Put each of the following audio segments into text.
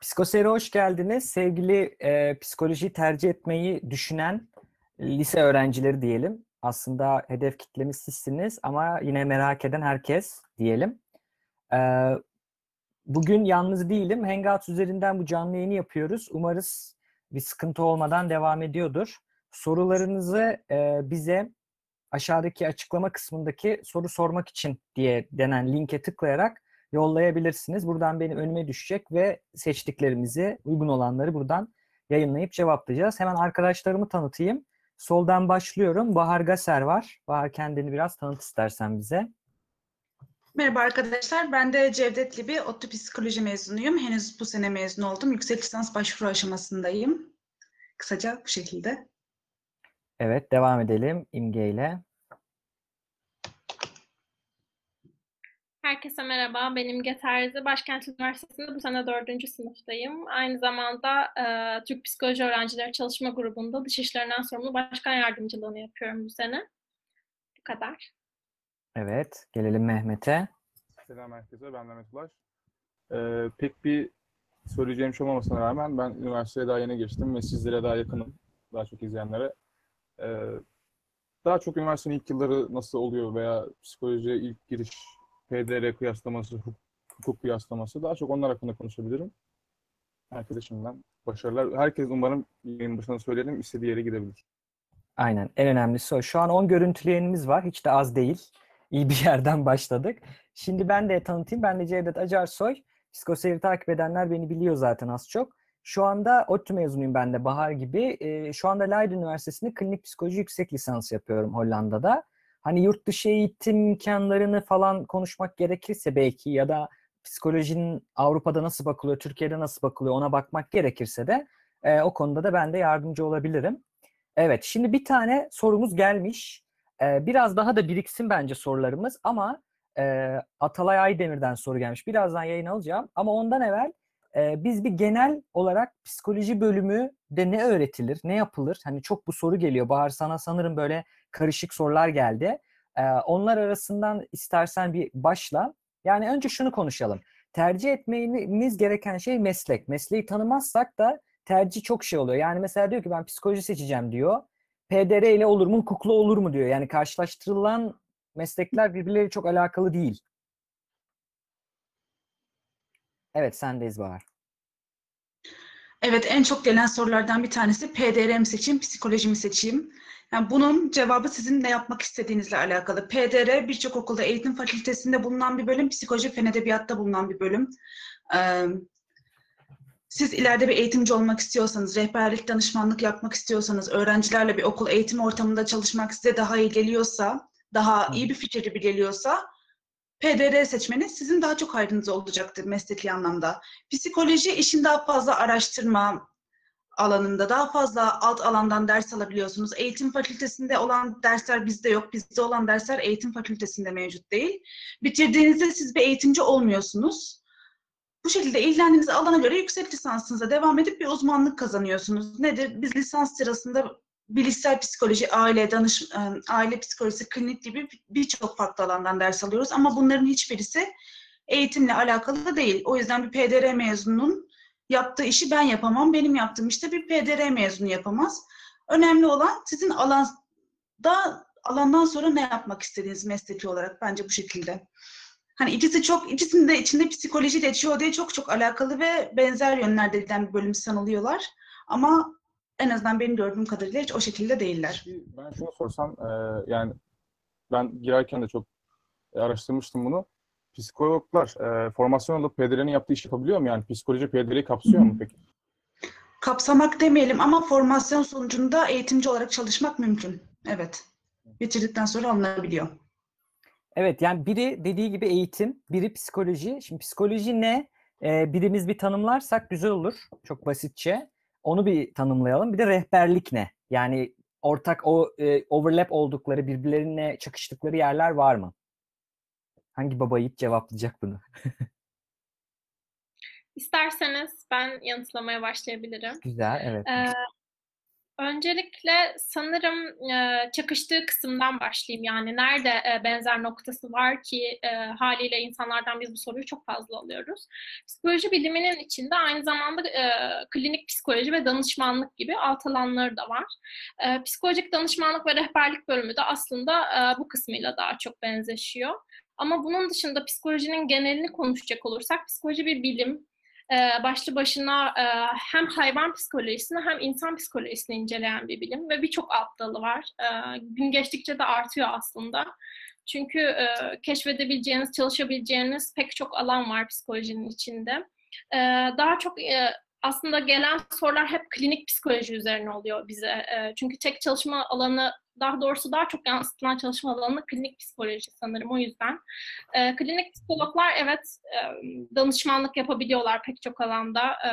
Psikoseyir'e hoş geldiniz. Sevgili e, psikoloji tercih etmeyi düşünen lise öğrencileri diyelim. Aslında hedef kitlemiz sizsiniz ama yine merak eden herkes diyelim. E, bugün yalnız değilim. Hangouts üzerinden bu canlı yayını yapıyoruz. Umarız bir sıkıntı olmadan devam ediyordur. Sorularınızı e, bize aşağıdaki açıklama kısmındaki soru sormak için diye denen linke tıklayarak yollayabilirsiniz. Buradan benim önüme düşecek ve seçtiklerimizi, uygun olanları buradan yayınlayıp cevaplayacağız. Hemen arkadaşlarımı tanıtayım. Soldan başlıyorum. Bahar Gaser var. Bahar kendini biraz tanıt istersen bize. Merhaba arkadaşlar. Ben de Cevdet Libi, ODTÜ Psikoloji mezunuyum. Henüz bu sene mezun oldum. Yüksek lisans başvuru aşamasındayım. Kısaca bu şekilde. Evet, devam edelim İmge ile. Herkese merhaba, benim Geterzi. Başkent Üniversitesi'nde bu sene dördüncü sınıftayım. Aynı zamanda e, Türk Psikoloji Öğrencileri Çalışma Grubu'nda dış işlerinden sorumlu başkan yardımcılığını yapıyorum bu sene. Bu kadar. Evet, gelelim Mehmet'e. Selam herkese, ben Mehmet Ulaş. Ee, pek bir söyleyeceğim şey olmamasına rağmen ben üniversiteye daha yeni geçtim ve sizlere daha yakınım, daha çok izleyenlere. Ee, daha çok üniversitenin ilk yılları nasıl oluyor veya psikolojiye ilk giriş, PDR kıyaslaması, hukuk, hukuk kıyaslaması daha çok onlar hakkında konuşabilirim. Herkese şimdiden başarılar. Herkes umarım yayın başında söyleyelim, istediği yere gidebilir. Aynen, en önemlisi o. Şu an 10 görüntüleyenimiz var, hiç de az değil. İyi bir yerden başladık. Şimdi ben de tanıtayım. Ben de Cevdet Acarsoy. Psikoseyri takip edenler beni biliyor zaten az çok. Şu anda ODTÜ mezunuyum ben de Bahar gibi. Ee, şu anda Leiden Üniversitesi'nde klinik psikoloji yüksek lisans yapıyorum Hollanda'da. Hani yurt dışı eğitim imkanlarını falan konuşmak gerekirse belki ya da psikolojinin Avrupa'da nasıl bakılıyor, Türkiye'de nasıl bakılıyor ona bakmak gerekirse de e, o konuda da ben de yardımcı olabilirim. Evet, şimdi bir tane sorumuz gelmiş. Ee, biraz daha da biriksin bence sorularımız ama e, Atalay Aydemir'den soru gelmiş. Birazdan yayın alacağım ama ondan evvel biz bir genel olarak psikoloji bölümü de ne öğretilir, ne yapılır? Hani çok bu soru geliyor. Bahar sana sanırım böyle karışık sorular geldi. Onlar arasından istersen bir başla. Yani önce şunu konuşalım. Tercih etmemiz gereken şey meslek. Mesleği tanımazsak da tercih çok şey oluyor. Yani mesela diyor ki ben psikoloji seçeceğim diyor. PDR ile olur mu, hukukla olur mu diyor. Yani karşılaştırılan meslekler birbirleriyle çok alakalı değil. Evet, sendeyiz Bahar. Evet, en çok gelen sorulardan bir tanesi PDR mi seçeyim, psikoloji mi seçeyim? Yani bunun cevabı sizin ne yapmak istediğinizle alakalı. PDR birçok okulda eğitim fakültesinde bulunan bir bölüm, psikoloji fen edebiyatta bulunan bir bölüm. Ee, siz ileride bir eğitimci olmak istiyorsanız, rehberlik, danışmanlık yapmak istiyorsanız, öğrencilerle bir okul eğitim ortamında çalışmak size daha iyi geliyorsa, daha iyi bir fikir gibi geliyorsa PDR seçmeniz sizin daha çok hayrınıza olacaktır mesleki anlamda. Psikoloji işin daha fazla araştırma alanında, daha fazla alt alandan ders alabiliyorsunuz. Eğitim fakültesinde olan dersler bizde yok. Bizde olan dersler eğitim fakültesinde mevcut değil. Bitirdiğinizde siz bir eğitimci olmuyorsunuz. Bu şekilde ilgilendiğiniz alana göre yüksek lisansınıza devam edip bir uzmanlık kazanıyorsunuz. Nedir? Biz lisans sırasında bilişsel psikoloji, aile, danış, aile psikolojisi, klinik gibi birçok farklı alandan ders alıyoruz. Ama bunların hiçbirisi eğitimle alakalı değil. O yüzden bir PDR mezununun yaptığı işi ben yapamam. Benim yaptığım işte bir PDR mezunu yapamaz. Önemli olan sizin alanda alandan sonra ne yapmak istediğiniz mesleki olarak bence bu şekilde. Hani ikisi çok, ikisinin de içinde psikoloji geçiyor diye çok çok alakalı ve benzer yönlerde giden bir bölüm sanılıyorlar. Ama en azından benim gördüğüm kadarıyla hiç o şekilde değiller. Ben şunu sorsam, e, yani ben girerken de çok araştırmıştım bunu. Psikologlar e, formasyon alıp PDR'nin yaptığı iş yapabiliyor mu? Yani psikoloji PDR'yi kapsıyor mu peki? Kapsamak demeyelim ama formasyon sonucunda eğitimci olarak çalışmak mümkün. Evet. Bitirdikten sonra alınabiliyor. Evet yani biri dediği gibi eğitim, biri psikoloji. Şimdi psikoloji ne? Ee, birimiz bir tanımlarsak güzel olur. Çok basitçe. Onu bir tanımlayalım. Bir de rehberlik ne? Yani ortak o e, overlap oldukları, birbirlerine çakıştıkları yerler var mı? Hangi baba yiğit cevaplayacak bunu? İsterseniz ben yanıtlamaya başlayabilirim. Güzel, evet. Ee, Öncelikle sanırım e, çakıştığı kısımdan başlayayım. Yani nerede e, benzer noktası var ki e, haliyle insanlardan biz bu soruyu çok fazla alıyoruz. Psikoloji biliminin içinde aynı zamanda e, klinik psikoloji ve danışmanlık gibi alt alanları da var. E, psikolojik danışmanlık ve rehberlik bölümü de aslında e, bu kısmıyla daha çok benzeşiyor. Ama bunun dışında psikolojinin genelini konuşacak olursak psikoloji bir bilim, e, başlı başına e, hem hayvan psikolojisini hem insan psikolojisini inceleyen bir bilim ve birçok alt dalı var. E, gün geçtikçe de artıyor aslında. Çünkü e, keşfedebileceğiniz, çalışabileceğiniz pek çok alan var psikolojinin içinde. E, daha çok e, aslında gelen sorular hep klinik psikoloji üzerine oluyor bize. E, çünkü tek çalışma alanı, daha doğrusu daha çok yansıtılan çalışma alanı klinik psikoloji sanırım o yüzden. E, klinik psikologlar evet e, danışmanlık yapabiliyorlar pek çok alanda. E,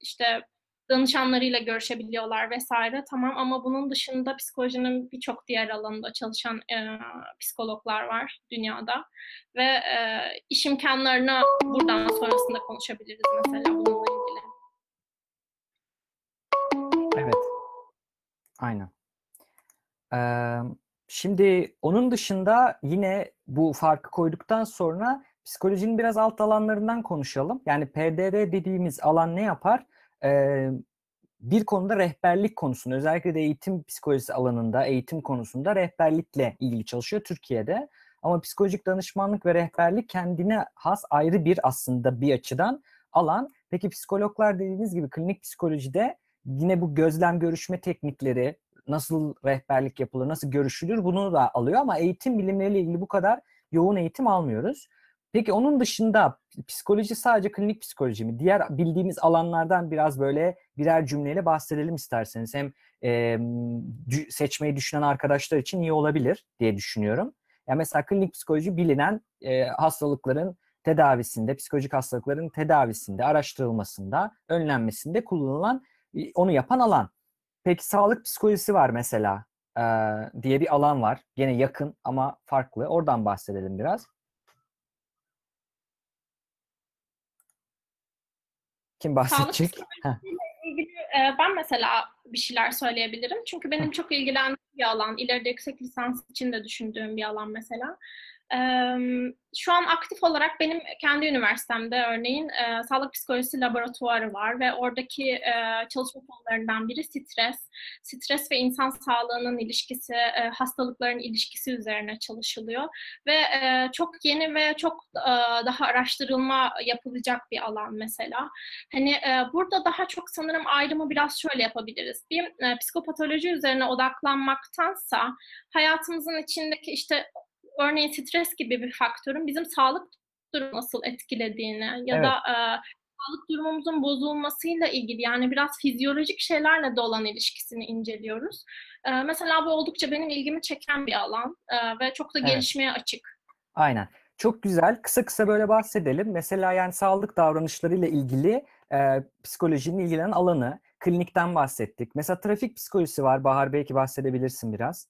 işte danışanlarıyla görüşebiliyorlar vesaire tamam ama bunun dışında psikolojinin birçok diğer alanında çalışan e, psikologlar var dünyada ve e, iş imkanlarını buradan sonrasında konuşabiliriz mesela bununla Aynen. Ee, şimdi onun dışında yine bu farkı koyduktan sonra psikolojinin biraz alt alanlarından konuşalım. Yani PDR dediğimiz alan ne yapar? Ee, bir konuda rehberlik konusunda özellikle de eğitim psikolojisi alanında eğitim konusunda rehberlikle ilgili çalışıyor Türkiye'de. Ama psikolojik danışmanlık ve rehberlik kendine has ayrı bir aslında bir açıdan alan. Peki psikologlar dediğiniz gibi klinik psikolojide yine bu gözlem görüşme teknikleri nasıl rehberlik yapılır, nasıl görüşülür bunu da alıyor ama eğitim bilimleriyle ilgili bu kadar yoğun eğitim almıyoruz. Peki onun dışında psikoloji sadece klinik psikoloji mi? Diğer bildiğimiz alanlardan biraz böyle birer cümleyle bahsedelim isterseniz. Hem e, seçmeyi düşünen arkadaşlar için iyi olabilir diye düşünüyorum. Yani mesela klinik psikoloji bilinen e, hastalıkların tedavisinde, psikolojik hastalıkların tedavisinde, araştırılmasında, önlenmesinde kullanılan, onu yapan alan. Peki sağlık psikolojisi var mesela e, diye bir alan var. Gene yakın ama farklı. Oradan bahsedelim biraz. Kim bahsedecek? Sağlık ilgili e, ben mesela bir şeyler söyleyebilirim. Çünkü benim çok ilgilendiğim bir alan. İleride yüksek lisans için de düşündüğüm bir alan mesela. Şu an aktif olarak benim kendi üniversitemde örneğin sağlık psikolojisi laboratuvarı var ve oradaki çalışma konularından biri stres. Stres ve insan sağlığının ilişkisi, hastalıkların ilişkisi üzerine çalışılıyor ve çok yeni ve çok daha araştırılma yapılacak bir alan mesela. Hani burada daha çok sanırım ayrımı biraz şöyle yapabiliriz. Bir psikopatoloji üzerine odaklanmaktansa hayatımızın içindeki işte örneğin stres gibi bir faktörün bizim sağlık durumu nasıl etkilediğini ya Evet. da e, sağlık durumumuzun bozulmasıyla ilgili yani biraz fizyolojik şeylerle de olan ilişkisini inceliyoruz. E, mesela bu oldukça benim ilgimi çeken bir alan e, ve çok da Evet. gelişmeye açık. Aynen. Çok güzel. Kısa kısa böyle bahsedelim. Mesela yani sağlık davranışlarıyla ilgili e, psikolojinin ilgilenen alanı, klinikten bahsettik. Mesela trafik psikolojisi var. Bahar belki bahsedebilirsin biraz.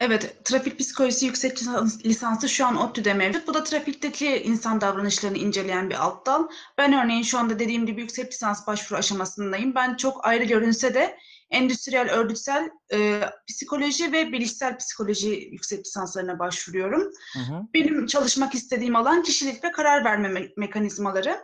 Evet, trafik psikolojisi yüksek lisans- lisansı şu an ODTÜ'de mevcut. Bu da trafikteki insan davranışlarını inceleyen bir alt dal. Ben örneğin şu anda dediğim gibi yüksek lisans başvuru aşamasındayım. Ben çok ayrı görünse de endüstriyel, örgütsel e, psikoloji ve bilişsel psikoloji yüksek lisanslarına başvuruyorum. Hı hı. Benim çalışmak istediğim alan kişilik ve karar verme me- mekanizmaları.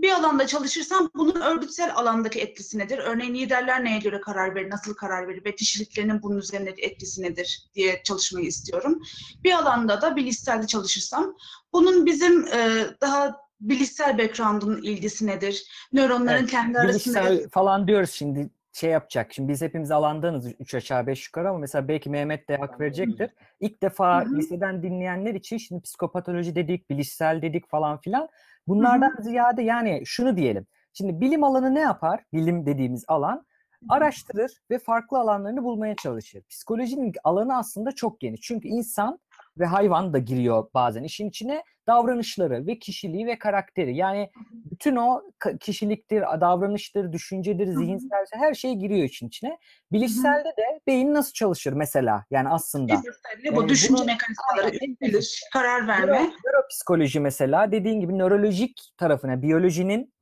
Bir alanda çalışırsam bunun örgütsel alandaki etkisi nedir? Örneğin liderler neye göre karar verir, nasıl karar verir ve kişiliklerinin bunun üzerindeki etkisi nedir diye çalışmayı istiyorum. Bir alanda da bilişselde çalışırsam bunun bizim e, daha bilişsel background'un ilgisi nedir? Nöronların Evet, kendi arasında Bilişsel falan diyoruz şimdi şey yapacak. Şimdi biz hepimiz alandanız 3 aşağı 5 yukarı ama mesela belki Mehmet de hak verecektir. İlk defa Hı hı. liseden dinleyenler için şimdi psikopatoloji dedik, bilişsel dedik falan filan. Bunlardan ziyade yani şunu diyelim. Şimdi bilim alanı ne yapar? Bilim dediğimiz alan araştırır ve farklı alanlarını bulmaya çalışır. Psikolojinin alanı aslında çok geniş. Çünkü insan ve hayvan da giriyor bazen işin içine davranışları ve kişiliği ve karakteri. Yani bütün o kişiliktir, davranıştır, düşüncedir, zihinsel her şey giriyor işin içine. Bilişselde de beyin nasıl çalışır mesela? Yani aslında. ne bu Ee, düşünce bunu- mekanizmaları, bilir, karar Nöro- verme. Nöropsikoloji mesela dediğin gibi nörolojik tarafına, biyolojinin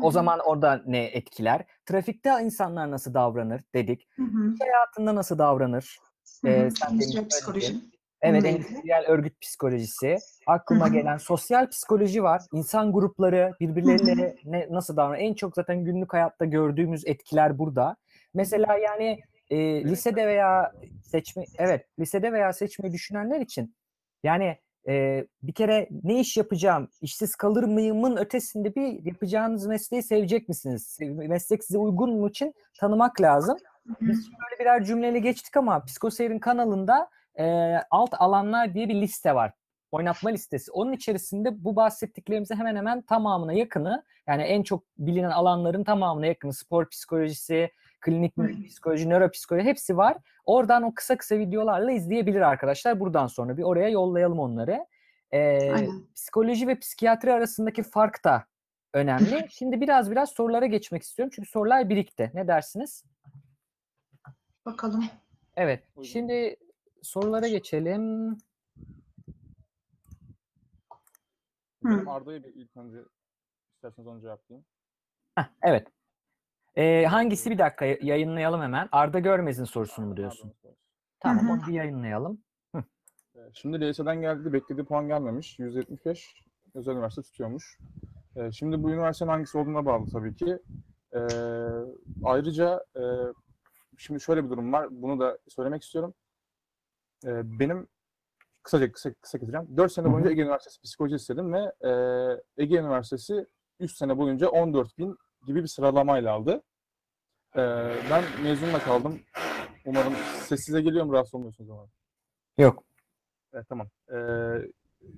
O zaman orada ne etkiler? Trafikte insanlar nasıl davranır dedik. Hı hı. Hayatında nasıl davranır? Hı Ee, hı. sen Endüstriyel demin psikoloji. Evet, ilgili. endüstriyel örgüt psikolojisi. Aklıma gelen sosyal psikoloji var. İnsan grupları birbirleriyle ne, nasıl davranır? En çok zaten günlük hayatta gördüğümüz etkiler burada. Mesela yani e, lisede veya seçme evet lisede veya seçmeyi düşünenler için yani e, bir kere ne iş yapacağım, işsiz kalır mıyımın ötesinde bir yapacağınız mesleği sevecek misiniz? Meslek size uygun mu için tanımak lazım. Biz böyle birer cümleyle geçtik ama Psikoseyir'in kanalında e, alt alanlar diye bir liste var. Oynatma listesi. Onun içerisinde bu bahsettiklerimize hemen hemen tamamına yakını yani en çok bilinen alanların tamamına yakını spor psikolojisi, klinik psikoloji, nöropsikoloji hepsi var. Oradan o kısa kısa videolarla izleyebilir arkadaşlar. Buradan sonra bir oraya yollayalım onları. E, Aynen. psikoloji ve psikiyatri arasındaki fark da önemli. Şimdi biraz biraz sorulara geçmek istiyorum. Çünkü sorular birikti. Ne dersiniz? Bakalım. Evet. Buyurun. Şimdi sorulara geçelim. Benim Arda'ya bir ilk önce isterseniz onu cevaplayayım. Heh, evet. Ee, hangisi bir dakika yayınlayalım hemen. Arda Görmez'in sorusunu mu diyorsun? Tamam onu bir yayınlayalım. Ee, Şimdi LSE'den geldi, beklediği puan gelmemiş. 175 özel üniversite tutuyormuş. Ee, Şimdi bu üniversitenin hangisi olduğuna bağlı tabii ki. Ee, ayrıca e, şimdi şöyle bir durum var. Bunu da söylemek istiyorum. Ee, benim kısaca kısa, kısa keseceğim. 4 sene boyunca Ege Üniversitesi psikoloji istedim ve e, Ege Üniversitesi 3 sene boyunca 14 bin gibi bir sıralamayla aldı. Ee, ben mezunla kaldım. Umarım sessize geliyor mu rahatsız olmuyorsunuz umarım. Yok. Evet, tamam. Ee,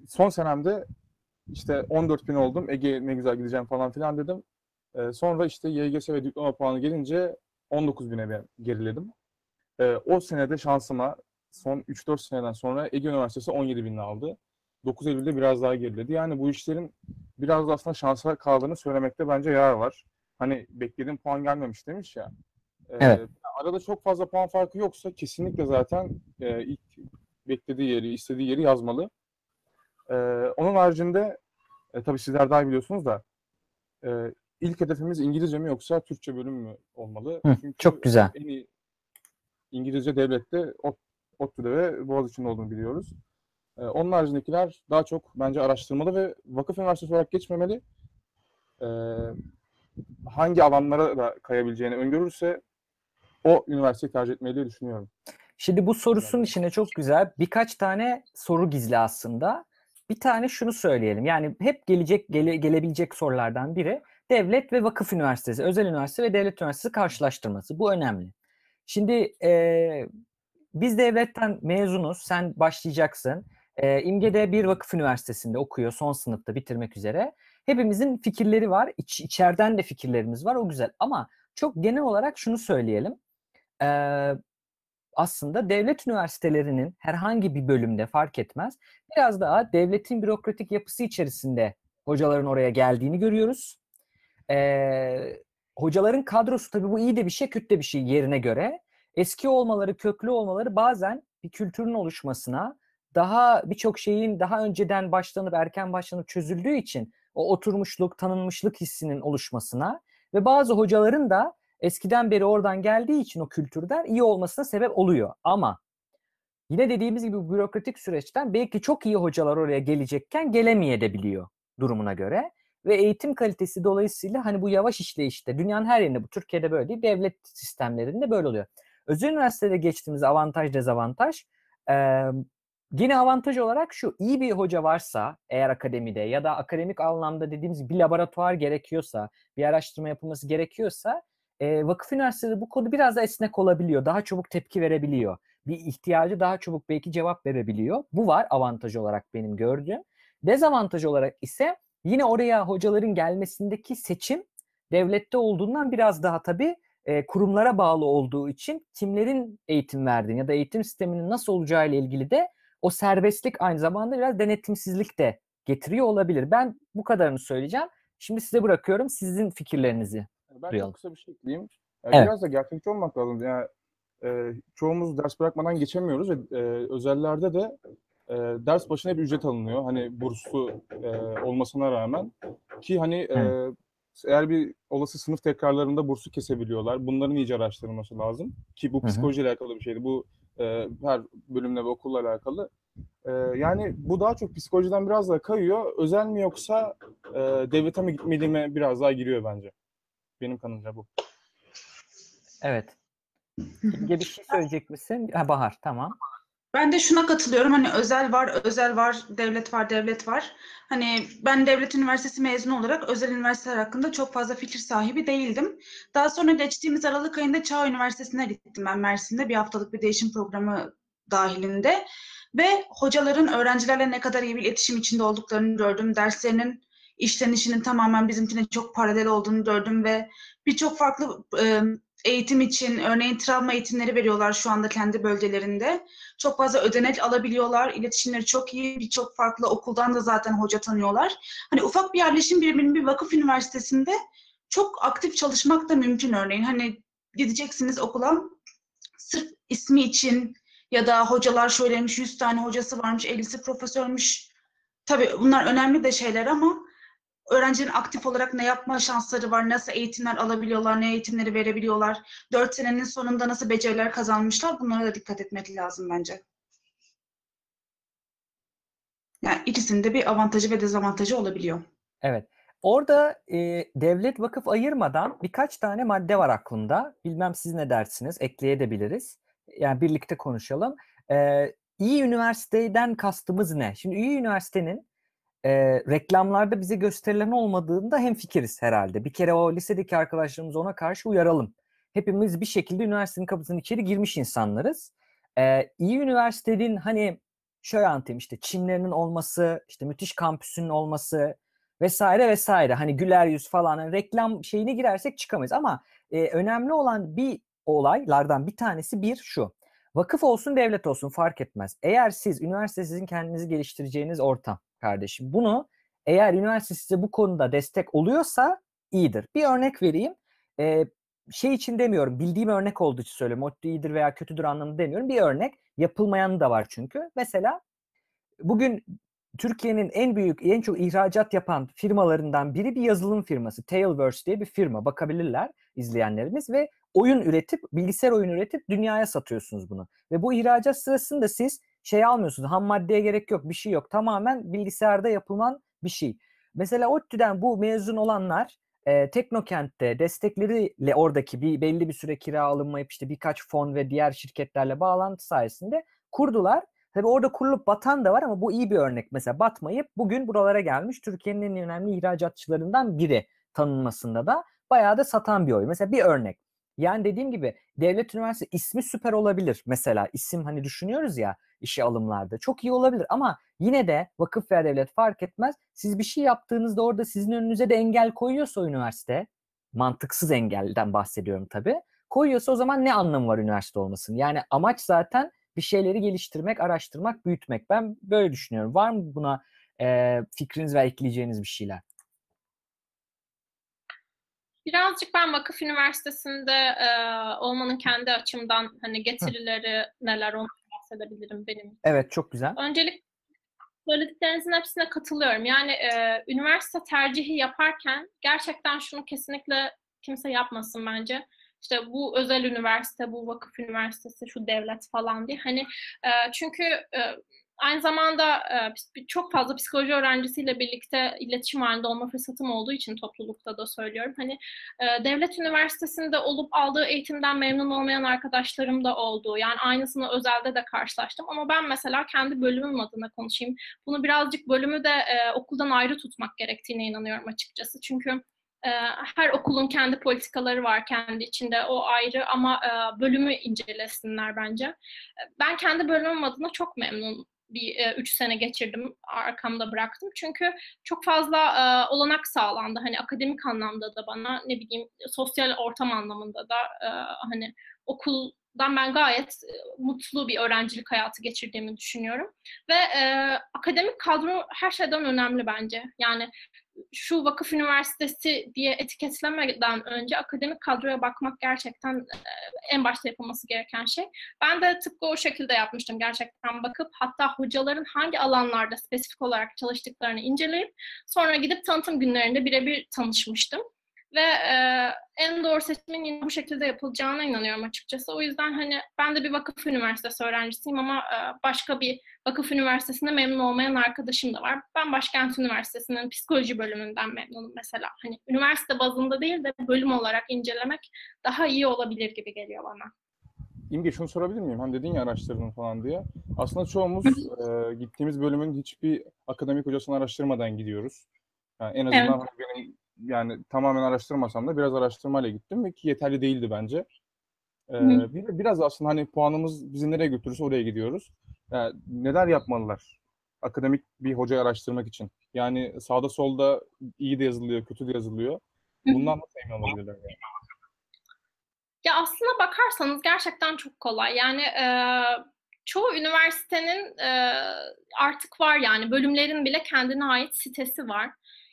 son senemde işte 14 bin oldum. Ege ne güzel gideceğim falan filan dedim. Ee, sonra işte YGS ve diploma puanı gelince 19 bine geriledim. Ee, o senede şansıma son 3-4 seneden sonra Ege Üniversitesi 17 binle aldı. 9 Eylül'de biraz daha geriledi. Yani bu işlerin biraz da aslında şansa kaldığını söylemekte bence yarar var. Hani beklediğim puan gelmemiş demiş ya. Ee, Evet. Arada çok fazla puan farkı yoksa kesinlikle zaten e, ilk beklediği yeri, istediği yeri yazmalı. Ee, onun haricinde e, tabii sizler daha biliyorsunuz da e, ilk hedefimiz İngilizce mi yoksa Türkçe bölüm mü olmalı? Hı, Çünkü çok güzel. en iyi İngilizce devlette Ot- ODTÜ'de ve Boğaziçi'nde olduğunu biliyoruz. Ee, onun haricindekiler daha çok bence araştırmalı ve vakıf üniversitesi olarak geçmemeli. Ee, hangi alanlara da kayabileceğini öngörürse o üniversiteyi tercih etmeyi diye düşünüyorum. Şimdi bu sorusunun içine çok güzel birkaç tane soru gizli aslında. Bir tane şunu söyleyelim. Yani hep gelecek gele- gelebilecek sorulardan biri devlet ve vakıf üniversitesi, özel üniversite ve devlet üniversitesi karşılaştırması. Bu önemli. Şimdi eee, biz devletten mezunuz. Sen başlayacaksın. Eee İMGE de bir vakıf üniversitesinde okuyor. Son sınıfta bitirmek üzere. Hepimizin fikirleri var. İç, içeriden de fikirlerimiz var. O güzel. Ama çok genel olarak şunu söyleyelim. Eee aslında devlet üniversitelerinin herhangi bir bölümde fark etmez. Biraz daha devletin bürokratik yapısı içerisinde hocaların oraya geldiğini görüyoruz. Ee, hocaların kadrosu tabii bu iyi de bir şey, kötü de bir şey yerine göre. Eski olmaları, köklü olmaları bazen bir kültürün oluşmasına, daha birçok şeyin daha önceden başlanıp erken başlanıp çözüldüğü için o oturmuşluk, tanınmışlık hissinin oluşmasına ve bazı hocaların da eskiden beri oradan geldiği için o kültürden iyi olmasına sebep oluyor. Ama yine dediğimiz gibi bürokratik süreçten belki çok iyi hocalar oraya gelecekken gelemeyebiliyor durumuna göre. Ve eğitim kalitesi dolayısıyla hani bu yavaş işleyişte dünyanın her yerinde bu Türkiye'de böyle değil devlet sistemlerinde böyle oluyor. Özel üniversitede geçtiğimiz avantaj dezavantaj eee, yine avantaj olarak şu iyi bir hoca varsa eğer akademide ya da akademik anlamda dediğimiz bir laboratuvar gerekiyorsa bir araştırma yapılması gerekiyorsa e, vakıf üniversitede bu konu biraz da esnek olabiliyor. Daha çabuk tepki verebiliyor. Bir ihtiyacı daha çabuk belki cevap verebiliyor. Bu var avantaj olarak benim gördüğüm. Dezavantaj olarak ise yine oraya hocaların gelmesindeki seçim devlette olduğundan biraz daha tabii e, kurumlara bağlı olduğu için kimlerin eğitim verdiğini ya da eğitim sisteminin nasıl olacağı ile ilgili de o serbestlik aynı zamanda biraz denetimsizlik de getiriyor olabilir. Ben bu kadarını söyleyeceğim. Şimdi size bırakıyorum sizin fikirlerinizi. Ben Duyalım. çok kısa bir şey ekleyeyim. Ee, Evet. Biraz da gerçekçi olmak lazım. Yani e, çoğumuz ders bırakmadan geçemiyoruz ve e, özellerde de e, ders başına hep ücret alınıyor. Hani burslu e, olmasına rağmen ki hani e. eğer bir olası sınıf tekrarlarında bursu kesebiliyorlar. Bunların iyice araştırılması lazım. Ki bu psikolojiyle alakalı bir şeydi. Bu e, her bölümle ve okulla alakalı. E, yani bu daha çok psikolojiden biraz daha kayıyor. Özel mi yoksa e, devlete mi gitmeli mi biraz daha giriyor bence. Benim kanımca bu. Evet. Bir şey söyleyecek misin? Ha, Bahar, tamam. Ben de şuna katılıyorum. Hani özel var, özel var, devlet var, devlet var. Hani ben devlet üniversitesi mezunu olarak özel üniversiteler hakkında çok fazla fikir sahibi değildim. Daha sonra geçtiğimiz Aralık ayında Çağ Üniversitesi'ne gittim ben Mersin'de bir haftalık bir değişim programı dahilinde. Ve hocaların öğrencilerle ne kadar iyi bir iletişim içinde olduklarını gördüm. Derslerinin işlenişinin tamamen bizimkine çok paralel olduğunu gördüm ve birçok farklı e, eğitim için örneğin travma eğitimleri veriyorlar şu anda kendi bölgelerinde. Çok fazla ödenek alabiliyorlar. İletişimleri çok iyi. Birçok farklı okuldan da zaten hoca tanıyorlar. Hani ufak bir yerleşim biriminin bir vakıf üniversitesinde çok aktif çalışmak da mümkün örneğin. Hani gideceksiniz okula sırf ismi için ya da hocalar şöyleymiş 100 tane hocası varmış, 50'si profesörmüş. Tabii bunlar önemli de şeyler ama öğrencinin aktif olarak ne yapma şansları var, nasıl eğitimler alabiliyorlar, ne eğitimleri verebiliyorlar, dört senenin sonunda nasıl beceriler kazanmışlar bunlara da dikkat etmek lazım bence. Yani ikisinin bir avantajı ve dezavantajı olabiliyor. Evet. Orada e, devlet vakıf ayırmadan birkaç tane madde var aklımda. Bilmem siz ne dersiniz, ekleyebiliriz. Yani birlikte konuşalım. E, iyi üniversiteden kastımız ne? Şimdi iyi üniversitenin e, reklamlarda bize gösterilen olmadığında hem fikiriz herhalde. Bir kere o lisedeki arkadaşlarımız ona karşı uyaralım. Hepimiz bir şekilde üniversitenin kapısının içeri girmiş insanlarız. E, iyi üniversitenin hani şöyle anlatayım işte çimlerinin olması, işte müthiş kampüsünün olması vesaire vesaire. Hani güler yüz falan hani reklam şeyine girersek çıkamayız. Ama e, önemli olan bir olaylardan bir tanesi bir şu. Vakıf olsun devlet olsun fark etmez. Eğer siz üniversite sizin kendinizi geliştireceğiniz ortam kardeşim. Bunu eğer üniversite size bu konuda destek oluyorsa iyidir. Bir örnek vereyim. Ee, şey için demiyorum. Bildiğim örnek olduğu için söylüyorum. ODTÜ iyidir veya kötüdür anlamında demiyorum. Bir örnek. Yapılmayanı da var çünkü. Mesela bugün Türkiye'nin en büyük, en çok ihracat yapan firmalarından biri bir yazılım firması. Tailverse diye bir firma. Bakabilirler izleyenlerimiz ve oyun üretip, bilgisayar oyunu üretip dünyaya satıyorsunuz bunu. Ve bu ihracat sırasında siz şey almıyorsunuz. Ham maddeye gerek yok, bir şey yok. Tamamen bilgisayarda yapılan bir şey. Mesela ODTÜ'den bu mezun olanlar e, Teknokent'te destekleriyle oradaki bir belli bir süre kira alınmayıp işte birkaç fon ve diğer şirketlerle bağlantı sayesinde kurdular. Tabii orada kurulup batan da var ama bu iyi bir örnek. Mesela batmayıp bugün buralara gelmiş Türkiye'nin en önemli ihracatçılarından biri tanınmasında da bayağı da satan bir oyun. Mesela bir örnek. Yani dediğim gibi devlet üniversitesi ismi süper olabilir. Mesela isim hani düşünüyoruz ya işe alımlarda. Çok iyi olabilir ama yine de vakıf veya devlet fark etmez. Siz bir şey yaptığınızda orada sizin önünüze de engel koyuyorsa üniversite, mantıksız engelden bahsediyorum tabii. Koyuyorsa o zaman ne anlamı var üniversite olmasının? Yani amaç zaten bir şeyleri geliştirmek, araştırmak, büyütmek. Ben böyle düşünüyorum. Var mı buna e, fikriniz ve ekleyeceğiniz bir şeyler? Birazcık ben Vakıf Üniversitesi'nde e, olmanın kendi açımdan hani getirileri neler onu bahsedebilirim benim. Evet çok güzel. Öncelik söylediklerinizin hepsine katılıyorum. Yani e, üniversite tercihi yaparken gerçekten şunu kesinlikle kimse yapmasın bence. İşte bu özel üniversite, bu vakıf üniversitesi, şu devlet falan diye. Hani e, çünkü e, aynı zamanda e, çok fazla psikoloji öğrencisiyle birlikte iletişim halinde olma fırsatım olduğu için toplulukta da söylüyorum. Hani e, devlet üniversitesinde olup aldığı eğitimden memnun olmayan arkadaşlarım da oldu. Yani aynısını özelde de karşılaştım. Ama ben mesela kendi bölümüm adına konuşayım. Bunu birazcık bölümü de e, okuldan ayrı tutmak gerektiğine inanıyorum açıkçası. Çünkü her okulun kendi politikaları var kendi içinde o ayrı ama bölümü incelesinler bence. Ben kendi bölümüm adına çok memnun bir üç sene geçirdim arkamda bıraktım. Çünkü çok fazla olanak sağlandı. Hani akademik anlamda da bana ne bileyim sosyal ortam anlamında da hani okuldan ben gayet mutlu bir öğrencilik hayatı geçirdiğimi düşünüyorum. Ve akademik kadro her şeyden önemli bence. Yani şu vakıf üniversitesi diye etiketlemeden önce akademik kadroya bakmak gerçekten en başta yapılması gereken şey. Ben de tıpkı o şekilde yapmıştım gerçekten bakıp hatta hocaların hangi alanlarda spesifik olarak çalıştıklarını inceleyip sonra gidip tanıtım günlerinde birebir tanışmıştım. Ve e, en doğru seçimin yine bu şekilde yapılacağına inanıyorum açıkçası. O yüzden hani ben de bir vakıf üniversitesi öğrencisiyim ama e, başka bir vakıf üniversitesinde memnun olmayan arkadaşım da var. Ben Başkent Üniversitesi'nin psikoloji bölümünden memnunum mesela. Hani üniversite bazında değil de bölüm olarak incelemek daha iyi olabilir gibi geliyor bana. İmge şunu sorabilir miyim? Hani dedin ya araştırdın falan diye. Aslında çoğumuz e, gittiğimiz bölümün hiçbir akademik hocasını araştırmadan gidiyoruz. Yani en azından Evet. hani benim yani tamamen araştırmasam da biraz araştırmayla gittim ve ki yeterli değildi bence. E, Hı. bir biraz aslında hani puanımız bizi nereye götürürse oraya gidiyoruz. Yani neler yapmalılar akademik bir hocayı araştırmak için? Yani sağda solda iyi de yazılıyor, kötü de yazılıyor. Bundan nasıl emin olabilirler? yani? Ya aslına bakarsanız gerçekten çok kolay. Yani e, çoğu üniversitenin e, artık var yani bölümlerin bile kendine ait sitesi var.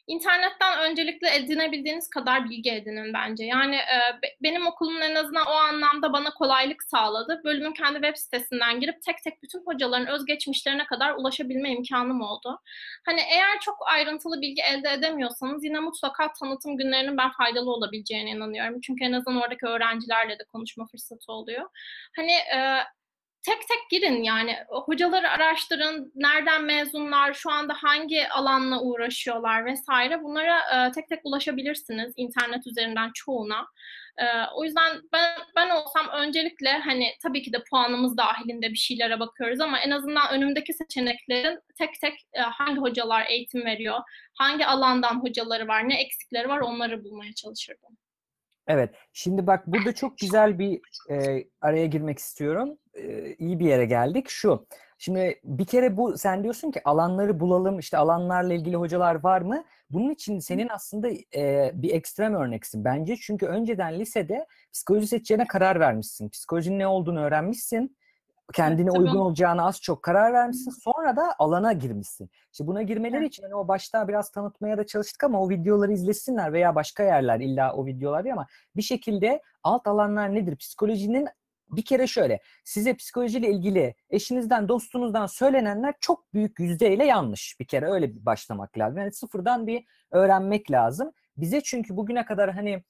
İnternetten öncelikle edinebildiğiniz kadar bilgi edinin bence. Yani e, be- benim okulumun en azından o anlamda bana kolaylık sağladı. Bölümün kendi web sitesinden girip tek tek bütün hocaların özgeçmişlerine kadar ulaşabilme imkanım oldu. Hani eğer çok ayrıntılı bilgi elde edemiyorsanız yine mutlaka tanıtım günlerinin ben faydalı olabileceğine inanıyorum. Çünkü en azından oradaki öğrencilerle de konuşma fırsatı oluyor. Hani e, tek tek girin yani hocaları araştırın, nereden mezunlar, şu anda hangi alanla uğraşıyorlar vesaire. Bunlara e, tek tek ulaşabilirsiniz internet üzerinden çoğuna. E, o yüzden ben ben olsam öncelikle hani tabii ki de puanımız dahilinde bir şeylere bakıyoruz ama en azından önümdeki seçeneklerin tek tek e, hangi hocalar eğitim veriyor, hangi alandan hocaları var, ne eksikleri var onları bulmaya çalışırdım. Evet. Şimdi bak burada çok güzel bir e, araya girmek istiyorum. E, iyi bir yere geldik. Şu. Şimdi bir kere bu sen diyorsun ki alanları bulalım. işte alanlarla ilgili hocalar var mı? Bunun için senin aslında e, bir ekstrem örneksin bence. Çünkü önceden lisede psikoloji seçeceğine karar vermişsin. Psikolojinin ne olduğunu öğrenmişsin. Kendine tabii. uygun olacağına az çok karar vermişsin. Sonra da alana girmişsin. İşte buna girmeleri için hani o başta biraz tanıtmaya da çalıştık ama o videoları izlesinler veya başka yerler illa o videolar değil ama bir şekilde alt alanlar nedir? Psikolojinin bir kere şöyle size psikolojiyle ilgili eşinizden dostunuzdan söylenenler çok büyük yüzdeyle yanlış. Bir kere öyle bir başlamak lazım. Yani sıfırdan bir öğrenmek lazım. Bize çünkü bugüne kadar hani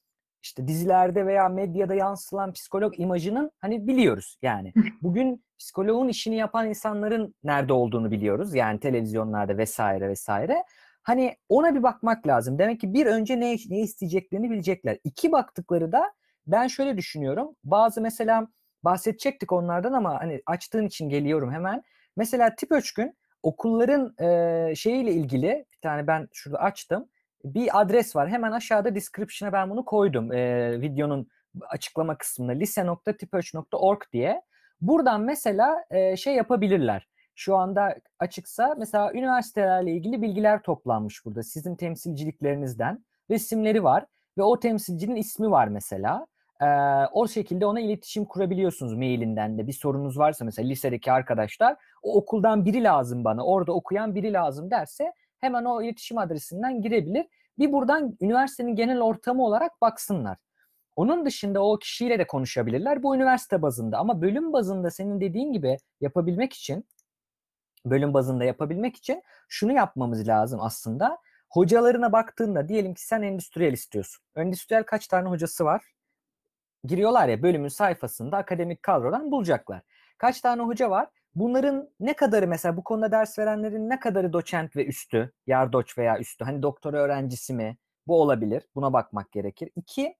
işte dizilerde veya medyada yansılan psikolog imajının hani biliyoruz yani. Bugün psikoloğun işini yapan insanların nerede olduğunu biliyoruz. Yani televizyonlarda vesaire vesaire. Hani ona bir bakmak lazım. Demek ki bir önce ne, ne isteyeceklerini bilecekler. İki baktıkları da ben şöyle düşünüyorum. Bazı mesela bahsedecektik onlardan ama hani açtığın için geliyorum hemen. Mesela tip ölçkün okulların e, şeyiyle ilgili bir tane ben şurada açtım. Bir adres var. Hemen aşağıda description'a ben bunu koydum. E, videonun açıklama kısmına lise.tipölç.org diye. Buradan mesela e, şey yapabilirler. Şu anda açıksa mesela üniversitelerle ilgili bilgiler toplanmış burada. Sizin temsilciliklerinizden resimleri var ve o temsilcinin ismi var mesela. Ee, o şekilde ona iletişim kurabiliyorsunuz mailinden de. Bir sorunuz varsa mesela lisedeki arkadaşlar o okuldan biri lazım bana, orada okuyan biri lazım derse hemen o iletişim adresinden girebilir. Bir buradan üniversitenin genel ortamı olarak baksınlar. Onun dışında o kişiyle de konuşabilirler. Bu üniversite bazında ama bölüm bazında senin dediğin gibi yapabilmek için bölüm bazında yapabilmek için şunu yapmamız lazım aslında. Hocalarına baktığında diyelim ki sen endüstriyel istiyorsun. Endüstriyel kaç tane hocası var? Giriyorlar ya bölümün sayfasında akademik kadrodan bulacaklar. Kaç tane hoca var? Bunların ne kadarı mesela bu konuda ders verenlerin ne kadarı doçent ve üstü, yardoç veya üstü? Hani doktora öğrencisi mi? Bu olabilir. Buna bakmak gerekir. İki,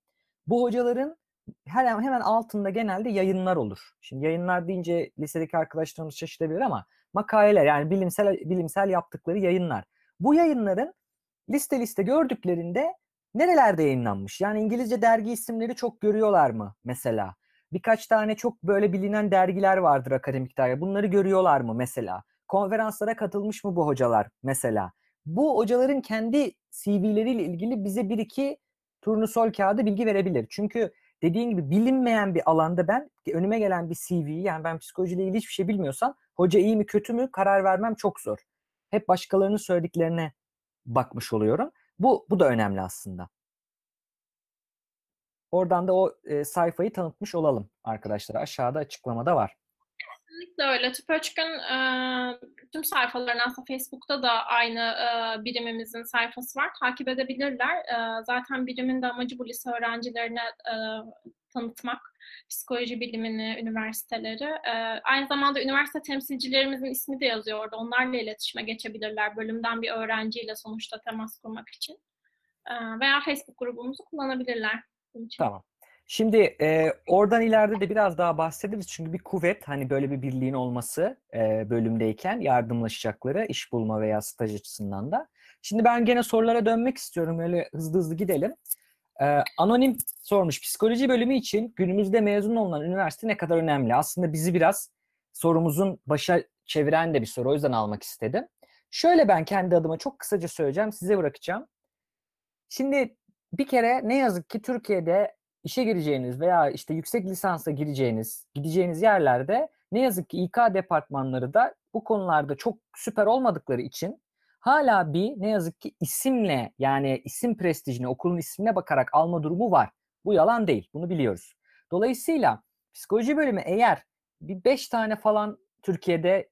bu hocaların hemen, hemen altında genelde yayınlar olur. Şimdi yayınlar deyince lisedeki arkadaşlarımız şaşırabilir ama makaleler yani bilimsel bilimsel yaptıkları yayınlar. Bu yayınların liste liste gördüklerinde nerelerde yayınlanmış? Yani İngilizce dergi isimleri çok görüyorlar mı mesela? Birkaç tane çok böyle bilinen dergiler vardır akademik dergi. Bunları görüyorlar mı mesela? Konferanslara katılmış mı bu hocalar mesela? Bu hocaların kendi CV'leriyle ilgili bize bir iki turnusol kağıdı bilgi verebilir. Çünkü dediğin gibi bilinmeyen bir alanda ben önüme gelen bir CV yani ben psikolojiyle ilgili hiçbir şey bilmiyorsam hoca iyi mi kötü mü karar vermem çok zor. Hep başkalarının söylediklerine bakmış oluyorum. Bu bu da önemli aslında. Oradan da o e, sayfayı tanıtmış olalım arkadaşlar. Aşağıda açıklamada var. Kesinlikle öyle. Tüpölçk'ün e, tüm sayfalarını aslında Facebook'ta da aynı e, birimimizin sayfası var. Takip edebilirler. E, zaten birimin de amacı bu lise öğrencilerine e, tanıtmak. Psikoloji bilimini, üniversiteleri. E, aynı zamanda üniversite temsilcilerimizin ismi de yazıyor orada. Onlarla iletişime geçebilirler. Bölümden bir öğrenciyle sonuçta temas kurmak için. E, veya Facebook grubumuzu kullanabilirler. Tamam. Şimdi e, oradan ileride de biraz daha bahsederiz. Çünkü bir kuvvet hani böyle bir birliğin olması e, bölümdeyken yardımlaşacakları iş bulma veya staj açısından da. Şimdi ben gene sorulara dönmek istiyorum. Öyle hızlı hızlı gidelim. E, anonim sormuş. Psikoloji bölümü için günümüzde mezun olunan üniversite ne kadar önemli? Aslında bizi biraz sorumuzun başa çeviren de bir soru. O yüzden almak istedim. Şöyle ben kendi adıma çok kısaca söyleyeceğim. Size bırakacağım. Şimdi bir kere ne yazık ki Türkiye'de işe gireceğiniz veya işte yüksek lisansa gireceğiniz, gideceğiniz yerlerde ne yazık ki İK departmanları da bu konularda çok süper olmadıkları için hala bir ne yazık ki isimle yani isim prestijine, okulun ismine bakarak alma durumu var. Bu yalan değil. Bunu biliyoruz. Dolayısıyla psikoloji bölümü eğer bir beş tane falan Türkiye'de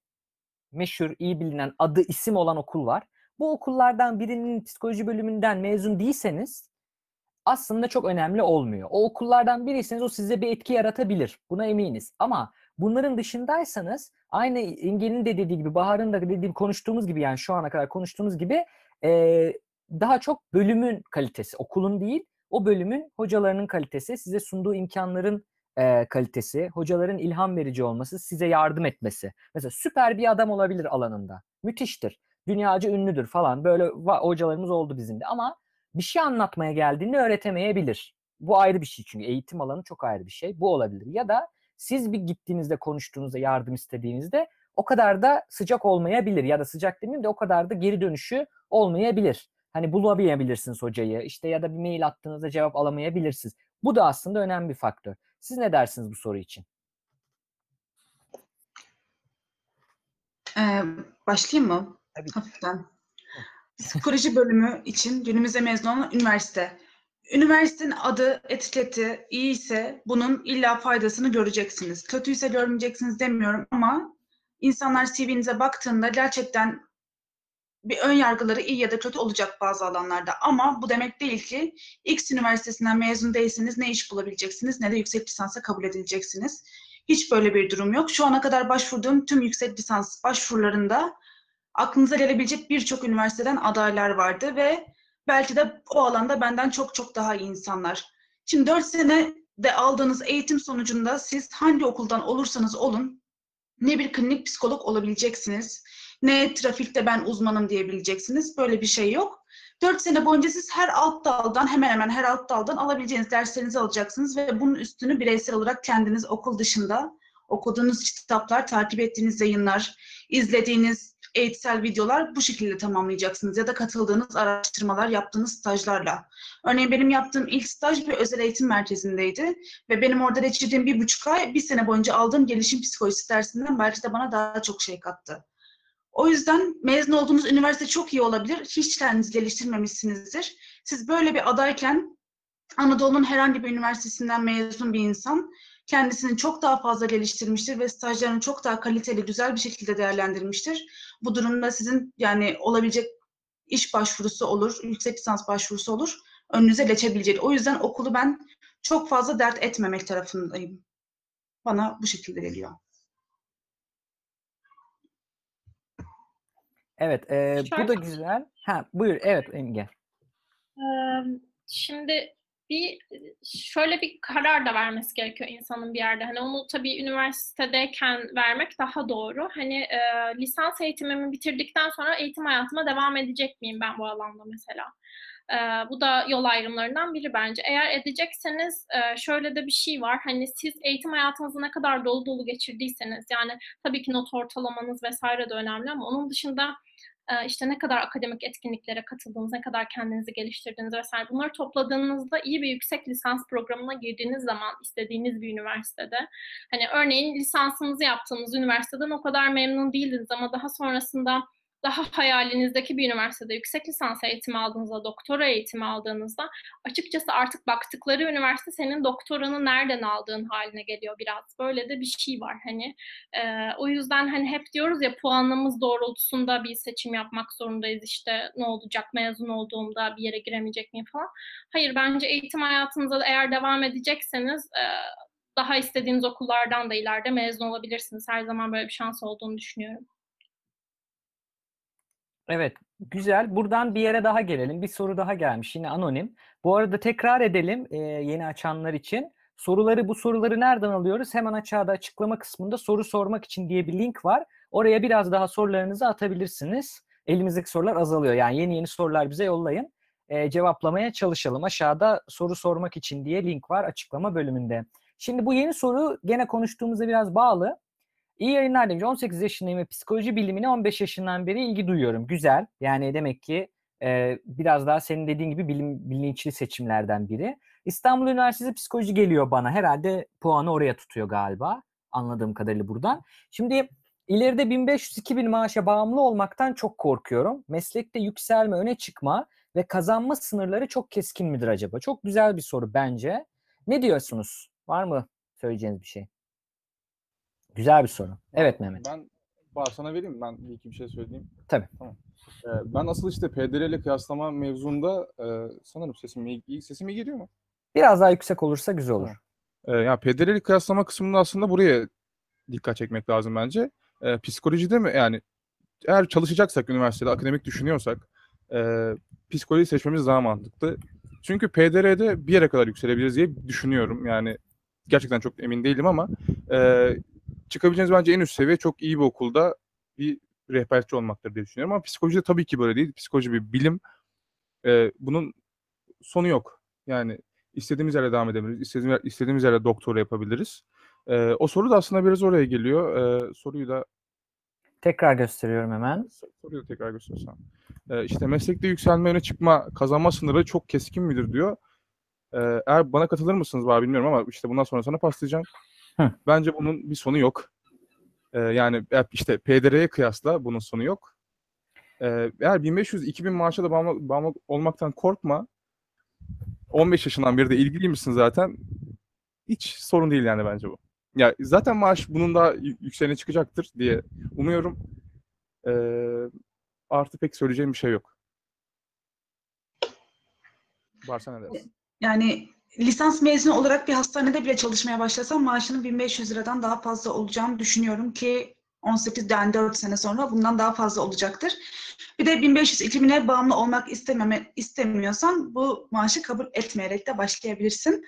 meşhur, iyi bilinen adı isim olan okul var. Bu okullardan birinin psikoloji bölümünden mezun değilseniz aslında çok önemli olmuyor. O okullardan biriyseniz o size bir etki yaratabilir. Buna eminiz. Ama bunların dışındaysanız aynı İngel'in de dediği gibi, Bahar'ın da dediği konuştuğumuz gibi yani şu ana kadar konuştuğumuz gibi e, daha çok bölümün kalitesi, okulun değil, o bölümün hocalarının kalitesi, size sunduğu imkanların e, kalitesi, hocaların ilham verici olması, size yardım etmesi. Mesela süper bir adam olabilir alanında. Müthiştir. Dünyaca ünlüdür falan. Böyle hocalarımız oldu bizim de. Ama bir şey anlatmaya geldiğinde öğretemeyebilir. Bu ayrı bir şey çünkü eğitim alanı çok ayrı bir şey. Bu olabilir. Ya da siz bir gittiğinizde konuştuğunuzda yardım istediğinizde o kadar da sıcak olmayabilir ya da sıcak demeyeyim de o kadar da geri dönüşü olmayabilir. Hani bulamayabilirsiniz hocayı işte ya da bir mail attığınızda cevap alamayabilirsiniz. Bu da aslında önemli bir faktör. Siz ne dersiniz bu soru için? Ee, başlayayım mı? Tabii. Hafiften. Psikoloji bölümü için günümüzde mezun olan üniversite. Üniversitenin adı, etiketi iyi ise bunun illa faydasını göreceksiniz. Kötüyse görmeyeceksiniz demiyorum ama insanlar CV'nize baktığında gerçekten bir ön yargıları iyi ya da kötü olacak bazı alanlarda. Ama bu demek değil ki X üniversitesinden mezun değilseniz ne iş bulabileceksiniz ne de yüksek lisansa kabul edileceksiniz. Hiç böyle bir durum yok. Şu ana kadar başvurduğum tüm yüksek lisans başvurularında aklınıza gelebilecek birçok üniversiteden adaylar vardı ve belki de o alanda benden çok çok daha iyi insanlar. Şimdi 4 sene de aldığınız eğitim sonucunda siz hangi okuldan olursanız olun ne bir klinik psikolog olabileceksiniz, ne trafikte ben uzmanım diyebileceksiniz. Böyle bir şey yok. 4 sene boyunca siz her alt daldan hemen hemen her alt daldan alabileceğiniz derslerinizi alacaksınız ve bunun üstünü bireysel olarak kendiniz okul dışında okuduğunuz kitaplar, takip ettiğiniz yayınlar, izlediğiniz eğitsel videolar bu şekilde tamamlayacaksınız ya da katıldığınız araştırmalar, yaptığınız stajlarla. Örneğin benim yaptığım ilk staj bir özel eğitim merkezindeydi ve benim orada geçirdiğim bir buçuk ay, bir sene boyunca aldığım gelişim psikolojisi dersinden belki de bana daha çok şey kattı. O yüzden mezun olduğunuz üniversite çok iyi olabilir, hiç kendinizi geliştirmemişsinizdir. Siz böyle bir adayken Anadolu'nun herhangi bir üniversitesinden mezun bir insan kendisini çok daha fazla geliştirmiştir ve stajlarını çok daha kaliteli, güzel bir şekilde değerlendirmiştir. Bu durumda sizin yani olabilecek iş başvurusu olur, yüksek lisans başvurusu olur, önünüze geçebilecek. O yüzden okulu ben çok fazla dert etmemek tarafındayım. Bana bu şekilde geliyor. Evet, e, bu da güzel. Ha, buyur. Evet, Emge. Eee, Şimdi bir şöyle bir karar da vermesi gerekiyor insanın bir yerde. Hani onu tabii üniversitedeyken vermek daha doğru. Hani e, lisans eğitimimi bitirdikten sonra eğitim hayatıma devam edecek miyim ben bu alanda mesela? E, bu da yol ayrımlarından biri bence. Eğer edecekseniz e, şöyle de bir şey var. Hani siz eğitim hayatınızı ne kadar dolu dolu geçirdiyseniz yani tabii ki not ortalamanız vesaire de önemli ama onun dışında e, işte ne kadar akademik etkinliklere katıldığınız, ne kadar kendinizi geliştirdiğiniz vesaire bunları topladığınızda iyi bir yüksek lisans programına girdiğiniz zaman istediğiniz bir üniversitede hani örneğin lisansınızı yaptığınız üniversiteden o kadar memnun değildiniz ama daha sonrasında daha hayalinizdeki bir üniversitede yüksek lisans eğitimi aldığınızda, doktora eğitimi aldığınızda açıkçası artık baktıkları üniversite senin doktoranı nereden aldığın haline geliyor biraz. Böyle de bir şey var hani. Ee, o yüzden hani hep diyoruz ya puanlamız doğrultusunda bir seçim yapmak zorundayız işte ne olacak mezun olduğumda bir yere giremeyecek miyim falan. Hayır bence eğitim hayatınıza eğer devam edecekseniz e, daha istediğiniz okullardan da ileride mezun olabilirsiniz. Her zaman böyle bir şans olduğunu düşünüyorum. Evet, güzel. Buradan bir yere daha gelelim. Bir soru daha gelmiş yine anonim. Bu arada tekrar edelim e, yeni açanlar için. Soruları bu soruları nereden alıyoruz? Hemen aşağıda açıklama kısmında soru sormak için diye bir link var. Oraya biraz daha sorularınızı atabilirsiniz. Elimizdeki sorular azalıyor. Yani yeni yeni sorular bize yollayın. E, cevaplamaya çalışalım. Aşağıda soru sormak için diye link var açıklama bölümünde. Şimdi bu yeni soru gene konuştuğumuzda biraz bağlı. İyi yayınlar demiş. 18 yaşındayım ve psikoloji bilimine 15 yaşından beri ilgi duyuyorum. Güzel. Yani demek ki e, biraz daha senin dediğin gibi bilim, bilinçli seçimlerden biri. İstanbul Üniversitesi psikoloji geliyor bana. Herhalde puanı oraya tutuyor galiba. Anladığım kadarıyla buradan. Şimdi ileride 1500-2000 maaşa bağımlı olmaktan çok korkuyorum. Meslekte yükselme, öne çıkma ve kazanma sınırları çok keskin midir acaba? Çok güzel bir soru bence. Ne diyorsunuz? Var mı söyleyeceğiniz bir şey? Güzel bir soru. Evet Mehmet. Ben var sana vereyim mi? ben bir iki bir şey söyleyeyim. Tabii. Tamam. Ee, ben asıl işte PDR ile kıyaslama mevzunda e, sanırım sesim iyi, sesim iyi geliyor mu? Biraz daha yüksek olursa güzel olur. Ee, ya PDR ile kıyaslama kısmında aslında buraya dikkat çekmek lazım bence. Ee, psikolojide mi yani eğer çalışacaksak üniversitede akademik düşünüyorsak e, psikoloji seçmemiz daha mantıklı. Çünkü PDR'de bir yere kadar yükselebiliriz diye düşünüyorum. Yani gerçekten çok emin değilim ama e, çıkabileceğiniz bence en üst seviye çok iyi bir okulda bir rehberci olmaktır diye düşünüyorum. Ama psikolojide tabii ki böyle değil. Psikoloji bir bilim. E, bunun sonu yok. Yani istediğimiz yere devam edebiliriz. İstediğimiz, istediğimiz yere doktora yapabiliriz. E, o soru da aslında biraz oraya geliyor. E, soruyu da Tekrar gösteriyorum hemen. soruyu da tekrar göstersem. E, işte meslekte yükselme öne çıkma kazanma sınırı çok keskin midir diyor. E, eğer bana katılır mısınız var bilmiyorum ama işte bundan sonra sana paslayacağım. Hı. Bence bunun bir sonu yok. E, yani işte PDR'ye kıyasla bunun sonu yok. E, eğer 1500-2000 maaşa da bağımlı, bağımlı olmaktan korkma. 15 yaşından beri de ilgiliymişsin zaten. Hiç sorun değil yani bence bu. Ya zaten maaş bunun daha yükseğine çıkacaktır diye umuyorum. Ee, artı pek söyleyeceğim bir şey yok. Varsa ne dersin? Yani lisans mezunu olarak bir hastanede bile çalışmaya başlasam maaşının 1500 liradan daha fazla olacağını düşünüyorum ki 18 yani 4 sene sonra bundan daha fazla olacaktır. Bir de 1500-2000'e bağımlı olmak istememe, istemiyorsan bu maaşı kabul etmeyerek de başlayabilirsin.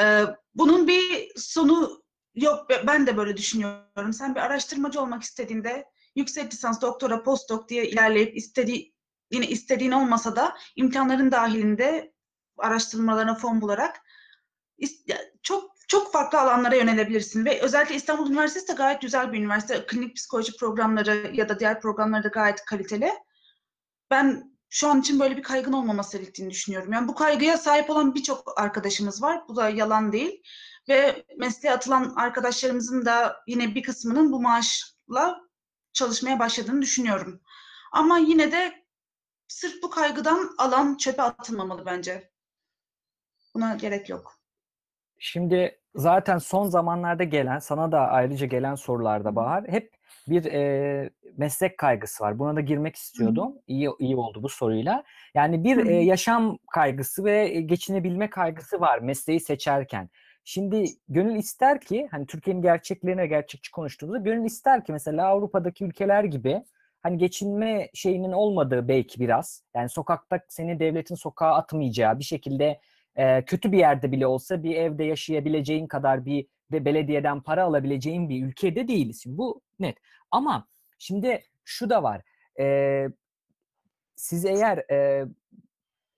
Ee, bunun bir sonu yok. Ben de böyle düşünüyorum. Sen bir araştırmacı olmak istediğinde yüksek lisans, doktora, postdoc diye ilerleyip istediği, yine istediğin olmasa da imkanların dahilinde araştırmalarına fon bularak çok çok farklı alanlara yönelebilirsin ve özellikle İstanbul Üniversitesi de gayet güzel bir üniversite. Klinik psikoloji programları ya da diğer programları da gayet kaliteli. Ben şu an için böyle bir kaygın olmaması gerektiğini düşünüyorum. Yani bu kaygıya sahip olan birçok arkadaşımız var. Bu da yalan değil. Ve mesleğe atılan arkadaşlarımızın da yine bir kısmının bu maaşla çalışmaya başladığını düşünüyorum. Ama yine de sırf bu kaygıdan alan çöpe atılmamalı bence. Buna gerek yok. Şimdi zaten son zamanlarda gelen, sana da ayrıca gelen sorularda Bahar hep bir e, meslek kaygısı var. Buna da girmek istiyordum. İyi iyi oldu bu soruyla. Yani bir Hı hı. e, yaşam kaygısı ve geçinebilme kaygısı var mesleği seçerken. Şimdi gönül ister ki hani Türkiye'nin gerçeklerine gerçekçi konuştuğumuzda gönül ister ki mesela Avrupa'daki ülkeler gibi hani geçinme şeyinin olmadığı belki biraz. Yani sokakta seni devletin sokağa atmayacağı bir şekilde e, kötü bir yerde bile olsa bir evde yaşayabileceğin kadar bir de belediyeden para alabileceğin bir ülkede değiliz. Şimdi bu net. Ama şimdi şu da var. E, siz eğer e,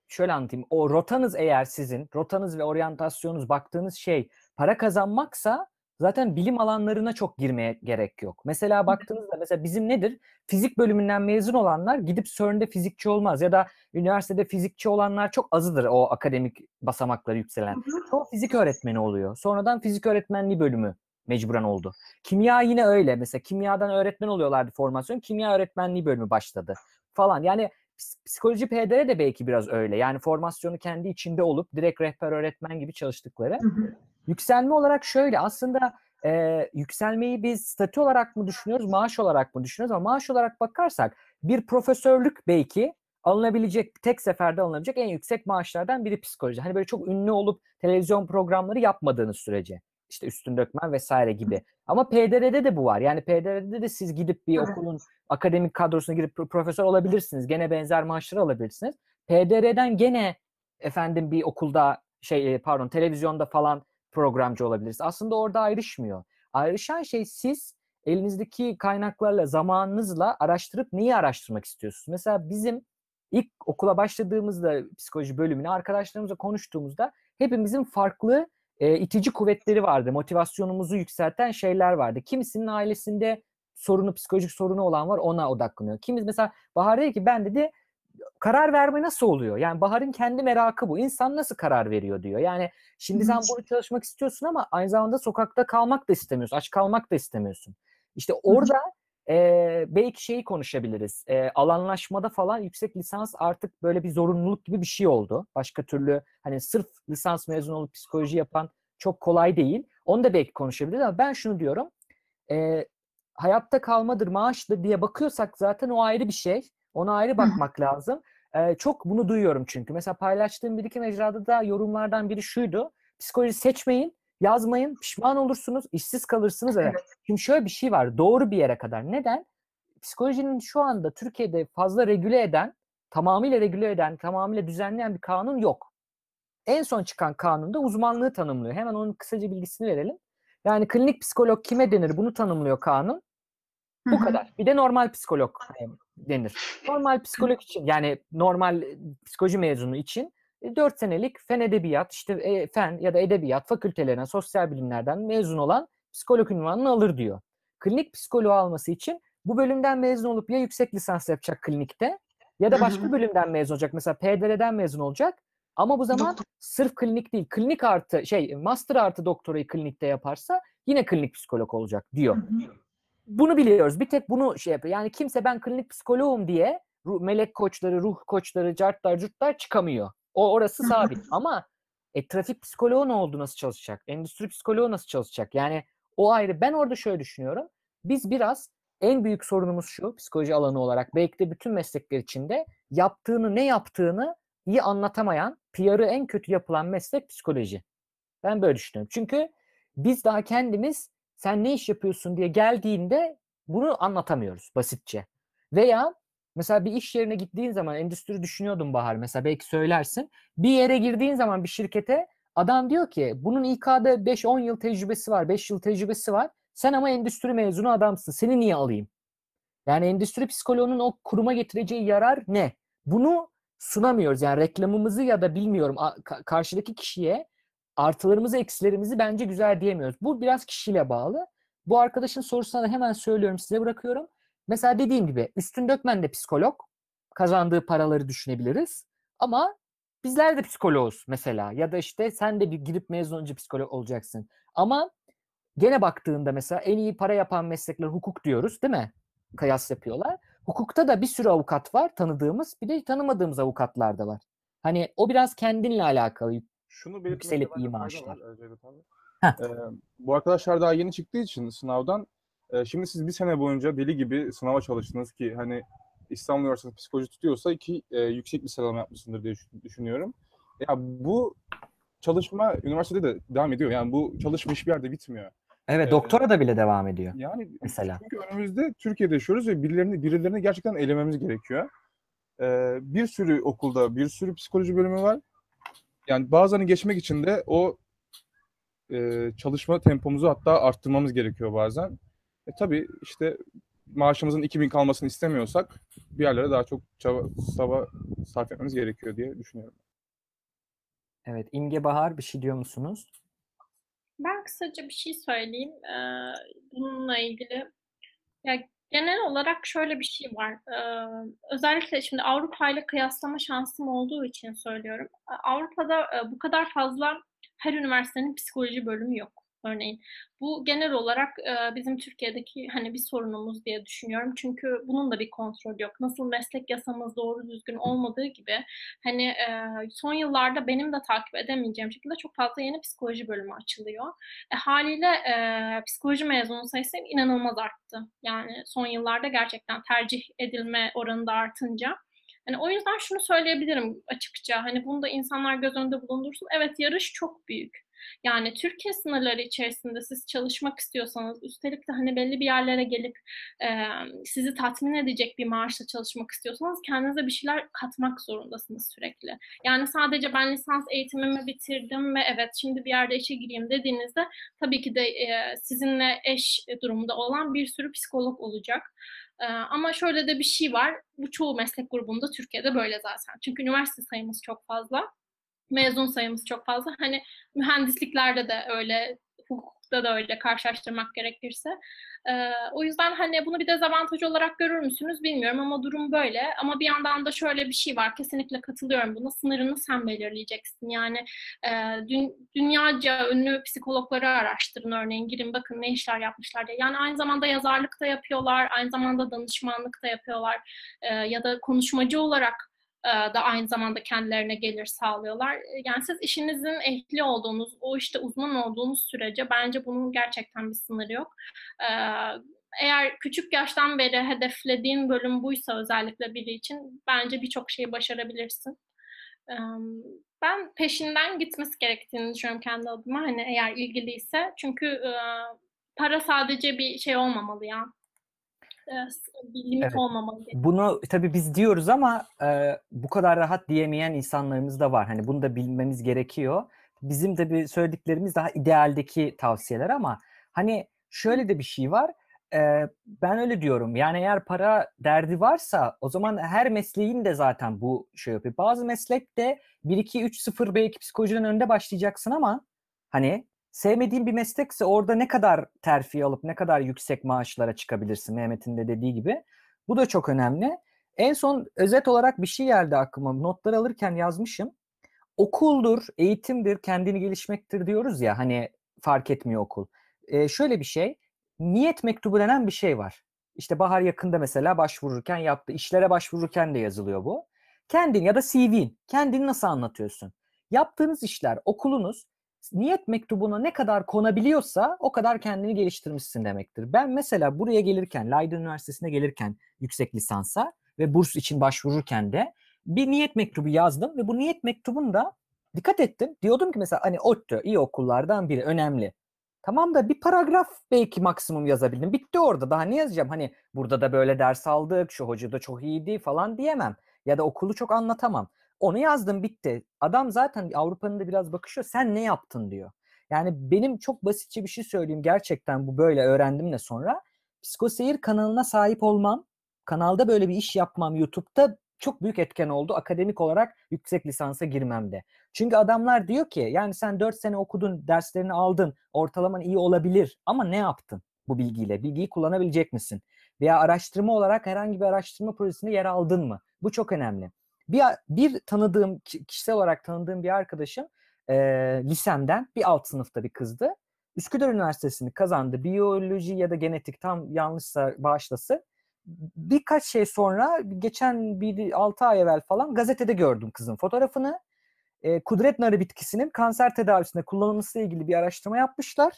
şöyle anlatayım. O rotanız eğer sizin rotanız ve oryantasyonunuz baktığınız şey para kazanmaksa zaten bilim alanlarına çok girmeye gerek yok. Mesela baktığınızda mesela bizim nedir? Fizik bölümünden mezun olanlar gidip CERN'de fizikçi olmaz ya da üniversitede fizikçi olanlar çok azıdır o akademik basamakları yükselen. Çoğu fizik öğretmeni oluyor. Sonradan fizik öğretmenliği bölümü mecburen oldu. Kimya yine öyle. Mesela kimyadan öğretmen oluyorlardı formasyon. Kimya öğretmenliği bölümü başladı falan. Yani ps- psikoloji PDR de belki biraz öyle. Yani formasyonu kendi içinde olup direkt rehber öğretmen gibi çalıştıkları. Hı hı. Yükselme olarak şöyle aslında e, yükselmeyi biz statü olarak mı düşünüyoruz, maaş olarak mı düşünüyoruz? Ama maaş olarak bakarsak bir profesörlük belki alınabilecek, tek seferde alınabilecek en yüksek maaşlardan biri psikoloji. Hani böyle çok ünlü olup televizyon programları yapmadığınız sürece. işte üstün dökmen vesaire gibi. Ama PDR'de de bu var. Yani PDR'de de siz gidip bir okulun akademik kadrosuna girip pro- profesör olabilirsiniz. Gene benzer maaşları alabilirsiniz. PDR'den gene efendim bir okulda şey pardon televizyonda falan programcı olabiliriz. Aslında orada ayrışmıyor. Ayrışan şey siz elinizdeki kaynaklarla, zamanınızla araştırıp neyi araştırmak istiyorsunuz? Mesela bizim ilk okula başladığımızda psikoloji bölümüne arkadaşlarımızla konuştuğumuzda hepimizin farklı e, itici kuvvetleri vardı. Motivasyonumuzu yükselten şeyler vardı. Kimisinin ailesinde sorunu, psikolojik sorunu olan var ona odaklanıyor. Kimiz mesela Bahar dedi ki ben dedi karar verme nasıl oluyor? Yani Bahar'ın kendi merakı bu. İnsan nasıl karar veriyor diyor. Yani şimdi sen bunu çalışmak istiyorsun ama aynı zamanda sokakta kalmak da istemiyorsun. Aç kalmak da istemiyorsun. İşte orada e, belki şeyi konuşabiliriz. E, alanlaşmada falan yüksek lisans artık böyle bir zorunluluk gibi bir şey oldu. Başka türlü hani sırf lisans mezunu olup psikoloji yapan çok kolay değil. Onu da belki konuşabiliriz ama ben şunu diyorum. E, hayatta kalmadır, maaştır diye bakıyorsak zaten o ayrı bir şey. Ona ayrı bakmak lazım. E, çok bunu duyuyorum çünkü. Mesela paylaştığım bir iki mecrada da yorumlardan biri şuydu. Psikoloji seçmeyin, yazmayın, pişman olursunuz, işsiz kalırsınız. Evet. Şimdi şöyle bir şey var. Doğru bir yere kadar. Neden? Psikolojinin şu anda Türkiye'de fazla regüle eden, tamamıyla regüle eden, tamamıyla düzenleyen bir kanun yok. En son çıkan kanunda uzmanlığı tanımlıyor. Hemen onun kısaca bilgisini verelim. Yani klinik psikolog kime denir? Bunu tanımlıyor kanun. Bu hı. kadar. Bir de normal psikolog denir. Normal psikolog için yani normal e, psikoloji mezunu için 4 senelik fen edebiyat, işte e, fen ya da edebiyat fakültelerine, sosyal bilimlerden mezun olan psikolog ünvanını alır diyor. Klinik psikoloğu alması için bu bölümden mezun olup ya yüksek lisans yapacak klinikte ya da başka bölümden mezun olacak. Mesela PDR'den mezun olacak. Ama bu zaman Doktor. sırf klinik değil, klinik artı şey master artı doktorayı klinikte yaparsa yine klinik psikolog olacak diyor Hı hı. Bunu biliyoruz. Bir tek bunu şey yapıyor. Yani kimse ben klinik psikoloğum diye ruh, melek koçları, ruh koçları, cartlar, curtlar çıkamıyor. O orası sabit. Ama e, trafik psikoloğu ne oldu nasıl çalışacak? Endüstri psikoloğu nasıl çalışacak? Yani o ayrı. Ben orada şöyle düşünüyorum. Biz biraz en büyük sorunumuz şu psikoloji alanı olarak belki de bütün meslekler içinde yaptığını ne yaptığını iyi anlatamayan, PR'ı en kötü yapılan meslek psikoloji. Ben böyle düşünüyorum. Çünkü biz daha kendimiz sen ne iş yapıyorsun diye geldiğinde bunu anlatamıyoruz basitçe. Veya mesela bir iş yerine gittiğin zaman endüstri düşünüyordum Bahar mesela belki söylersin. Bir yere girdiğin zaman bir şirkete adam diyor ki bunun İK'da 5-10 yıl tecrübesi var, 5 yıl tecrübesi var. Sen ama endüstri mezunu adamsın. Seni niye alayım? Yani endüstri psikoloğunun o kuruma getireceği yarar ne? Bunu sunamıyoruz. Yani reklamımızı ya da bilmiyorum karşıdaki kişiye artılarımızı eksilerimizi bence güzel diyemiyoruz. Bu biraz kişiyle bağlı. Bu arkadaşın sorusuna da hemen söylüyorum size bırakıyorum. Mesela dediğim gibi Üstün Dökmen de psikolog. Kazandığı paraları düşünebiliriz. Ama bizler de psikoloğuz mesela. Ya da işte sen de bir girip mezun olunca psikolog olacaksın. Ama gene baktığında mesela en iyi para yapan meslekler hukuk diyoruz değil mi? Kıyas yapıyorlar. Hukukta da bir sürü avukat var tanıdığımız bir de tanımadığımız avukatlar da var. Hani o biraz kendinle alakalı. Şunu belirtmekte Yükselip iyi maaşlar. Ee, bu arkadaşlar daha yeni çıktığı için sınavdan e, şimdi siz bir sene boyunca deli gibi sınava çalıştınız ki hani İstanbul Üniversitesi psikoloji tutuyorsa ki e, yüksek bir sıralama yapmışsındır diye düşün- düşünüyorum. Ya bu çalışma üniversitede de devam ediyor. Yani bu çalışma hiçbir yerde bitmiyor. Evet Ee, doktora da bile devam ediyor. Yani Mesela. çünkü önümüzde Türkiye'de yaşıyoruz ve birilerini birilerini gerçekten elememiz gerekiyor. Ee, bir sürü okulda bir sürü psikoloji bölümü var. Yani bazılarını geçmek için de o e, çalışma tempomuzu hatta arttırmamız gerekiyor bazen. E tabii işte maaşımızın 2000 kalmasını istemiyorsak bir yerlere daha çok çaba, çaba sarf etmemiz gerekiyor diye düşünüyorum. Evet İmge Bahar bir şey diyor musunuz? Ben kısaca bir şey söyleyeyim eee, bununla ilgili. Ya genel olarak şöyle bir şey var. Eee, özellikle şimdi Avrupa ile kıyaslama şansım olduğu için söylüyorum. Avrupa'da bu kadar fazla her üniversitenin psikoloji bölümü yok. Örneğin. Bu genel olarak e, bizim Türkiye'deki hani bir sorunumuz diye düşünüyorum. Çünkü bunun da bir kontrol yok. Nasıl meslek yasamız doğru düzgün olmadığı gibi hani e, son yıllarda benim de takip edemeyeceğim şekilde çok fazla yeni psikoloji bölümü açılıyor. E, haliyle e, psikoloji mezunu sayısı inanılmaz arttı. Yani son yıllarda gerçekten tercih edilme oranı da artınca. Hani o yüzden şunu söyleyebilirim açıkça. Hani bunu da insanlar göz önünde bulundursun. Evet yarış çok büyük. Yani Türkiye sınırları içerisinde siz çalışmak istiyorsanız, üstelik de hani belli bir yerlere gelip e, sizi tatmin edecek bir maaşla çalışmak istiyorsanız kendinize bir şeyler katmak zorundasınız sürekli. Yani sadece ben lisans eğitimimi bitirdim ve evet şimdi bir yerde işe gireyim dediğinizde tabii ki de e, sizinle eş durumda olan bir sürü psikolog olacak. Ama şöyle de bir şey var. Bu çoğu meslek grubunda Türkiye'de böyle zaten. Çünkü üniversite sayımız çok fazla. Mezun sayımız çok fazla. Hani mühendisliklerde de öyle, hukukta da öyle karşılaştırmak gerekirse. Ee, o yüzden hani bunu bir dezavantaj olarak görür müsünüz bilmiyorum ama durum böyle. Ama bir yandan da şöyle bir şey var. Kesinlikle katılıyorum buna. Sınırını sen belirleyeceksin. Yani e, dün, dünyaca ünlü psikologları araştırın örneğin. Girin bakın ne işler yapmışlar diye. Yani aynı zamanda yazarlık da yapıyorlar. Aynı zamanda danışmanlık da yapıyorlar. E, ya da konuşmacı olarak da aynı zamanda kendilerine gelir sağlıyorlar. E, Yani siz işinizin ehli olduğunuz, o işte uzman olduğunuz sürece bence bunun gerçekten bir sınırı yok. E, Eğer küçük yaştan beri hedeflediğin bölüm buysa özellikle biri için bence birçok şeyi başarabilirsin. E, Ben peşinden gitmesi gerektiğini düşünüyorum kendi adıma hani eğer ilgiliyse. Çünkü e, para sadece bir şey olmamalı ya. E, Bir limit Evet. olmamalı. Bunu tabii biz diyoruz ama e, bu kadar rahat diyemeyen insanlarımız da var. Hani bunu da bilmemiz gerekiyor. Bizim tabii söylediklerimiz daha idealdeki tavsiyeler ama hani şöyle de bir şey var. E, ben öyle diyorum. Yani eğer para derdi varsa o zaman her mesleğin de zaten bu şey yapıyor. Bazı meslekte 1 2 3 0 belki psikolojiden önde başlayacaksın ama hani sevmediğin bir meslekse orada ne kadar terfi alıp ne kadar yüksek maaşlara çıkabilirsin Mehmet'in de dediği gibi. Bu da çok önemli. En son özet olarak bir şey geldi aklıma. Notları alırken yazmışım. Okuldur, eğitimdir, kendini gelişmektir diyoruz ya hani fark etmiyor okul. Ee, şöyle bir şey, niyet mektubu denen bir şey var. İşte Bahar yakında mesela başvururken yaptı. İşlere başvururken de yazılıyor bu. Kendin ya da CV'in, kendini nasıl anlatıyorsun? Yaptığınız işler, okulunuz niyet mektubuna ne kadar konabiliyorsa o kadar kendini geliştirmişsin demektir. Ben mesela buraya gelirken, Leiden Üniversitesi'ne gelirken yüksek lisansa ve burs için başvururken de bir niyet mektubu yazdım ve bu niyet mektubunda dikkat ettim. Diyordum ki mesela hani ODTÜ iyi okullardan biri önemli. Tamam da bir paragraf belki maksimum yazabildim. Bitti orada. Daha ne yazacağım? Hani burada da böyle ders aldık, şu hoca da çok iyiydi falan diyemem. Ya da okulu çok anlatamam. Onu yazdım bitti. Adam zaten Avrupa'nın da biraz bakışıyor. Sen ne yaptın diyor. Yani benim çok basitçe bir şey söyleyeyim. Gerçekten bu böyle öğrendim de sonra. Psikoseyir kanalına sahip olmam, kanalda böyle bir iş yapmam YouTube'da çok büyük etken oldu akademik olarak yüksek lisansa girmemde. Çünkü adamlar diyor ki yani sen 4 sene okudun, derslerini aldın, ortalaman iyi olabilir ama ne yaptın bu bilgiyle? Bilgiyi kullanabilecek misin? Veya araştırma olarak herhangi bir araştırma projesinde yer aldın mı? Bu çok önemli. Bir, bir tanıdığım, kişisel olarak tanıdığım bir arkadaşım e, lisemden bir alt sınıfta bir kızdı. Üsküdar Üniversitesi'ni kazandı. Biyoloji ya da genetik tam yanlışsa bağışlasın. Birkaç şey sonra geçen bir 6 ay evvel falan gazetede gördüm kızın fotoğrafını. E, kudret narı bitkisinin kanser tedavisinde kullanılmasıyla ilgili bir araştırma yapmışlar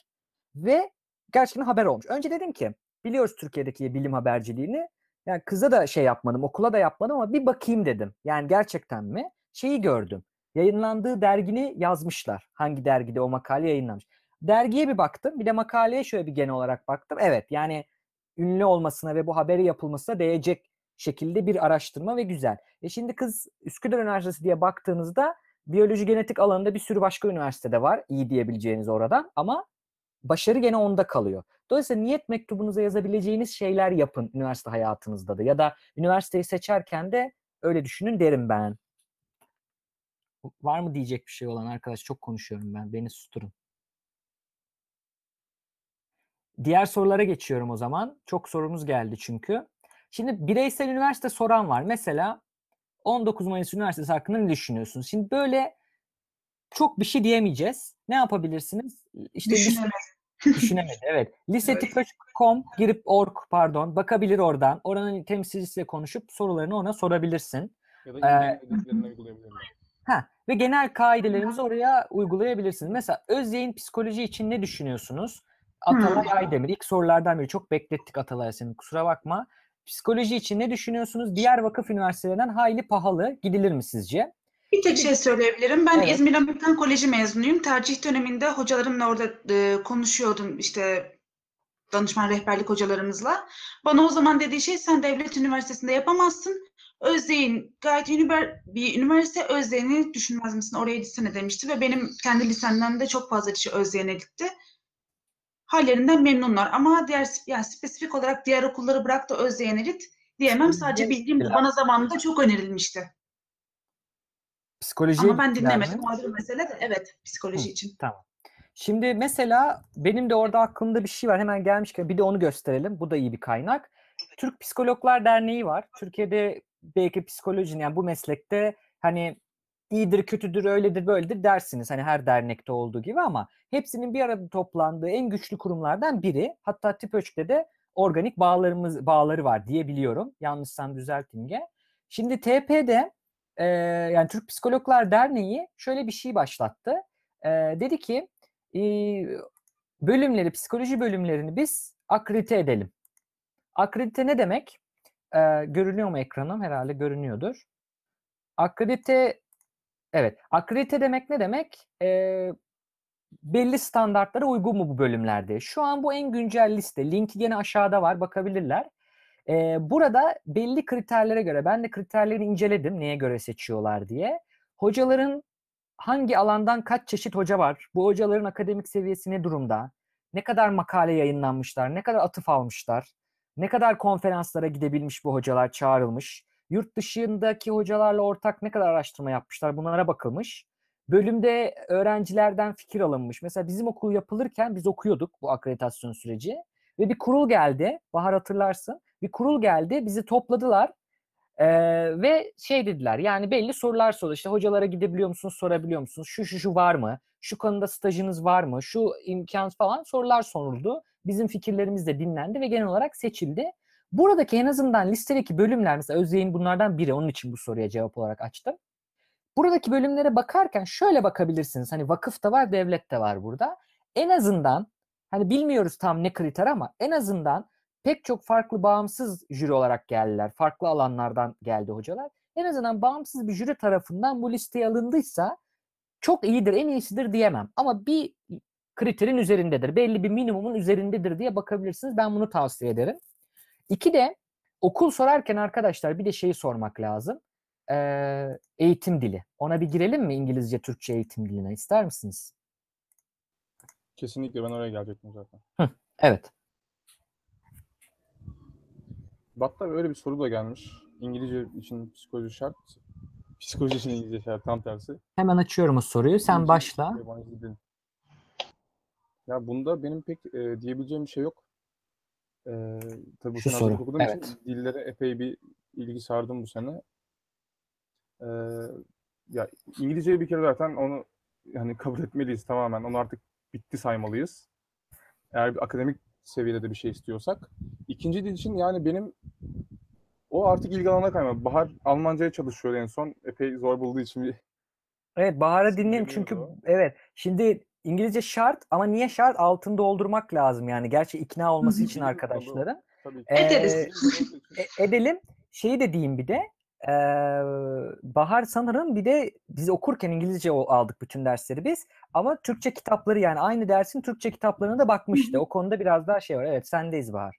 ve gerçekten haber olmuş. Önce dedim ki biliyoruz Türkiye'deki bilim haberciliğini. Yani kıza da şey yapmadım, okula da yapmadım ama bir bakayım dedim. Yani gerçekten mi? Şeyi gördüm. Yayınlandığı dergini yazmışlar. Hangi dergide o makale yayınlanmış. Dergiye bir baktım. Bir de makaleye şöyle bir genel olarak baktım. Evet yani ünlü olmasına ve bu haberi yapılmasına değecek şekilde bir araştırma ve güzel. E şimdi kız Üsküdar Üniversitesi diye baktığınızda biyoloji genetik alanında bir sürü başka üniversitede var. iyi diyebileceğiniz oradan ama başarı gene onda kalıyor. Dolayısıyla niyet mektubunuza yazabileceğiniz şeyler yapın üniversite hayatınızda da ya da üniversiteyi seçerken de öyle düşünün derim ben. Var mı diyecek bir şey olan arkadaş? Çok konuşuyorum ben. Beni susturun. Diğer sorulara geçiyorum o zaman. Çok sorumuz geldi çünkü. Şimdi bireysel üniversite soran var. Mesela 19 Mayıs Üniversitesi hakkında ne düşünüyorsunuz? Şimdi böyle çok bir şey diyemeyeceğiz. Ne yapabilirsiniz? İşte Düşünerek. Düşünemedi evet. Lisetipöç.com girip org pardon bakabilir oradan. Oranın temsilcisiyle konuşup sorularını ona sorabilirsin. Ya da Ee. Ha ve genel kaidelerimizi oraya uygulayabilirsiniz. Mesela Özyeğin psikoloji için ne düşünüyorsunuz? Atalay Aydemir. İlk sorulardan biri. Çok beklettik Atalay senin. Kusura bakma. Psikoloji için ne düşünüyorsunuz? Diğer vakıf üniversitelerinden hayli pahalı. Gidilir mi sizce? Bir tek şey söyleyebilirim. Ben Evet. İzmir Amerikan Koleji mezunuyum. Tercih döneminde hocalarımla orada e, konuşuyordum işte danışman rehberlik hocalarımızla. Bana o zaman dediği şey sen devlet üniversitesinde yapamazsın. Özdeğin gayet üniver- bir üniversite Özdeğin'i düşünmez misin? Oraya gitsene demişti ve benim kendi lisemden de çok fazla kişi Özdeğin'e gitti. Hallerinden memnunlar ama diğer yani spesifik olarak diğer okulları bırak da Özdeğin'e git diyemem. Sadece bildiğim bu bana zamanında çok önerilmişti. Psikolojiye Ama ben dinlemedim. O ayrı mesele de evet psikoloji için. Şimdi mesela benim de orada aklımda bir şey var. Hemen gelmişken bir de onu gösterelim. Bu da iyi bir kaynak. Türk Psikologlar Derneği var. Türkiye'de belki psikolojinin yani bu meslekte hani iyidir, kötüdür, öyledir, böyledir dersiniz. Hani her dernekte olduğu gibi ama hepsinin bir arada toplandığı en güçlü kurumlardan biri. Hatta TİPÖÇ'te de organik bağlarımız bağları var diye biliyorum. Yanlışsam düzelt İmge. Şimdi TP'de e, yani Türk Psikologlar Derneği şöyle bir şey başlattı. E, dedi ki e, bölümleri, psikoloji bölümlerini biz akredite edelim. Akredite ne demek? E, görünüyor mu ekranım? Herhalde görünüyordur. Akredite, evet. Akredite demek ne demek? E, belli standartlara uygun mu bu bölümlerde? Şu an bu en güncel liste. Linki gene aşağıda var, bakabilirler. E, burada belli kriterlere göre, ben de kriterleri inceledim neye göre seçiyorlar diye. Hocaların hangi alandan kaç çeşit hoca var? Bu hocaların akademik seviyesi ne durumda? Ne kadar makale yayınlanmışlar? Ne kadar atıf almışlar? Ne kadar konferanslara gidebilmiş bu hocalar çağrılmış? Yurt dışındaki hocalarla ortak ne kadar araştırma yapmışlar? Bunlara bakılmış. Bölümde öğrencilerden fikir alınmış. Mesela bizim okul yapılırken biz okuyorduk bu akreditasyon süreci. Ve bir kurul geldi. Bahar hatırlarsın. Bir kurul geldi. Bizi topladılar. Ee, ve şey dediler yani belli sorular sordu. İşte hocalara gidebiliyor musunuz, sorabiliyor musunuz? Şu şu şu var mı? Şu konuda stajınız var mı? Şu imkan falan sorular soruldu. Bizim fikirlerimiz de dinlendi ve genel olarak seçildi. Buradaki en azından listedeki bölümler mesela Özyeğin bunlardan biri. Onun için bu soruya cevap olarak açtım. Buradaki bölümlere bakarken şöyle bakabilirsiniz. Hani vakıf da var, devlet de var burada. En azından hani bilmiyoruz tam ne kriter ama en azından pek çok farklı bağımsız jüri olarak geldiler. Farklı alanlardan geldi hocalar. En azından bağımsız bir jüri tarafından bu listeye alındıysa çok iyidir, en iyisidir diyemem. Ama bir kriterin üzerindedir. Belli bir minimumun üzerindedir diye bakabilirsiniz. Ben bunu tavsiye ederim. İki de okul sorarken arkadaşlar bir de şeyi sormak lazım. Ee, eğitim dili. Ona bir girelim mi İngilizce, Türkçe eğitim diline? ister misiniz? Kesinlikle ben oraya gelecektim zaten. Evet. Hatta öyle bir soru da gelmiş. İngilizce için psikoloji şart. Psikoloji için İngilizce şart tam tersi. Hemen açıyorum o soruyu. Sen İngilizce, başla. yabancı dil. Ya bunda benim pek e, diyebileceğim bir şey yok. E, tabii bu Şu sene soru, okuduğum evet. için dillere epey bir ilgi sardım bu sene. E, ya İngilizceyi bir kere zaten onu yani kabul etmeliyiz tamamen. Onu artık bitti saymalıyız. Eğer bir akademik seviyede de bir şey istiyorsak. İkinci dil için yani benim o artık ilgi alanına kayma. Bahar Almanca'ya çalışıyor en son. Epey zor bulduğu için bir Evet Bahar'ı dinleyelim çünkü Sinirleniyordu evet şimdi İngilizce şart ama niye şart? Altını doldurmak lazım yani. Gerçi ikna olması için arkadaşların. tabii ki. Ederiz. Ee, e- edelim. Şeyi de diyeyim bir de. Ee, Bahar sanırım bir de biz okurken İngilizce o- aldık bütün dersleri biz. Ama Türkçe kitapları yani aynı dersin Türkçe kitaplarına da bakmıştı. O konuda biraz daha şey var. Evet sendeyiz Bahar.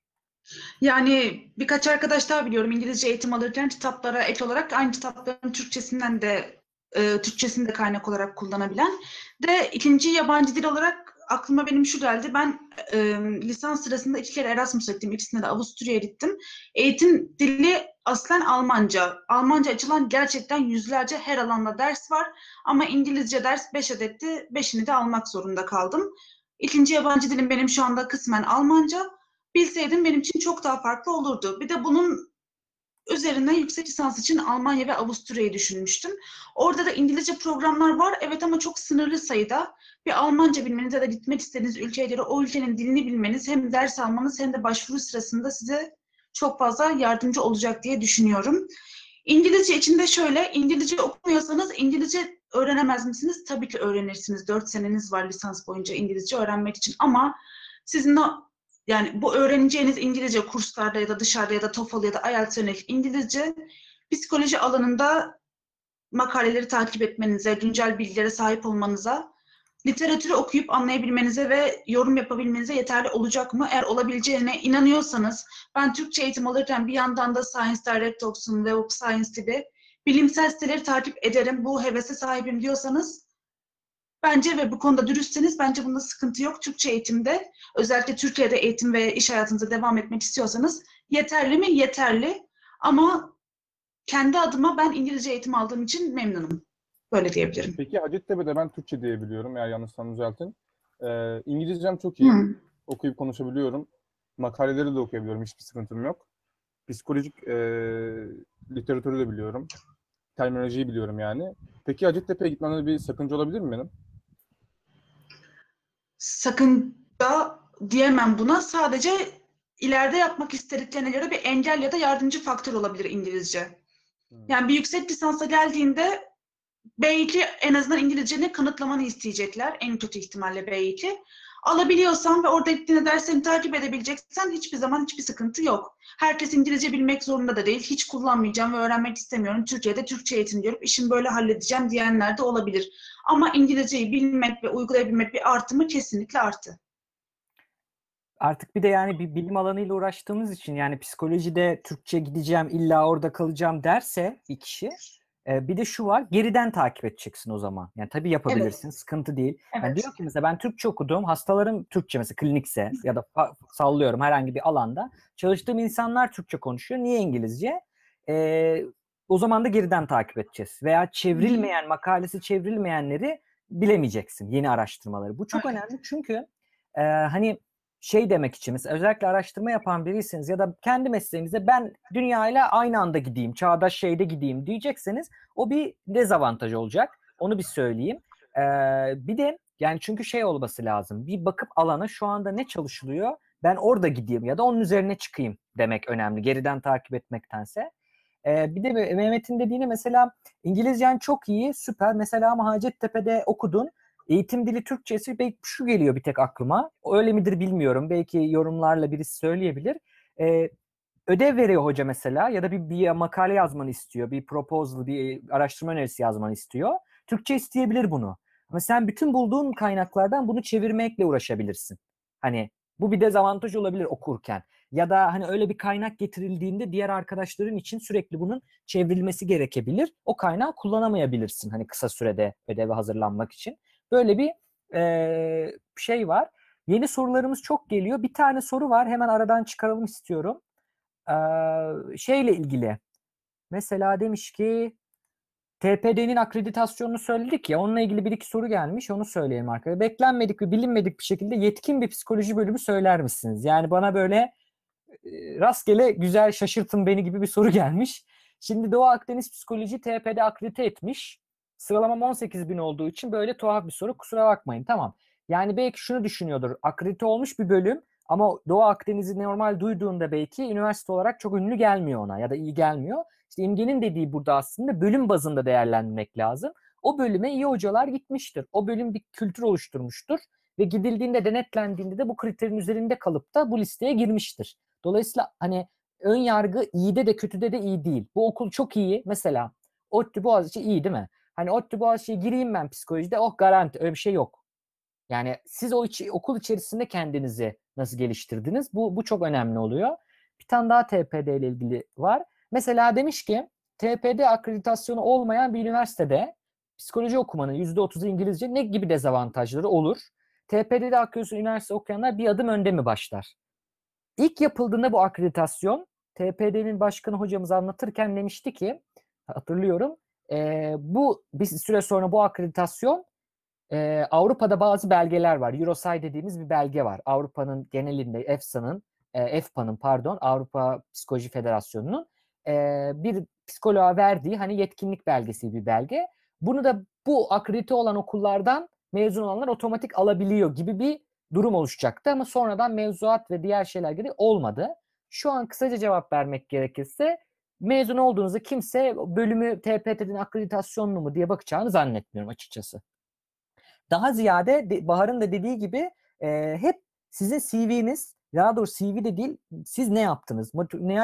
Yani birkaç arkadaş daha biliyorum İngilizce eğitim alırken kitaplara ek olarak aynı kitapların Türkçesinden de e, Türkçesini de kaynak olarak kullanabilen. De ikinci yabancı dil olarak aklıma benim şu geldi. Ben e, lisans sırasında iki kere Erasmus gittim. İkisinde de Avusturya'ya gittim. Eğitim dili aslen Almanca. Almanca açılan gerçekten yüzlerce her alanda ders var. Ama İngilizce ders 5 adetti. Beşini de almak zorunda kaldım. İkinci yabancı dilim benim şu anda kısmen Almanca. Bilseydim benim için çok daha farklı olurdu. Bir de bunun üzerine yüksek lisans için Almanya ve Avusturya'yı düşünmüştüm. Orada da İngilizce programlar var. Evet ama çok sınırlı sayıda. Bir Almanca bilmeniz ya da gitmek istediğiniz ülkeye göre o ülkenin dilini bilmeniz hem ders almanız hem de başvuru sırasında size çok fazla yardımcı olacak diye düşünüyorum. İngilizce için de şöyle, İngilizce okumuyorsanız İngilizce öğrenemez misiniz? Tabii ki öğrenirsiniz. Dört seneniz var lisans boyunca İngilizce öğrenmek için ama sizin o yani bu öğreneceğiniz İngilizce kurslarda ya da dışarıda ya da TOEFL ya da IELTS yönelik İngilizce psikoloji alanında makaleleri takip etmenize, güncel bilgilere sahip olmanıza, literatürü okuyup anlayabilmenize ve yorum yapabilmenize yeterli olacak mı? Eğer olabileceğine inanıyorsanız, ben Türkçe eğitim alırken bir yandan da Science Direct olsun, Web Science gibi bilimsel siteleri takip ederim, bu hevese sahibim diyorsanız, bence ve bu konuda dürüstseniz bence bunda sıkıntı yok. Türkçe eğitimde, özellikle Türkiye'de eğitim ve iş hayatınıza devam etmek istiyorsanız yeterli mi? Yeterli. Ama kendi adıma ben İngilizce eğitim aldığım için memnunum. Böyle diyebilirim. Peki Hacettepe'de ben Türkçe diyebiliyorum eğer yanlışsam düzeltin. Ee, İngilizcem çok iyi. Hı. Okuyup konuşabiliyorum. Makaleleri de okuyabiliyorum. Hiçbir sıkıntım yok. Psikolojik e, literatürü de biliyorum. Terminolojiyi biliyorum yani. Peki Hacettepe'ye gitmemde bir sakınca olabilir mi benim? sakınca diyemem buna. Sadece ileride yapmak istediklerine göre bir engel ya da yardımcı faktör olabilir İngilizce. Yani bir yüksek lisansa geldiğinde B2 en azından İngilizceni kanıtlamanı isteyecekler. En kötü ihtimalle B2. Alabiliyorsan ve orada gittiğinde derslerini takip edebileceksen hiçbir zaman hiçbir sıkıntı yok. Herkes İngilizce bilmek zorunda da değil. Hiç kullanmayacağım ve öğrenmek istemiyorum. Türkiye'de Türkçe eğitim diyorum. İşimi böyle halledeceğim diyenler de olabilir. Ama İngilizceyi bilmek ve uygulayabilmek bir artı mı? Kesinlikle artı. Artık bir de yani bir bilim alanıyla uğraştığımız için yani psikolojide Türkçe gideceğim illa orada kalacağım derse bir kişi e, bir de şu var geriden takip edeceksin o zaman. Yani tabii yapabilirsin sıkıntı değil. Yani Evet. diyor ki mesela ben Türkçe okudum hastalarım Türkçe mesela klinikse ya da sallıyorum herhangi bir alanda çalıştığım insanlar Türkçe konuşuyor. Niye İngilizce? E, o zaman da geriden takip edeceğiz. Veya çevrilmeyen makalesi çevrilmeyenleri bilemeyeceksin yeni araştırmaları. Bu çok Evet. önemli çünkü e, hani şey demek mesela özellikle araştırma yapan biriyseniz ya da kendi mesleğinizde ben dünyayla aynı anda gideyim, çağdaş şeyde gideyim diyecekseniz o bir dezavantaj olacak. Onu bir söyleyeyim. Ee, bir de yani çünkü şey olması lazım. Bir bakıp alana şu anda ne çalışılıyor ben orada gideyim ya da onun üzerine çıkayım demek önemli. Geriden takip etmektense. Ee, bir de Me- Mehmet'in dediğine mesela İngilizcen çok iyi, süper. Mesela ama Hacettepe'de okudun. Eğitim dili Türkçesi belki şu geliyor bir tek aklıma. Öyle midir bilmiyorum. Belki yorumlarla birisi söyleyebilir. Ee, ödev veriyor hoca mesela ya da bir, bir makale yazmanı istiyor. Bir proposal, bir araştırma önerisi yazmanı istiyor. Türkçe isteyebilir bunu. Ama sen bütün bulduğun kaynaklardan bunu çevirmekle uğraşabilirsin. Hani bu bir dezavantaj olabilir okurken. Ya da hani öyle bir kaynak getirildiğinde diğer arkadaşların için sürekli bunun çevrilmesi gerekebilir. O kaynağı kullanamayabilirsin hani kısa sürede ödeve hazırlanmak için. Böyle bir eee, şey var. Yeni sorularımız çok geliyor. Bir tane soru var. Hemen aradan çıkaralım istiyorum. Eee, şeyle ilgili. Mesela demiş ki TPD'nin akreditasyonunu söyledik ya. Onunla ilgili bir iki soru gelmiş. Onu söyleyelim arkadaşlar. Beklenmedik ve bilinmedik bir şekilde yetkin bir psikoloji bölümü söyler misiniz? Yani bana böyle e, rastgele güzel şaşırtın beni gibi bir soru gelmiş. Şimdi Doğu Akdeniz Psikoloji TP'de akredite etmiş. Sıralamam 18 bin olduğu için böyle tuhaf bir soru. Kusura bakmayın. Tamam. Yani belki şunu düşünüyordur. Akredite olmuş bir bölüm ama Doğu Akdeniz'i normal duyduğunda belki üniversite olarak çok ünlü gelmiyor ona ya da iyi gelmiyor. İşte İmge'nin dediği burada aslında bölüm bazında değerlendirmek lazım. O bölüme iyi hocalar gitmiştir. O bölüm bir kültür oluşturmuştur ve gidildiğinde denetlendiğinde de bu kriterin üzerinde kalıp da bu listeye girmiştir. Dolayısıyla hani ön yargı iyide de kötüde de iyi değil. Bu okul çok iyi. Mesela ODTÜ Boğaziçi iyi değil mi? Hani ODTÜ Boğaziçi'ye gireyim ben psikolojide oh garanti öyle bir şey yok. Yani siz o içi- okul içerisinde kendinizi nasıl geliştirdiniz? Bu, bu çok önemli oluyor. Bir tane daha TPD ile ilgili var. Mesela demiş ki TPD akreditasyonu olmayan bir üniversitede psikoloji okumanın %30'u İngilizce ne gibi dezavantajları olur? TPD'de akreditasyonu üniversite okuyanlar bir adım önde mi başlar? İlk yapıldığında bu akreditasyon TPD'nin başkanı hocamız anlatırken demişti ki hatırlıyorum eee, bu bir süre sonra bu akreditasyon eee, Avrupa'da bazı belgeler var. Eurosai dediğimiz bir belge var. Avrupa'nın genelinde EFSA'nın, e, EFPA'nın pardon Avrupa Psikoloji Federasyonu'nun e, bir psikoloğa verdiği hani yetkinlik belgesi bir belge. Bunu da bu akredite olan okullardan mezun olanlar otomatik alabiliyor gibi bir durum oluşacaktı ama sonradan mevzuat ve diğer şeyler gibi olmadı. Şu an kısaca cevap vermek gerekirse mezun olduğunuzda kimse bölümü TPT'nin akreditasyonlu mu diye bakacağını zannetmiyorum açıkçası. Daha ziyade de- Bahar'ın da dediği gibi e, hep sizin CV'niz daha doğrusu CV de değil siz ne yaptınız?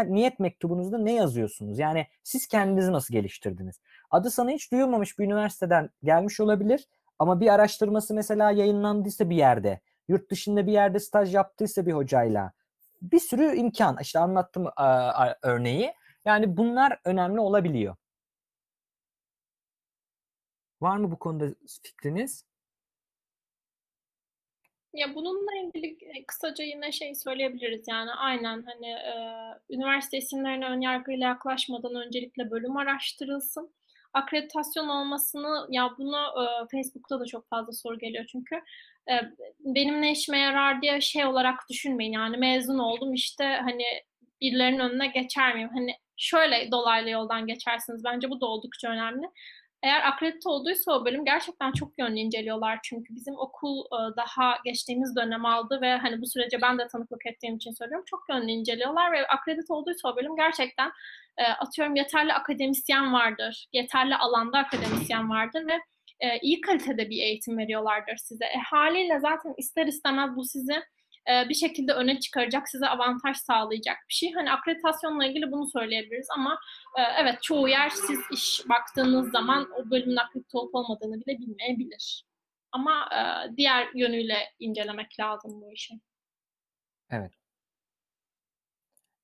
Niyet mektubunuzda ne yazıyorsunuz? Yani siz kendinizi nasıl geliştirdiniz? Adı sana hiç duyulmamış bir üniversiteden gelmiş olabilir ama bir araştırması mesela yayınlandıysa bir yerde, yurt dışında bir yerde staj yaptıysa bir hocayla bir sürü imkan işte anlattım örneği. Yani bunlar önemli olabiliyor. Var mı bu konuda fikriniz? Ya bununla ilgili e, kısaca yine şey söyleyebiliriz yani aynen hani e, üniversite isimlerine önyargıyla yaklaşmadan öncelikle bölüm araştırılsın. Akreditasyon olmasını ya bunu e, Facebook'ta da çok fazla soru geliyor çünkü e, benim ne işime yarar diye şey olarak düşünmeyin yani mezun oldum işte hani birilerinin önüne geçer miyim? Hani şöyle dolaylı yoldan geçersiniz bence bu da oldukça önemli. Eğer akredite olduysa o bölüm gerçekten çok yönlü inceliyorlar çünkü bizim okul e, daha geçtiğimiz dönem aldı ve hani bu sürece ben de tanıklık ettiğim için söylüyorum çok yönlü inceliyorlar ve akredite olduysa o bölüm gerçekten e, atıyorum yeterli akademisyen vardır, yeterli alanda akademisyen vardır ve e, iyi kalitede bir eğitim veriyorlardır size. E, haliyle zaten ister istemez bu sizi e, bir şekilde öne çıkaracak, size avantaj sağlayacak bir şey. Hani akreditasyonla ilgili bunu söyleyebiliriz ama e, evet çoğu yer siz iş baktığınız zaman o bölümün akredite olup olmadığını bile bilmeyebilir. Ama e, diğer yönüyle incelemek lazım bu işi.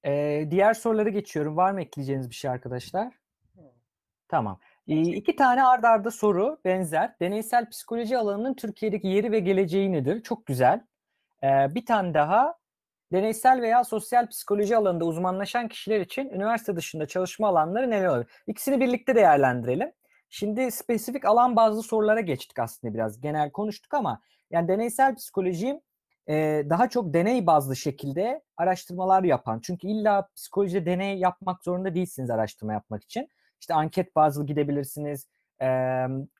Ee, diğer soruları geçiyorum. Var mı ekleyeceğiniz bir şey arkadaşlar? Tamam. Ee, iki tane ard arda soru benzer. Deneysel psikoloji alanının Türkiye'deki yeri ve geleceği nedir? Çok güzel. Ee, bir tane daha. Deneysel veya sosyal psikoloji alanında uzmanlaşan kişiler için üniversite dışında çalışma alanları neler olur? İkisini birlikte değerlendirelim. Şimdi spesifik alan bazlı sorulara geçtik aslında biraz. Genel konuştuk ama yani deneysel psikoloji e, daha çok deney bazlı şekilde araştırmalar yapan. Çünkü illa psikolojide deney yapmak zorunda değilsiniz araştırma yapmak için. İşte anket bazlı gidebilirsiniz. E,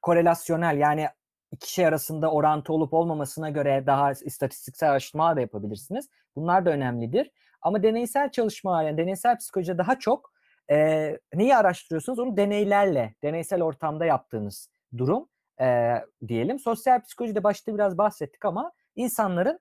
korelasyonel yani iki şey arasında orantı olup olmamasına göre daha istatistiksel araştırmalar da yapabilirsiniz. Bunlar da önemlidir. Ama deneysel çalışmalar yani deneysel psikolojide daha çok e, neyi araştırıyorsunuz? Onu deneylerle, deneysel ortamda yaptığınız durum e, diyelim. Sosyal psikolojide başta biraz bahsettik ama insanların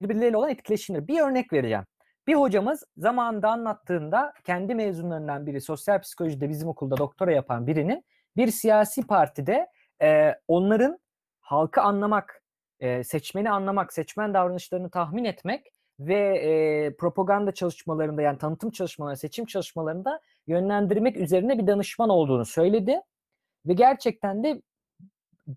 birbirleriyle olan etkileşimleri. Bir örnek vereceğim. Bir hocamız zamanında anlattığında kendi mezunlarından biri sosyal psikolojide bizim okulda doktora yapan birinin bir siyasi partide e, onların halkı anlamak, e, seçmeni anlamak, seçmen davranışlarını tahmin etmek ve e, propaganda çalışmalarında yani tanıtım çalışmaları, seçim çalışmalarında yönlendirmek üzerine bir danışman olduğunu söyledi. Ve gerçekten de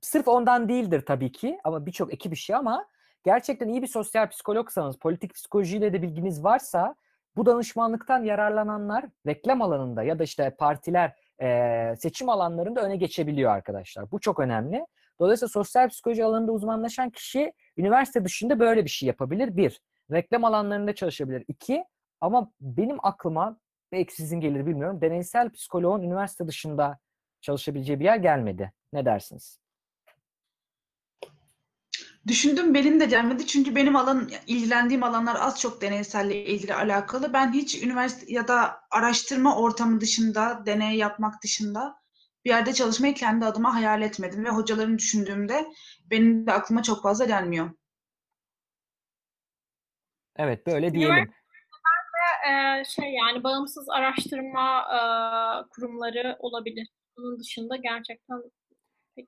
sırf ondan değildir tabii ki ama birçok ekip işi ama gerçekten iyi bir sosyal psikologsanız, politik psikolojiyle de bilginiz varsa bu danışmanlıktan yararlananlar reklam alanında ya da işte partiler e, seçim alanlarında öne geçebiliyor arkadaşlar. Bu çok önemli. Dolayısıyla sosyal psikoloji alanında uzmanlaşan kişi üniversite dışında böyle bir şey yapabilir. Bir, reklam alanlarında çalışabilir. İki, ama benim aklıma belki sizin gelir bilmiyorum. Deneysel psikoloğun üniversite dışında çalışabileceği bir yer gelmedi. Ne dersiniz? Düşündüm benim de gelmedi çünkü benim alan ilgilendiğim alanlar az çok deneyselle ilgili alakalı. Ben hiç üniversite ya da araştırma ortamı dışında, deney yapmak dışında bir yerde çalışmayı kendi adıma hayal etmedim ve hocalarını düşündüğümde benim de aklıma çok fazla gelmiyor. Evet böyle diyelim. Ee, şey yani bağımsız araştırma e, kurumları olabilir. Bunun dışında gerçekten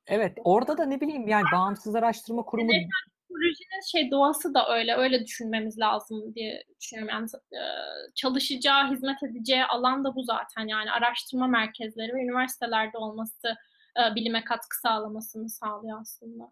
Evet orada da ne bileyim yani bağımsız araştırma kurumu Psikolojinin şey doğası da öyle, öyle düşünmemiz lazım diye düşünüyorum. Yani e, çalışacağı, hizmet edeceği alan da bu zaten. Yani araştırma merkezleri ve üniversitelerde olması e, bilime katkı sağlamasını sağlıyor aslında.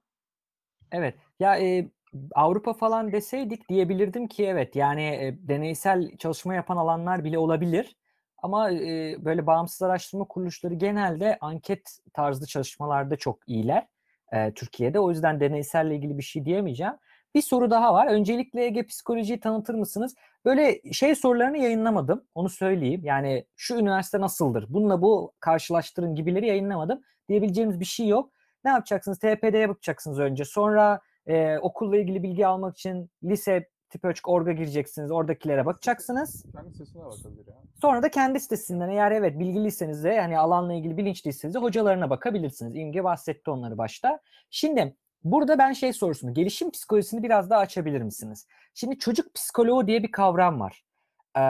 Evet. Ya e, Avrupa falan deseydik diyebilirdim ki evet yani e, deneysel çalışma yapan alanlar bile olabilir. Ama e, böyle bağımsız araştırma kuruluşları genelde anket tarzı çalışmalarda çok iyiler e, Türkiye'de. O yüzden deneyselle ilgili bir şey diyemeyeceğim. Bir soru daha var. Öncelikle Ege psikolojiyi tanıtır mısınız? Böyle şey sorularını yayınlamadım. Onu söyleyeyim. Yani şu üniversite nasıldır? Bununla bu karşılaştırın gibileri yayınlamadım. Diyebileceğimiz bir şey yok. Ne yapacaksınız? TPD'ye bakacaksınız önce. Sonra e, okulla ilgili bilgi almak için lise tip ölçük orga gireceksiniz. Oradakilere bakacaksınız. Kendi sesine bakabilir ya. Sonra da kendi sitesinden eğer evet bilgiliyseniz de yani alanla ilgili bilinçliyseniz de hocalarına bakabilirsiniz. İmge bahsetti onları başta. Şimdi burada ben şey sorusunu, gelişim psikolojisini biraz daha açabilir misiniz? Şimdi çocuk psikoloğu diye bir kavram var. Ee,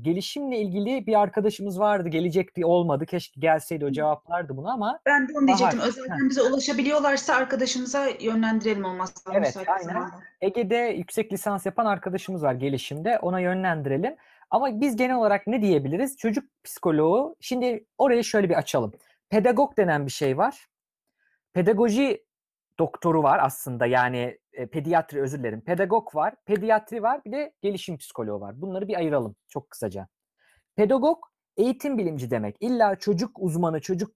gelişimle ilgili bir arkadaşımız vardı, gelecekti olmadı. Keşke gelseydi o cevaplardı bunu ama Ben de onu diyecektim. Bahar. Özellikle bize ulaşabiliyorlarsa arkadaşımıza yönlendirelim olmazsa. Evet, aynen. Ege'de yüksek lisans yapan arkadaşımız var gelişimde. Ona yönlendirelim. Ama biz genel olarak ne diyebiliriz? Çocuk psikoloğu. Şimdi orayı şöyle bir açalım. Pedagog denen bir şey var. Pedagoji doktoru var aslında. Yani e, pediatri özür dilerim. Pedagog var, pediatri var, bir de gelişim psikoloğu var. Bunları bir ayıralım çok kısaca. Pedagog eğitim bilimci demek. İlla çocuk uzmanı, çocuk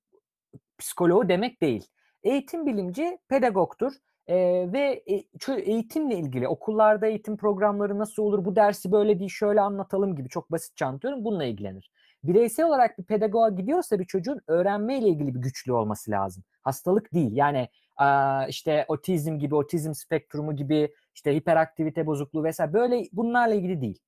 psikoloğu demek değil. Eğitim bilimci pedagogtur. Ee, ve e, eğitimle ilgili okullarda eğitim programları nasıl olur bu dersi böyle değil şöyle anlatalım gibi çok basitçe anlatıyorum bununla ilgilenir. Bireysel olarak bir pedagoğa gidiyorsa bir çocuğun öğrenmeyle ilgili bir güçlüğü olması lazım. Hastalık değil yani işte otizm gibi otizm spektrumu gibi işte hiperaktivite bozukluğu vesaire böyle bunlarla ilgili değil.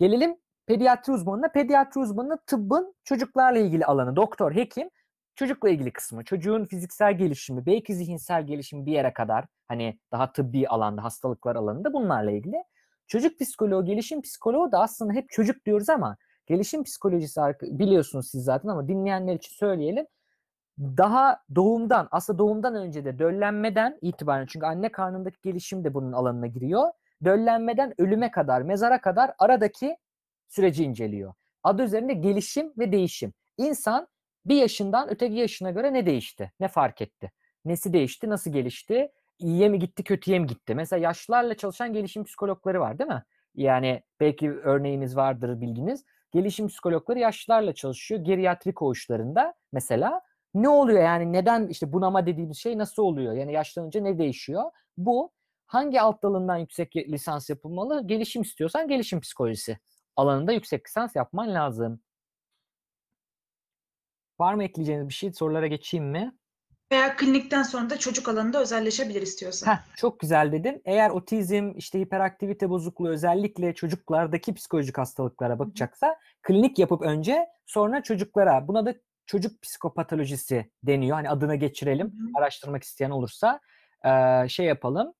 Gelelim pediatri uzmanına. Pediatri uzmanı tıbbın çocuklarla ilgili alanı. Doktor, hekim çocukla ilgili kısmı. Çocuğun fiziksel gelişimi, belki zihinsel gelişimi bir yere kadar hani daha tıbbi alanda, hastalıklar alanında bunlarla ilgili. Çocuk psikoloğu, gelişim psikoloğu da aslında hep çocuk diyoruz ama gelişim psikolojisi biliyorsunuz siz zaten ama dinleyenler için söyleyelim. Daha doğumdan, aslında doğumdan önce de döllenmeden itibaren çünkü anne karnındaki gelişim de bunun alanına giriyor. Döllenmeden ölüme kadar, mezara kadar aradaki süreci inceliyor. Adı üzerinde gelişim ve değişim. İnsan bir yaşından öteki yaşına göre ne değişti? Ne fark etti? Nesi değişti? Nasıl gelişti? İyiye mi gitti, kötüye mi gitti? Mesela yaşlılarla çalışan gelişim psikologları var değil mi? Yani belki örneğiniz vardır bilginiz. Gelişim psikologları yaşlılarla çalışıyor. Geriatri koğuşlarında mesela ne oluyor yani neden işte bunama dediğimiz şey nasıl oluyor? Yani yaşlanınca ne değişiyor? Bu hangi alt dalından yüksek lisans yapılmalı? Gelişim istiyorsan gelişim psikolojisi alanında yüksek lisans yapman lazım. Var mı ekleyeceğiniz bir şey? Sorulara geçeyim mi? Veya klinikten sonra da çocuk alanında özelleşebilir istiyorsan. Heh, çok güzel dedin. Eğer otizm, işte hiperaktivite bozukluğu özellikle çocuklardaki psikolojik hastalıklara bakacaksa klinik yapıp önce sonra çocuklara buna da çocuk psikopatolojisi deniyor. Hani adına geçirelim. Araştırmak isteyen olursa eee, şey yapalım.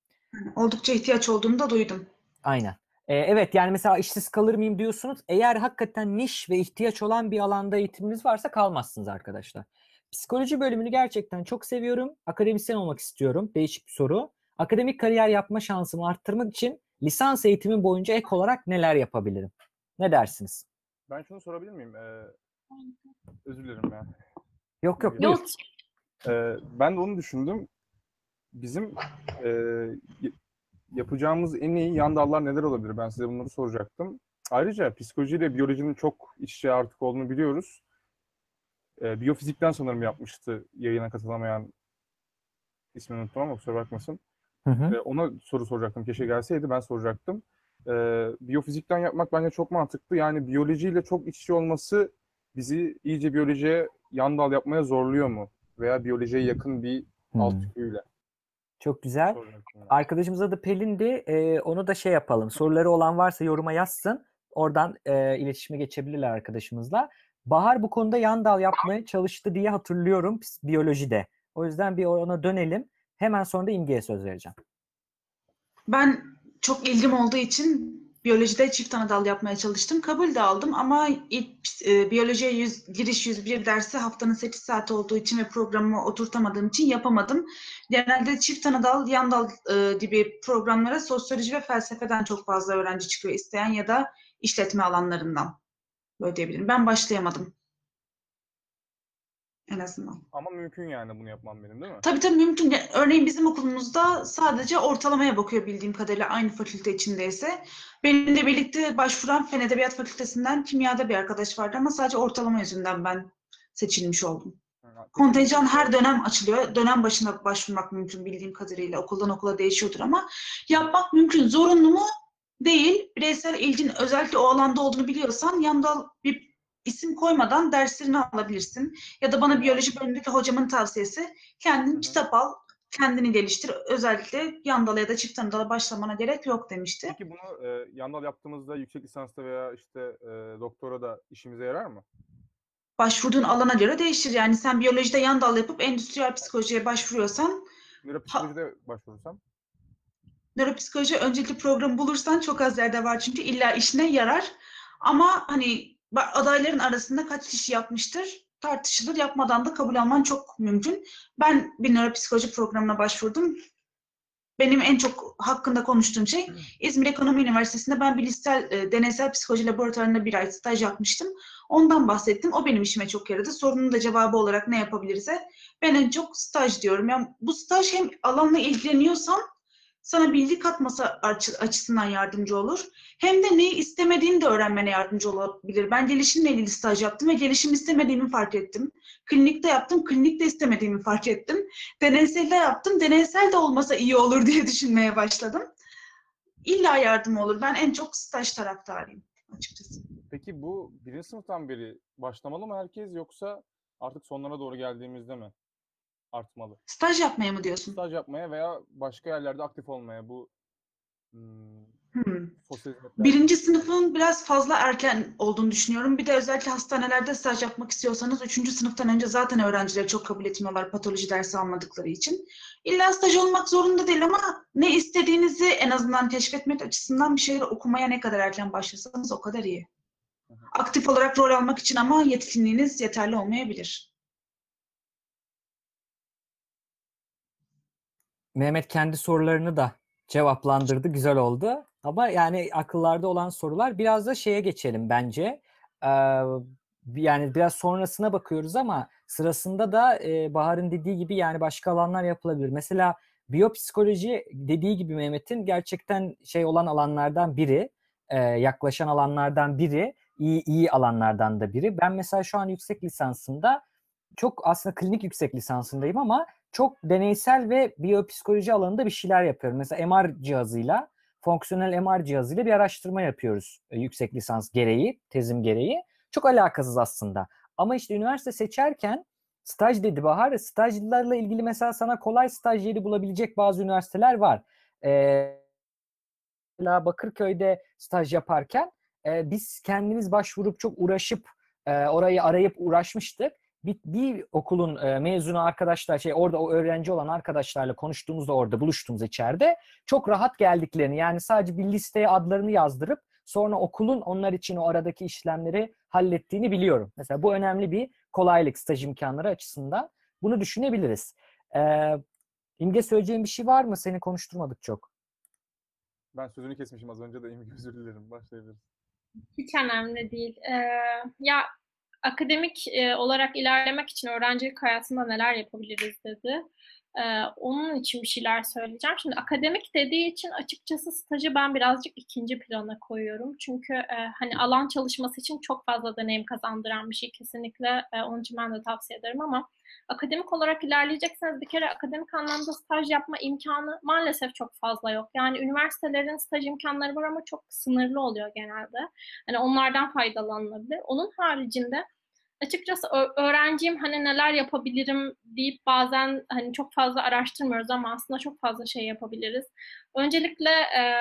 Oldukça ihtiyaç olduğunu da duydum. Aynen. Ee, evet yani mesela işsiz kalır mıyım diyorsunuz. Eğer hakikaten niş ve ihtiyaç olan bir alanda eğitiminiz varsa kalmazsınız arkadaşlar. Psikoloji bölümünü gerçekten çok seviyorum. Akademisyen olmak istiyorum. Değişik bir soru. Akademik kariyer yapma şansımı arttırmak için lisans eğitimi boyunca ek olarak neler yapabilirim? Ne dersiniz? Ben şunu sorabilir miyim? Ee, özür dilerim ya. Yok yok. Yok. Ee, ben de onu düşündüm. Bizim e, yapacağımız en iyi yan dallar neler olabilir? Ben size bunları soracaktım. Ayrıca psikolojiyle biyolojinin çok iç içe artık olduğunu biliyoruz. Ee, biyofizikten sanırım yapmıştı yayına katılamayan ismini unuttum ama kusura bakmasın. Hı hı. Ee, ona soru soracaktım. Keşke gelseydi ben soracaktım. Ee, biyofizikten yapmak bence çok mantıklı. Yani biyolojiyle çok iç içe olması bizi iyice biyolojiye yan dal yapmaya zorluyor mu? Veya biyolojiye yakın bir alt Hmm. tüyüyle. Çok güzel. Arkadaşımız adı Pelin'di. Ee, onu da şey yapalım. Soruları olan varsa yoruma yazsın. Oradan e, iletişime geçebilirler arkadaşımızla. Bahar bu konuda yan dal yapmaya çalıştı diye hatırlıyorum biyolojide. O yüzden bir ona dönelim. Hemen sonra da İmge'ye söz vereceğim. Ben çok ilgim olduğu için biyolojide çift ana dal yapmaya çalıştım. Kabul de aldım ama ilk e, biyolojiye yüz, giriş 101 dersi haftanın 8 saati olduğu için ve programımı oturtamadığım için yapamadım. Genelde çift ana dal, yan dal e, gibi programlara sosyoloji ve felsefeden çok fazla öğrenci çıkıyor isteyen ya da işletme alanlarından. Böyle diyebilirim. Ben başlayamadım. En azından. Ama mümkün yani bunu yapmam benim değil mi? Tabii tabii mümkün. Örneğin bizim okulumuzda sadece ortalamaya bakıyor bildiğim kadarıyla aynı fakülte içindeyse. Benimle birlikte başvuran Fen Edebiyat Fakültesinden kimyada bir arkadaş vardı ama sadece ortalama yüzünden ben seçilmiş oldum. Kontenjan her dönem açılıyor. Dönem başına başvurmak mümkün bildiğim kadarıyla. Okuldan okula değişiyordur ama yapmak mümkün. Zorunlu mu? Değil. Bireysel ilgin özellikle o alanda olduğunu biliyorsan yanda bir isim koymadan derslerini alabilirsin. Ya da bana biyoloji bölümündeki hocamın tavsiyesi kendin hı. kitap al, kendini geliştir. Özellikle yandala ya da çift anadala başlamana gerek yok demişti. Peki bunu e, yandal yaptığımızda yüksek lisansta veya işte e, doktora da işimize yarar mı? Başvurduğun alana göre değişir. Yani sen biyolojide yan dal yapıp endüstriyel psikolojiye başvuruyorsan Nöropsikolojide başvurursam? nöropsikoloji öncelikli programı bulursan çok az yerde var çünkü illa işine yarar. Ama hani adayların arasında kaç kişi yapmıştır tartışılır. Yapmadan da kabul alman çok mümkün. Ben bir nöropsikoloji programına başvurdum. Benim en çok hakkında konuştuğum şey İzmir Ekonomi Üniversitesi'nde ben bilişsel e, deneysel psikoloji laboratuvarında bir ay staj yapmıştım. Ondan bahsettim. O benim işime çok yaradı. Sorunun da cevabı olarak ne yapabilirse ben en çok staj diyorum. Yani bu staj hem alanla ilgileniyorsan sana bilgi katması açı- açısından yardımcı olur. Hem de neyi istemediğini de öğrenmene yardımcı olabilir. Ben gelişimle ilgili staj yaptım ve gelişim istemediğimi fark ettim. Klinikte yaptım, klinikte istemediğimi fark ettim. Deneyselde yaptım, deneysel de olmasa iyi olur diye düşünmeye başladım. İlla yardım olur. Ben en çok staj taraftarıyım açıkçası. Peki bu birinci sınıftan beri başlamalı mı herkes yoksa artık sonlara doğru geldiğimizde mi artmalı? Staj yapmaya mı diyorsun? Staj yapmaya veya başka yerlerde aktif olmaya bu hmm, Hmm. sosyal hizmetler... Birinci sınıfın biraz fazla erken olduğunu düşünüyorum. Bir de özellikle hastanelerde staj yapmak istiyorsanız üçüncü sınıftan önce zaten öğrencileri çok kabul etmiyorlar patoloji dersi almadıkları için. İlla staj olmak zorunda değil ama ne istediğinizi en azından keşfetmek açısından bir şeyler okumaya ne kadar erken başlasanız o kadar iyi. Aktif olarak rol almak için ama yetkinliğiniz yeterli olmayabilir. Mehmet kendi sorularını da cevaplandırdı. Güzel oldu. Ama yani akıllarda olan sorular biraz da şeye geçelim bence. Ee, yani biraz sonrasına bakıyoruz ama sırasında da e, Bahar'ın dediği gibi yani başka alanlar yapılabilir. Mesela biyopsikoloji dediği gibi Mehmet'in gerçekten şey olan alanlardan biri, e, yaklaşan alanlardan biri, iyi iyi alanlardan da biri. Ben mesela şu an yüksek lisansımda çok aslında klinik yüksek lisansındayım ama çok deneysel ve biyopsikoloji alanında bir şeyler yapıyorum. Mesela MR cihazıyla, fonksiyonel MR cihazıyla bir araştırma yapıyoruz e, yüksek lisans gereği, tezim gereği. Çok alakasız aslında. Ama işte üniversite seçerken staj dedi Bahar. Stajlarla ilgili mesela sana kolay staj yeri bulabilecek bazı üniversiteler var. Ee, Bakırköy'de staj yaparken e, biz kendimiz başvurup çok uğraşıp e, orayı arayıp uğraşmıştık bir, bir okulun e, mezunu arkadaşlar şey orada o öğrenci olan arkadaşlarla konuştuğumuzda orada buluştuğumuz içeride çok rahat geldiklerini yani sadece bir listeye adlarını yazdırıp sonra okulun onlar için o aradaki işlemleri hallettiğini biliyorum. Mesela bu önemli bir kolaylık staj imkanları açısından. Bunu düşünebiliriz. Ee, İmge söyleyeceğin bir şey var mı? Seni konuşturmadık çok. Ben sözünü kesmişim az önce de İmge özür dilerim. Başlayabiliriz. Hiç önemli değil. Ee, ya akademik e, olarak ilerlemek için öğrencilik hayatında neler yapabiliriz dedi. Ee, onun için bir şeyler söyleyeceğim. Şimdi akademik dediği için açıkçası stajı ben birazcık ikinci plana koyuyorum. Çünkü e, hani alan çalışması için çok fazla deneyim kazandıran bir şey kesinlikle. E, onun için ben de tavsiye ederim ama akademik olarak ilerleyecekseniz bir kere akademik anlamda staj yapma imkanı maalesef çok fazla yok. Yani üniversitelerin staj imkanları var ama çok sınırlı oluyor genelde. Hani onlardan faydalanılabilir. Onun haricinde açıkçası öğrenciyim hani neler yapabilirim deyip bazen hani çok fazla araştırmıyoruz ama aslında çok fazla şey yapabiliriz. Öncelikle e,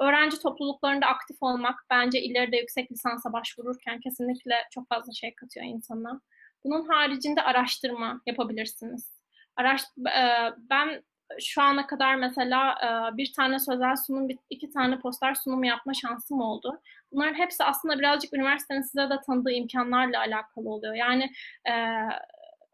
öğrenci topluluklarında aktif olmak bence ileride yüksek lisansa başvururken kesinlikle çok fazla şey katıyor insana. Bunun haricinde araştırma yapabilirsiniz. Araş, e, ben şu ana kadar mesela bir tane sözel sunum, iki tane poster sunumu yapma şansım oldu. Bunların hepsi aslında birazcık üniversitenin size de tanıdığı imkanlarla alakalı oluyor. Yani e,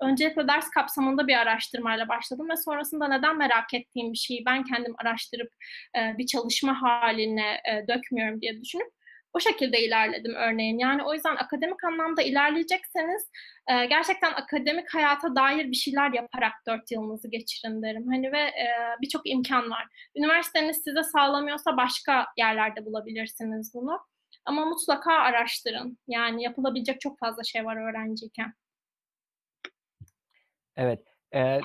öncelikle ders kapsamında bir araştırmayla başladım ve sonrasında neden merak ettiğim bir şeyi ben kendim araştırıp e, bir çalışma haline e, dökmüyorum diye düşünüp o şekilde ilerledim örneğin. Yani o yüzden akademik anlamda ilerleyecekseniz e, gerçekten akademik hayata dair bir şeyler yaparak dört yılınızı geçirin derim. Hani ve e, birçok imkan var. Üniversiteniz size sağlamıyorsa başka yerlerde bulabilirsiniz bunu. Ama mutlaka araştırın. Yani yapılabilecek çok fazla şey var öğrenciyken. Evet. Ee,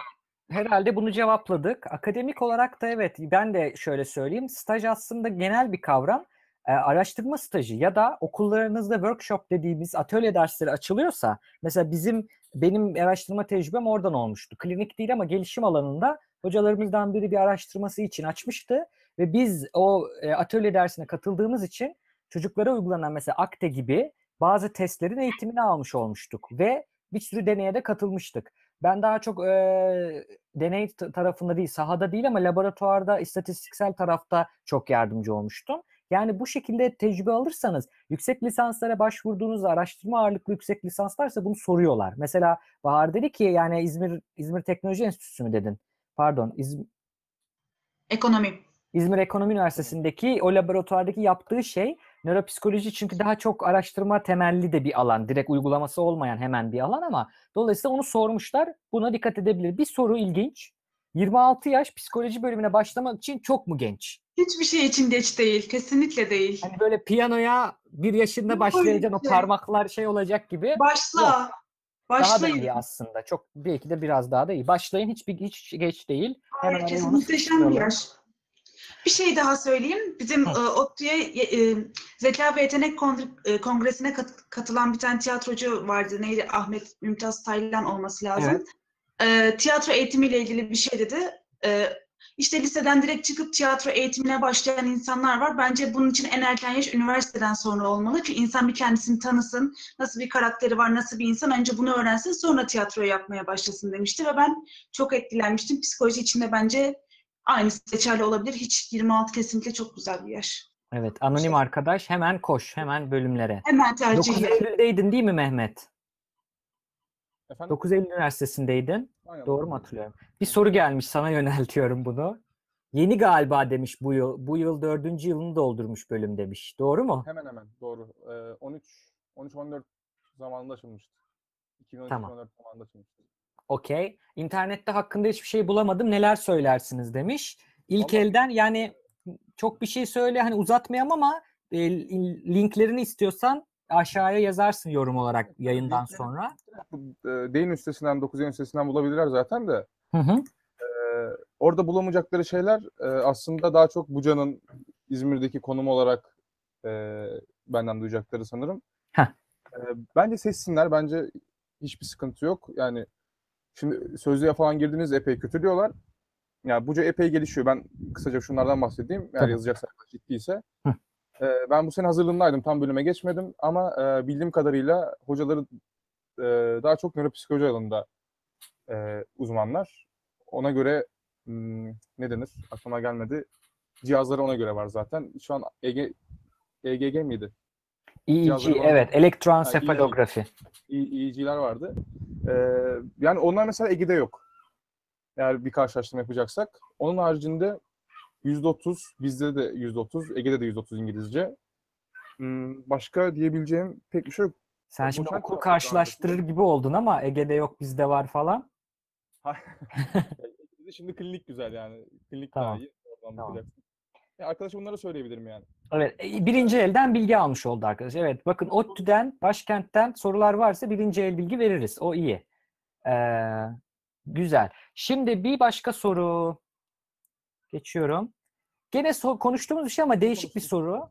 herhalde bunu cevapladık. Akademik olarak da evet ben de şöyle söyleyeyim. Staj aslında genel bir kavram. Ee, araştırma stajı ya da okullarınızda workshop dediğimiz atölye dersleri açılıyorsa mesela bizim benim araştırma tecrübem oradan olmuştu. Klinik değil ama gelişim alanında hocalarımızdan biri bir araştırması için açmıştı ve biz o e, atölye dersine katıldığımız için çocuklara uygulanan mesela akte gibi bazı testlerin eğitimini almış olmuştuk ve bir sürü deneye de katılmıştık. Ben daha çok e, deney tarafında değil, sahada değil ama laboratuvarda, istatistiksel tarafta çok yardımcı olmuştum. Yani bu şekilde tecrübe alırsanız yüksek lisanslara başvurduğunuzda araştırma ağırlıklı yüksek lisanslarsa bunu soruyorlar. Mesela Bahar dedi ki yani İzmir İzmir Teknoloji Enstitüsü mü dedin? Pardon, İzmir Ekonomi. İzmir Ekonomi Üniversitesi'ndeki o laboratuvardaki yaptığı şey nöropsikoloji çünkü daha çok araştırma temelli de bir alan. Direkt uygulaması olmayan hemen bir alan ama dolayısıyla onu sormuşlar. Buna dikkat edebilir. Bir soru ilginç. 26 yaş psikoloji bölümüne başlamak için çok mu genç? Hiçbir şey için geç değil. Kesinlikle değil. Hani böyle piyanoya bir yaşında Yok başlayacaksın o parmaklar şey olacak gibi. Başla. Daha da Başlayın. iyi aslında. Çok belki de biraz daha da iyi. Başlayın hiçbir hiç geç değil. Hemen kesin onu muhteşem bir sıkıştırıyorlar. yaş. Bir şey daha söyleyeyim. Bizim e, ODTÜ'ye e, Zeka ve Yetenek e, Kongresi'ne kat- katılan bir tane tiyatrocu vardı. Neydi? Ahmet Mümtaz Taylan olması lazım. E, tiyatro eğitimiyle ilgili bir şey dedi. E, işte liseden direkt çıkıp tiyatro eğitimine başlayan insanlar var. Bence bunun için en erken yaş üniversiteden sonra olmalı ki insan bir kendisini tanısın, nasıl bir karakteri var, nasıl bir insan önce bunu öğrensin sonra tiyatro yapmaya başlasın demişti ve ben çok etkilenmiştim. Psikoloji için de bence aynısı geçerli olabilir. Hiç 26 kesinlikle çok güzel bir yaş. Evet, anonim arkadaş hemen koş, hemen bölümlere. Hemen 9 tercih. Eylül'deydin değil mi Mehmet? Efendim? 9 Eylül Üniversitesi'ndeydin. Aynen. Doğru mu hatırlıyorum? Bir soru gelmiş sana yöneltiyorum bunu. Yeni galiba demiş bu yıl. Bu yıl dördüncü yılını doldurmuş bölüm demiş. Doğru mu? Hemen hemen doğru. Ee, 13 13 14 zamanında açılmıştı. 2013 Tamam. 14 zamanında açılmıştı. Okey. İnternette hakkında hiçbir şey bulamadım. Neler söylersiniz demiş. İlk Vallahi- elden yani çok bir şey söyle hani uzatmayalım ama e, linklerini istiyorsan aşağıya yazarsın yorum olarak yayından linkleri- sonra. Bu e, üstesinden 9 Eylül üstesinden bulabilirler zaten de. Hı hı. Ee, orada bulamayacakları şeyler e, aslında daha çok Buca'nın İzmir'deki konumu olarak e, benden duyacakları sanırım. Heh. E, bence seçsinler. Bence hiçbir sıkıntı yok. Yani şimdi sözlüğe falan girdiğinizde epey kötü diyorlar. Yani Buca epey gelişiyor. Ben kısaca şunlardan bahsedeyim. Eğer Tabii. yazacaksak ciddiyse. Hı. E, ben bu sene hazırlığındaydım. Tam bölüme geçmedim. Ama e, bildiğim kadarıyla hocaları e, daha çok nöropsikoloji alanında e, uzmanlar. Ona göre hmm, ne denir? Aklıma gelmedi. Cihazları ona göre var zaten. Şu an EG, EGG miydi? EEG var. Evet elektroensefalografi. İ- EEG'ler vardı. Ee, yani onlar mesela EG'de yok. Eğer bir karşılaştırma yapacaksak. Onun haricinde %30, bizde de %30, Ege'de de %30 İngilizce. Hmm, başka diyebileceğim pek bir şey yok. Sen şimdi sen okul karşılaştırır daha gibi oldun ama Ege'de yok bizde var falan. Şimdi klinik güzel yani. Klinik Tamam. daha iyi. Oradan Tamam. bakacaksın. Ya arkadaşa bunları söyleyebilirim yani. Evet, e, birinci elden bilgi almış oldu arkadaş. Evet, bakın ODTÜ'den, başkentten sorular varsa birinci el bilgi veririz. O iyi. Ee, güzel. Şimdi bir başka soru. Geçiyorum. Gene so- konuştuğumuz bir şey ama değişik bir soru.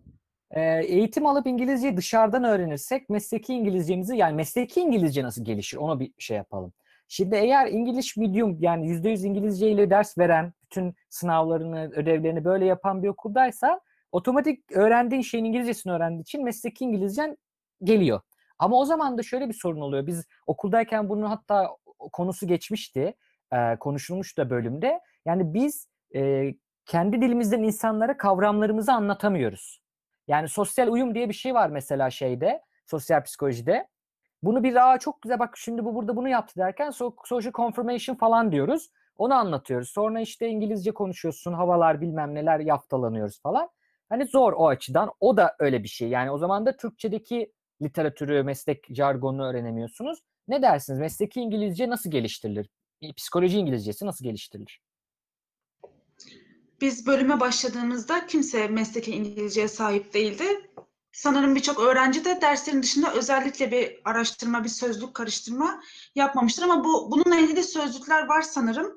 Ee, eğitim alıp İngilizceyi dışarıdan öğrenirsek mesleki İngilizcemizi yani mesleki İngilizce nasıl gelişir? Ona bir şey yapalım. Şimdi eğer İngiliz medium yani %100 İngilizce ile ders veren, bütün sınavlarını, ödevlerini böyle yapan bir okuldaysa otomatik öğrendiğin şeyin İngilizcesini öğrendiği için mesleki İngilizcen geliyor. Ama o zaman da şöyle bir sorun oluyor. Biz okuldayken bunun hatta konusu geçmişti. konuşulmuş da bölümde. Yani biz kendi dilimizden insanlara kavramlarımızı anlatamıyoruz. Yani sosyal uyum diye bir şey var mesela şeyde, sosyal psikolojide. Bunu bir daha çok güzel bak şimdi bu burada bunu yaptı derken so- social confirmation falan diyoruz. Onu anlatıyoruz. Sonra işte İngilizce konuşuyorsun, havalar bilmem neler yaftalanıyoruz falan. Hani zor o açıdan. O da öyle bir şey. Yani o zaman da Türkçedeki literatürü, meslek jargonunu öğrenemiyorsunuz. Ne dersiniz? Mesleki İngilizce nasıl geliştirilir? Psikoloji İngilizcesi nasıl geliştirilir? Biz bölüme başladığımızda kimse mesleki İngilizceye sahip değildi. sanırım birçok öğrenci de derslerin dışında özellikle bir araştırma, bir sözlük karıştırma yapmamıştır ama bu bununla ilgili sözlükler var sanırım.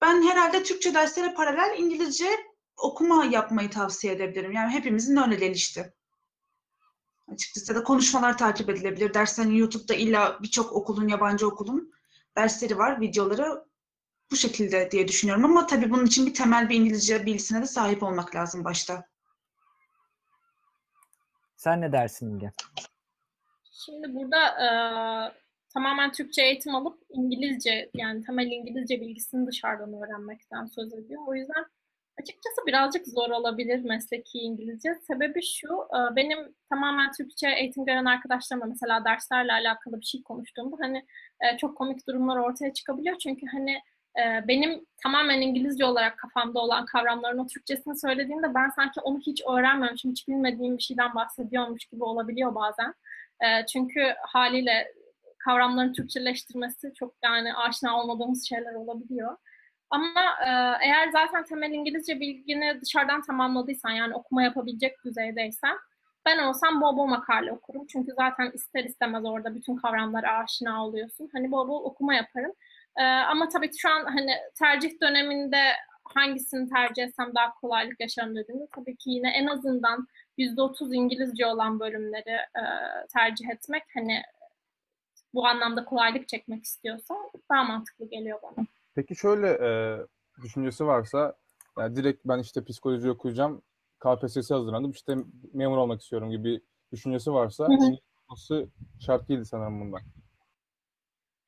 Ben herhalde Türkçe derslere paralel İngilizce okuma yapmayı tavsiye edebilirim. Yani hepimizin öyle gelişti. Açıkçası da konuşmalar takip edilebilir. Derslerin YouTube'da illa birçok okulun, yabancı okulun dersleri var, videoları bu şekilde diye düşünüyorum. Ama tabii bunun için bir temel bir İngilizce bilgisine de sahip olmak lazım başta. Sen ne dersin İlge? Şimdi burada e, tamamen Türkçe eğitim alıp İngilizce yani temel İngilizce bilgisini dışarıdan öğrenmekten söz ediyor. O yüzden açıkçası birazcık zor olabilir mesleki İngilizce. Sebebi şu, e, benim tamamen Türkçe eğitim gören arkadaşlarımla mesela derslerle alakalı bir şey konuştuğumda hani e, çok komik durumlar ortaya çıkabiliyor. Çünkü hani e, benim tamamen İngilizce olarak kafamda olan kavramların o Türkçesini söylediğimde ben sanki onu hiç öğrenmemişim, hiç bilmediğim bir şeyden bahsediyormuş gibi olabiliyor bazen. Çünkü haliyle kavramların Türkçeleştirmesi çok yani aşina olmadığımız şeyler olabiliyor. Ama e, eğer zaten temel İngilizce bilgini dışarıdan tamamladıysan yani okuma yapabilecek düzeydeysen ben olsam bol bol makale okurum. Çünkü zaten ister istemez orada bütün kavramlara aşina oluyorsun. Hani bol bol okuma yaparım. E, ama tabii şu an hani tercih döneminde hangisini tercih etsem daha kolaylık yaşarım dediğimde tabii ki yine en azından %30 İngilizce olan bölümleri e, tercih etmek hani bu anlamda kolaylık çekmek istiyorsa daha mantıklı geliyor bana. Peki şöyle e, düşüncesi varsa yani direkt ben işte psikoloji okuyacağım, KPSS'ye hazırlandım, işte memur olmak istiyorum gibi düşüncesi varsa olması şart değildi sanırım bundan.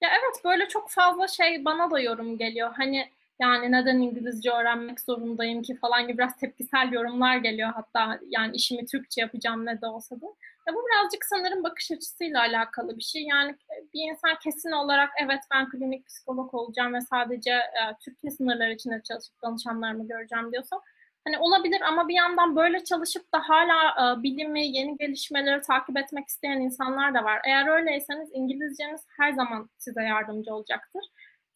Ya evet böyle çok fazla şey bana da yorum geliyor. Hani yani neden İngilizce öğrenmek zorundayım ki falan gibi biraz tepkisel yorumlar geliyor hatta yani işimi Türkçe yapacağım ne de olsa da. Ya bu birazcık sanırım bakış açısıyla alakalı bir şey. Yani bir insan kesin olarak evet ben klinik psikolog olacağım ve sadece e, Türkiye sınırları içinde çalışıp danışanlarımı göreceğim diyorsa hani olabilir ama bir yandan böyle çalışıp da hala e, bilimi, yeni gelişmeleri takip etmek isteyen insanlar da var. Eğer öyleyseniz İngilizceniz her zaman size yardımcı olacaktır.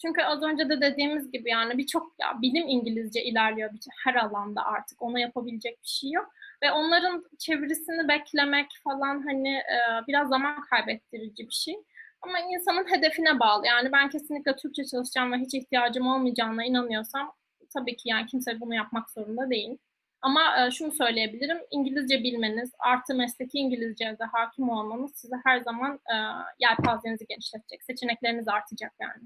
Çünkü az önce de dediğimiz gibi yani birçok ya bilim İngilizce ilerliyor her alanda artık. Ona yapabilecek bir şey yok. Ve onların çevirisini beklemek falan hani e, biraz zaman kaybettirici bir şey. Ama insanın hedefine bağlı. Yani ben kesinlikle Türkçe çalışacağım ve hiç ihtiyacım olmayacağına inanıyorsam tabii ki yani kimse bunu yapmak zorunda değil. Ama e, şunu söyleyebilirim. İngilizce bilmeniz artı mesleki İngilizceye de hakim olmanız size her zaman e, yelpazenizi genişletecek. Seçenekleriniz artacak yani.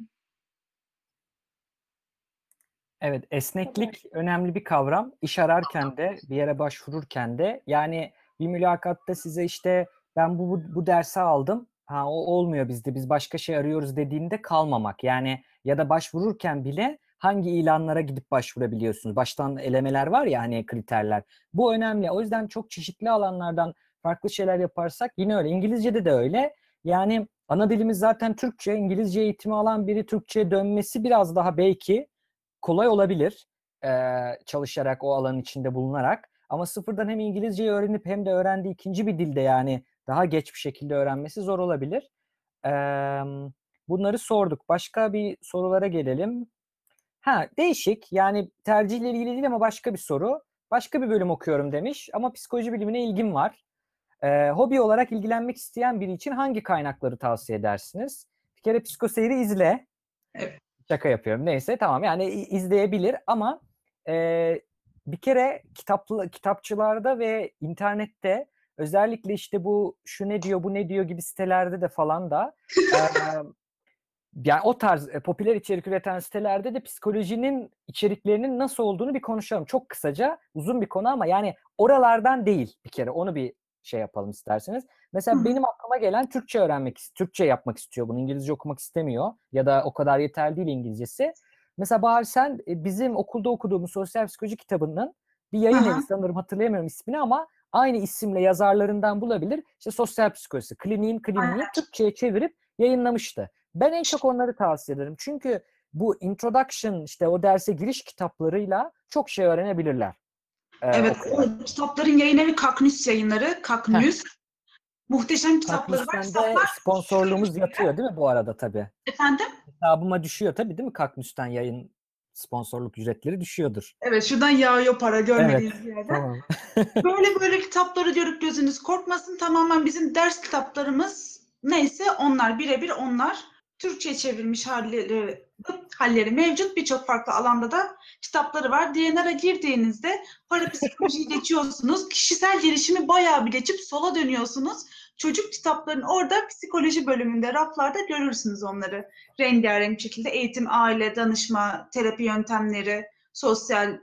Evet, esneklik önemli bir kavram. İş ararken de, bir yere başvururken de. Yani bir mülakatta size işte ben bu, bu, bu dersi aldım. Ha o olmuyor bizde. Biz başka şey arıyoruz dediğinde kalmamak. Yani ya da başvururken bile hangi ilanlara gidip başvurabiliyorsunuz? Baştan elemeler var ya hani kriterler. Bu önemli. O yüzden çok çeşitli alanlardan farklı şeyler yaparsak yine öyle. İngilizce'de de öyle. Yani ana dilimiz zaten Türkçe. İngilizce eğitimi alan biri Türkçe'ye dönmesi biraz daha belki kolay olabilir eee, çalışarak o alanın içinde bulunarak. Ama sıfırdan hem İngilizceyi öğrenip hem de öğrendiği ikinci bir dilde yani daha geç bir şekilde öğrenmesi zor olabilir. Eee, bunları sorduk. Başka bir sorulara gelelim. Ha değişik yani tercihle ilgili değil ama başka bir soru. Başka bir bölüm okuyorum demiş ama psikoloji bilimine ilgim var. Eee, hobi olarak ilgilenmek isteyen biri için hangi kaynakları tavsiye edersiniz? Bir kere psikoseyri izle. Evet. Şaka yapıyorum. Neyse tamam yani izleyebilir ama e, bir kere kitaplı kitapçılarda ve internette özellikle işte bu şu ne diyor bu ne diyor gibi sitelerde de falan da e, yani o tarz e, popüler içerik üreten sitelerde de psikolojinin içeriklerinin nasıl olduğunu bir konuşalım. Çok kısaca uzun bir konu ama yani oralardan değil bir kere onu bir şey yapalım isterseniz. Mesela Hı benim aklıma gelen Türkçe öğrenmek, Türkçe yapmak istiyor bunu. İngilizce okumak istemiyor ya da o kadar yeterli değil İngilizcesi. Mesela Bahar sen e, bizim okulda okuduğumuz sosyal psikoloji kitabının bir yayın evi sanırım hatırlayamıyorum ismini ama aynı isimle yazarlarından bulabilir. İşte sosyal psikolojisi, kliniğin kliniği. Türkçe'ye çevirip yayınlamıştı. Ben en çok onları tavsiye ederim. Çünkü bu introduction işte o derse giriş kitaplarıyla çok şey öğrenebilirler. Ee, Evet, o kitapların yayın evi Kaknüs yayınları. Kaknüs. Muhteşem kitapları var. Kaknüs'ten de Kitaplar sponsorluğumuz yatıyor değil mi bu arada tabii? efendim. Hesabıma düşüyor tabii değil mi Kaknüs'ten yayın sponsorluk ücretleri düşüyordur. Evet, şuradan yağıyor para görmediğiniz yerden. Tamam. Böyle böyle kitapları görüp gözünüz korkmasın. Tamamen bizim ders kitaplarımız neyse onlar birebir onlar. Türkçe çevrilmiş halleri, halleri mevcut. Birçok farklı alanda da kitapları var. DNR'a girdiğinizde parapsikolojiyi geçiyorsunuz. Kişisel gelişimi bayağı bir geçip sola dönüyorsunuz. Çocuk kitaplarının orada psikoloji bölümünde raflarda görürsünüz onları. Rengarenk şekilde eğitim, aile, danışma, terapi yöntemleri, sosyal,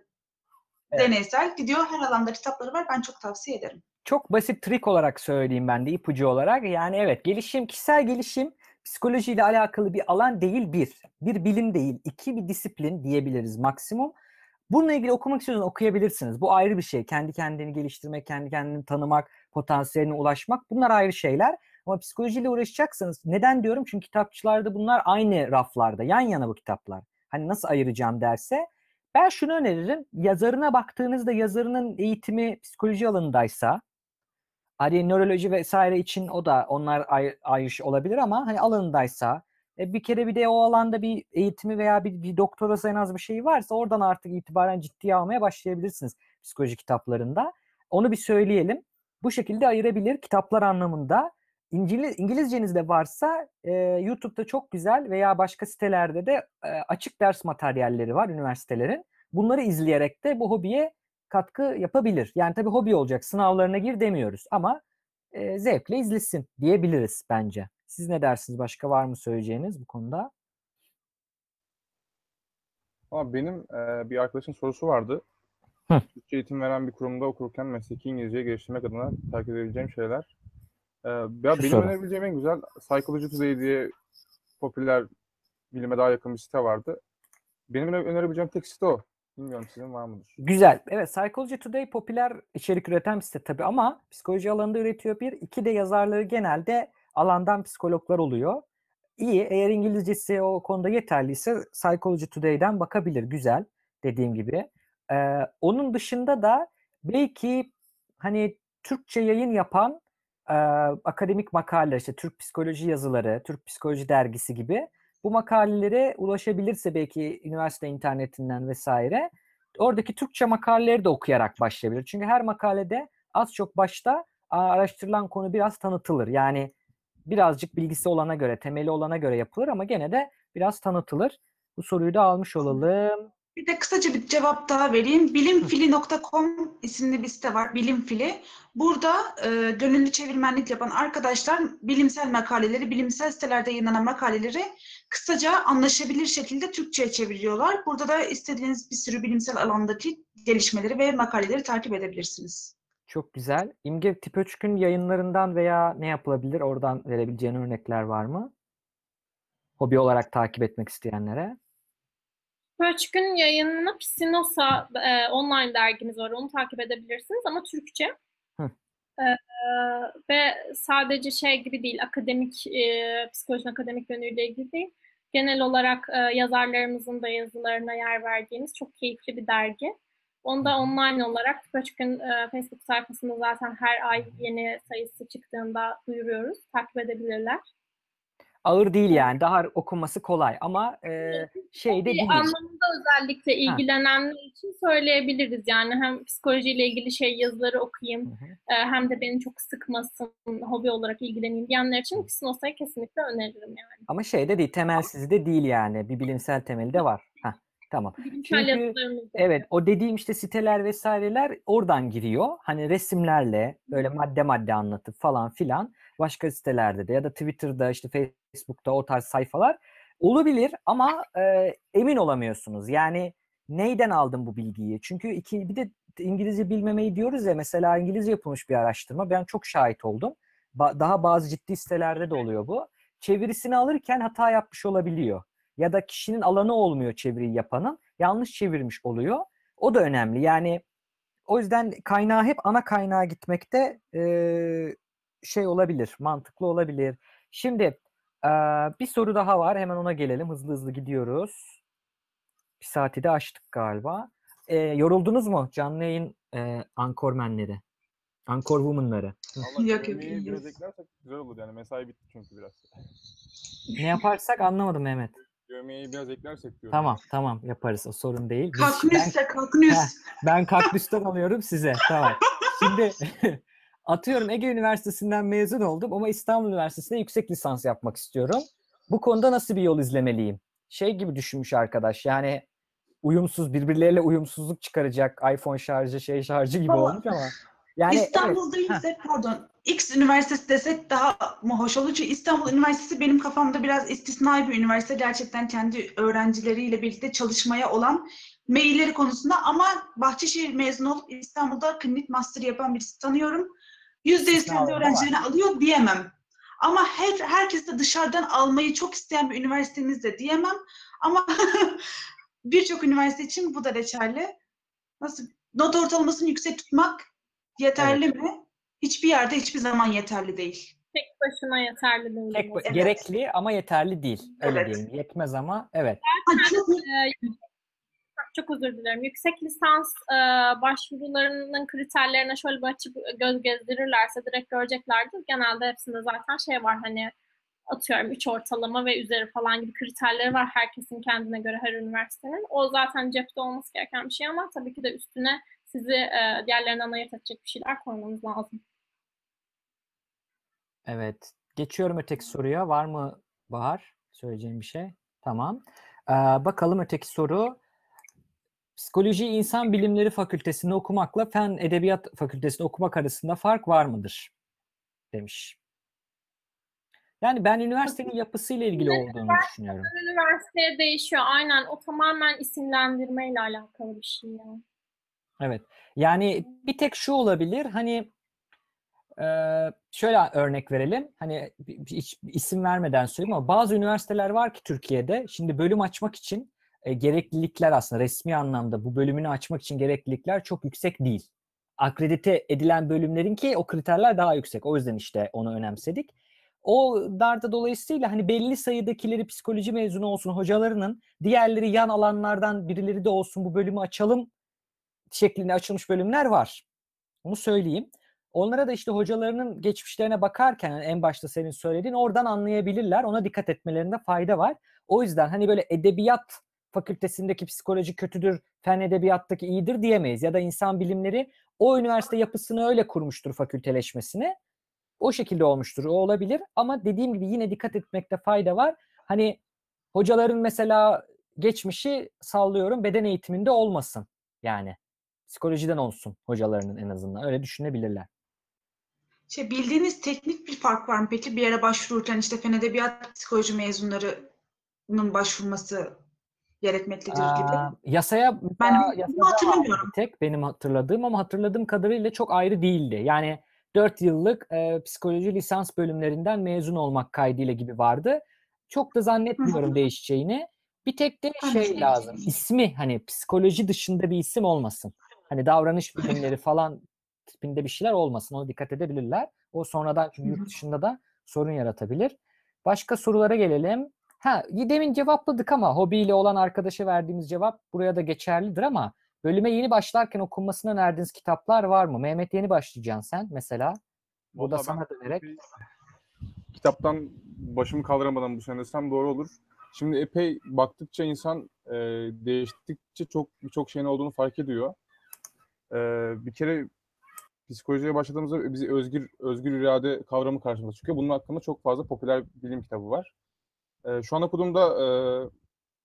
Evet. deneysel gidiyor. Her alanda kitapları var. Ben çok tavsiye ederim. Çok basit trik olarak söyleyeyim ben de ipucu olarak. Yani evet gelişim, kişisel gelişim psikolojiyle alakalı bir alan değil bir. Bir bilim değil. iki bir disiplin diyebiliriz maksimum. Bununla ilgili okumak istiyorsanız okuyabilirsiniz. Bu ayrı bir şey. Kendi kendini geliştirmek, kendi kendini tanımak, potansiyeline ulaşmak bunlar ayrı şeyler. Ama psikolojiyle uğraşacaksanız neden diyorum? Çünkü kitapçılarda bunlar aynı raflarda. Yan yana bu kitaplar. Hani nasıl ayıracağım derse. Ben şunu öneririm. Yazarına baktığınızda yazarının eğitimi psikoloji alanındaysa hani nöroloji vesaire için o da onlar ay- olabilir ama hani alanındaysa e, bir kere bir de o alanda bir eğitimi veya bir, bir doktorası en az bir şey varsa oradan artık itibaren ciddiye almaya başlayabilirsiniz psikoloji kitaplarında. Onu bir söyleyelim. Bu şekilde ayırabilir kitaplar anlamında. İngiliz, İngilizceniz de varsa e, YouTube'da çok güzel veya başka sitelerde de e, açık ders materyalleri var üniversitelerin. Bunları izleyerek de bu hobiye katkı yapabilir. Yani tabii hobi olacak. Sınavlarına gir demiyoruz ama e, zevkle izlesin diyebiliriz bence. Siz ne dersiniz? Başka var mı söyleyeceğiniz bu konuda? Ama benim e, bir arkadaşın sorusu vardı. Hı. Türkçe eğitim veren bir kurumda okurken mesleki İngilizceyi geliştirmek adına takip edebileceğim şeyler. E, ya Şu benim soru. önerebileceğim en güzel Psychology Today diye popüler bilime daha yakın bir site vardı. Benim öne- önerebileceğim tek site o. Bilmiyorum sizin var mıdır? Güzel. Evet Psychology Today popüler içerik üreten bir site tabii ama psikoloji alanında üretiyor bir. İki de yazarları genelde alandan psikologlar oluyor. İyi. Eğer İngilizcesi o konuda yeterliyse Psychology Today'den bakabilir. Güzel. Dediğim gibi. Ee, onun dışında da belki hani Türkçe yayın yapan e, akademik makaleler işte Türk Psikoloji yazıları, Türk Psikoloji dergisi gibi bu makalelere ulaşabilirse belki üniversite internetinden vesaire oradaki Türkçe makaleleri de okuyarak başlayabilir. Çünkü her makalede az çok başta araştırılan konu biraz tanıtılır. Yani birazcık bilgisi olana göre, temeli olana göre yapılır ama gene de biraz tanıtılır. Bu soruyu da almış olalım. Bir de kısaca bir cevap daha vereyim. Bilimfili.com isimli bir site var. Bilimfili. Burada e, gönüllü çevirmenlik yapan arkadaşlar bilimsel makaleleri, bilimsel sitelerde yayınlanan makaleleri kısaca anlaşabilir şekilde Türkçe'ye çeviriyorlar. Burada da istediğiniz bir sürü bilimsel alandaki gelişmeleri ve makaleleri takip edebilirsiniz. Çok güzel. İmge Tipöçkün yayınlarından veya ne yapılabilir? Oradan verebileceğin örnekler var mı? Hobi olarak takip etmek isteyenlere. Pöçkün yayınını Psinosa e, online dergimiz var. Onu takip edebilirsiniz ama Türkçe. Hı. E, ve sadece şey gibi değil, akademik, e, psikolojinin akademik yönüyle ilgili değil. Genel olarak e, yazarlarımızın da yazılarına yer verdiğimiz çok keyifli bir dergi. Onu da online olarak Pöçkün e, Facebook sayfasında zaten her ay yeni sayısı çıktığında duyuruyoruz. Takip edebilirler. Ağır değil yani. Daha okunması kolay ama e, şey de Bir değil. anlamında özellikle ilgilenenler için söyleyebiliriz. Yani hem psikolojiyle ilgili şey yazıları okuyayım Hı hı. e, hem de beni çok sıkmasın, hobi olarak ilgileneyim diyenler için Psinosa'yı kesinlikle öneririm yani. Ama şey de değil, temelsiz de değil yani. Bir bilimsel temeli de var. Heh, tamam. Çünkü Evet, o dediğim işte siteler vesaireler oradan giriyor. Hani resimlerle böyle madde madde anlatıp falan filan başka sitelerde de ya da Twitter'da işte Facebook'ta o tarz sayfalar olabilir ama e, emin olamıyorsunuz. Yani neyden aldım bu bilgiyi? Çünkü iki, bir de İngilizce bilmemeyi diyoruz ya mesela İngilizce yapılmış bir araştırma. Ben çok şahit oldum. Ba- daha bazı ciddi sitelerde de oluyor bu. Çevirisini alırken hata yapmış olabiliyor. Ya da kişinin alanı olmuyor çeviriyi yapanın. Yanlış çevirmiş oluyor. O da önemli. Yani o yüzden kaynağı hep ana kaynağa gitmekte eee, şey olabilir, mantıklı olabilir. Şimdi eee, bir soru daha var. Hemen ona gelelim. Hızlı hızlı gidiyoruz. Bir saati de aştık galiba. Eee, yoruldunuz mu canlı yayın eee ankormenleri? Ankor woman'ları. Yok, yok, güzel olur yani. Mesai bitti çünkü biraz. Ne yaparsak anlamadım Mehmet. Gömleği biraz eklersek diyorum. Tamam tamam yaparız. O sorun değil. Biz- Kalkınüs ben, de kalkınüs. ben kaktüsten alıyorum size. Tamam. Şimdi atıyorum Ege Üniversitesi'nden mezun oldum ama İstanbul Üniversitesi'nde yüksek lisans yapmak istiyorum. Bu konuda nasıl bir yol izlemeliyim? Şey gibi düşünmüş arkadaş yani uyumsuz birbirleriyle uyumsuzluk çıkaracak iPhone şarjı şey şarjı gibi Ama olmuş ama yani evet, İstanbul değilse pardon X Üniversitesi desek daha mı hoş olur? Çünkü İstanbul Üniversitesi benim kafamda biraz istisnai bir üniversite. Gerçekten kendi öğrencileriyle birlikte çalışmaya olan mailleri konusunda ama Bahçeşehir mezunu olup İstanbul'da klinik master yapan birisi tanıyorum. Yüzde yüz kendi öğrencilerini alıyor diyemem. Ama her, herkes de dışarıdan almayı çok isteyen bir üniversitemiz de diyemem. Ama birçok üniversite için bu da geçerli. Nasıl not ortalamasını yüksek tutmak yeterli mi? Hiçbir yerde hiçbir zaman yeterli değil. Tek başına yeterli değil. tek, Evet. gerekli ama yeterli değil. Öyle Evet. diyelim. Yetmez ama evet. Çok Ee, çok özür dilerim. Yüksek lisans e, başvurularının kriterlerine şöyle bir açıp göz gezdirirlerse direkt göreceklerdir. Genelde hepsinde zaten şey var hani atıyorum 3 ortalama ve üzeri falan gibi kriterleri var herkesin kendine göre her üniversitenin. O zaten cepte olması gereken bir şey ama tabii ki de üstüne sizi e, diğerlerinden ayırt edecek bir şeyler koymanız lazım. Evet. Geçiyorum öteki soruya. Var mı Bahar? Söyleyeceğim bir şey. Tamam. Ee, bakalım öteki soru. Psikoloji İnsan Bilimleri Fakültesinde okumakla Fen Edebiyat Fakültesinde okumak arasında fark var mıdır? Demiş. Yani ben üniversitenin yapısıyla ilgili olduğunu düşünüyorum. Üniversiteye değişiyor. Aynen. O tamamen isimlendirmeyle alakalı bir şey yani. Evet. Yani bir tek şu olabilir. Hani şöyle örnek verelim. Hani hiç isim vermeden söyleyeyim ama bazı üniversiteler var ki Türkiye'de şimdi bölüm açmak için e, gereklilikler aslında resmi anlamda bu bölümünü açmak için gereklilikler çok yüksek değil. Akredite edilen bölümlerin ki o kriterler daha yüksek. O yüzden işte onu önemsedik. O darda dolayısıyla hani belli sayıdakileri psikoloji mezunu olsun hocalarının diğerleri yan alanlardan birileri de olsun bu bölümü açalım şeklinde açılmış bölümler var. Onu söyleyeyim. Onlara da işte hocalarının geçmişlerine bakarken yani en başta senin söylediğin oradan anlayabilirler. Ona dikkat etmelerinde fayda var. O yüzden hani böyle edebiyat fakültesindeki psikoloji kötüdür, fen edebiyattaki iyidir diyemeyiz. Ya da insan bilimleri o üniversite yapısını öyle kurmuştur fakülteleşmesini. O şekilde olmuştur. O olabilir ama dediğim gibi yine dikkat etmekte fayda var. Hani hocaların mesela geçmişi sallıyorum beden eğitiminde olmasın. Yani psikolojiden olsun hocalarının en azından. Öyle düşünebilirler. Şey, bildiğiniz teknik bir fark var mı peki? Bir yere başvururken işte fen edebiyat psikoloji mezunlarının başvurması gerekmektedir gibi. Aa, yasaya Ben yasada hatırlamıyorum. tek benim hatırladığım ama hatırladığım kadarıyla çok ayrı değildi. Yani 4 yıllık e, psikoloji lisans bölümlerinden mezun olmak kaydıyla gibi vardı. Çok da zannetmiyorum değişeceğini. Bir tek de şey şey lazım. diyeceğim. İsmi hani psikoloji dışında bir isim olmasın. Hani davranış bilimleri falan tipinde bir şeyler olmasın. Ona dikkat edebilirler. O sonradan çünkü Hı hı. yurt dışında da sorun yaratabilir. Başka sorulara gelelim. Ha, demin cevapladık ama hobiyle olan arkadaşa verdiğimiz cevap buraya da geçerlidir ama bölüme yeni başlarken okunmasını önerdiğiniz kitaplar var mı? Mehmet yeni başlayacaksın sen mesela. Bu da Vallahi ben sana dönerek. kitaptan başımı kaldıramadan bu sene desem doğru olur. Şimdi epey baktıkça insan e, değiştikçe çok birçok şeyin olduğunu fark ediyor. E, bir kere psikolojiye başladığımızda bizi özgür özgür irade kavramı karşımıza çıkıyor. Bunun hakkında çok fazla popüler bilim kitabı var. E, şu an okuduğumda e,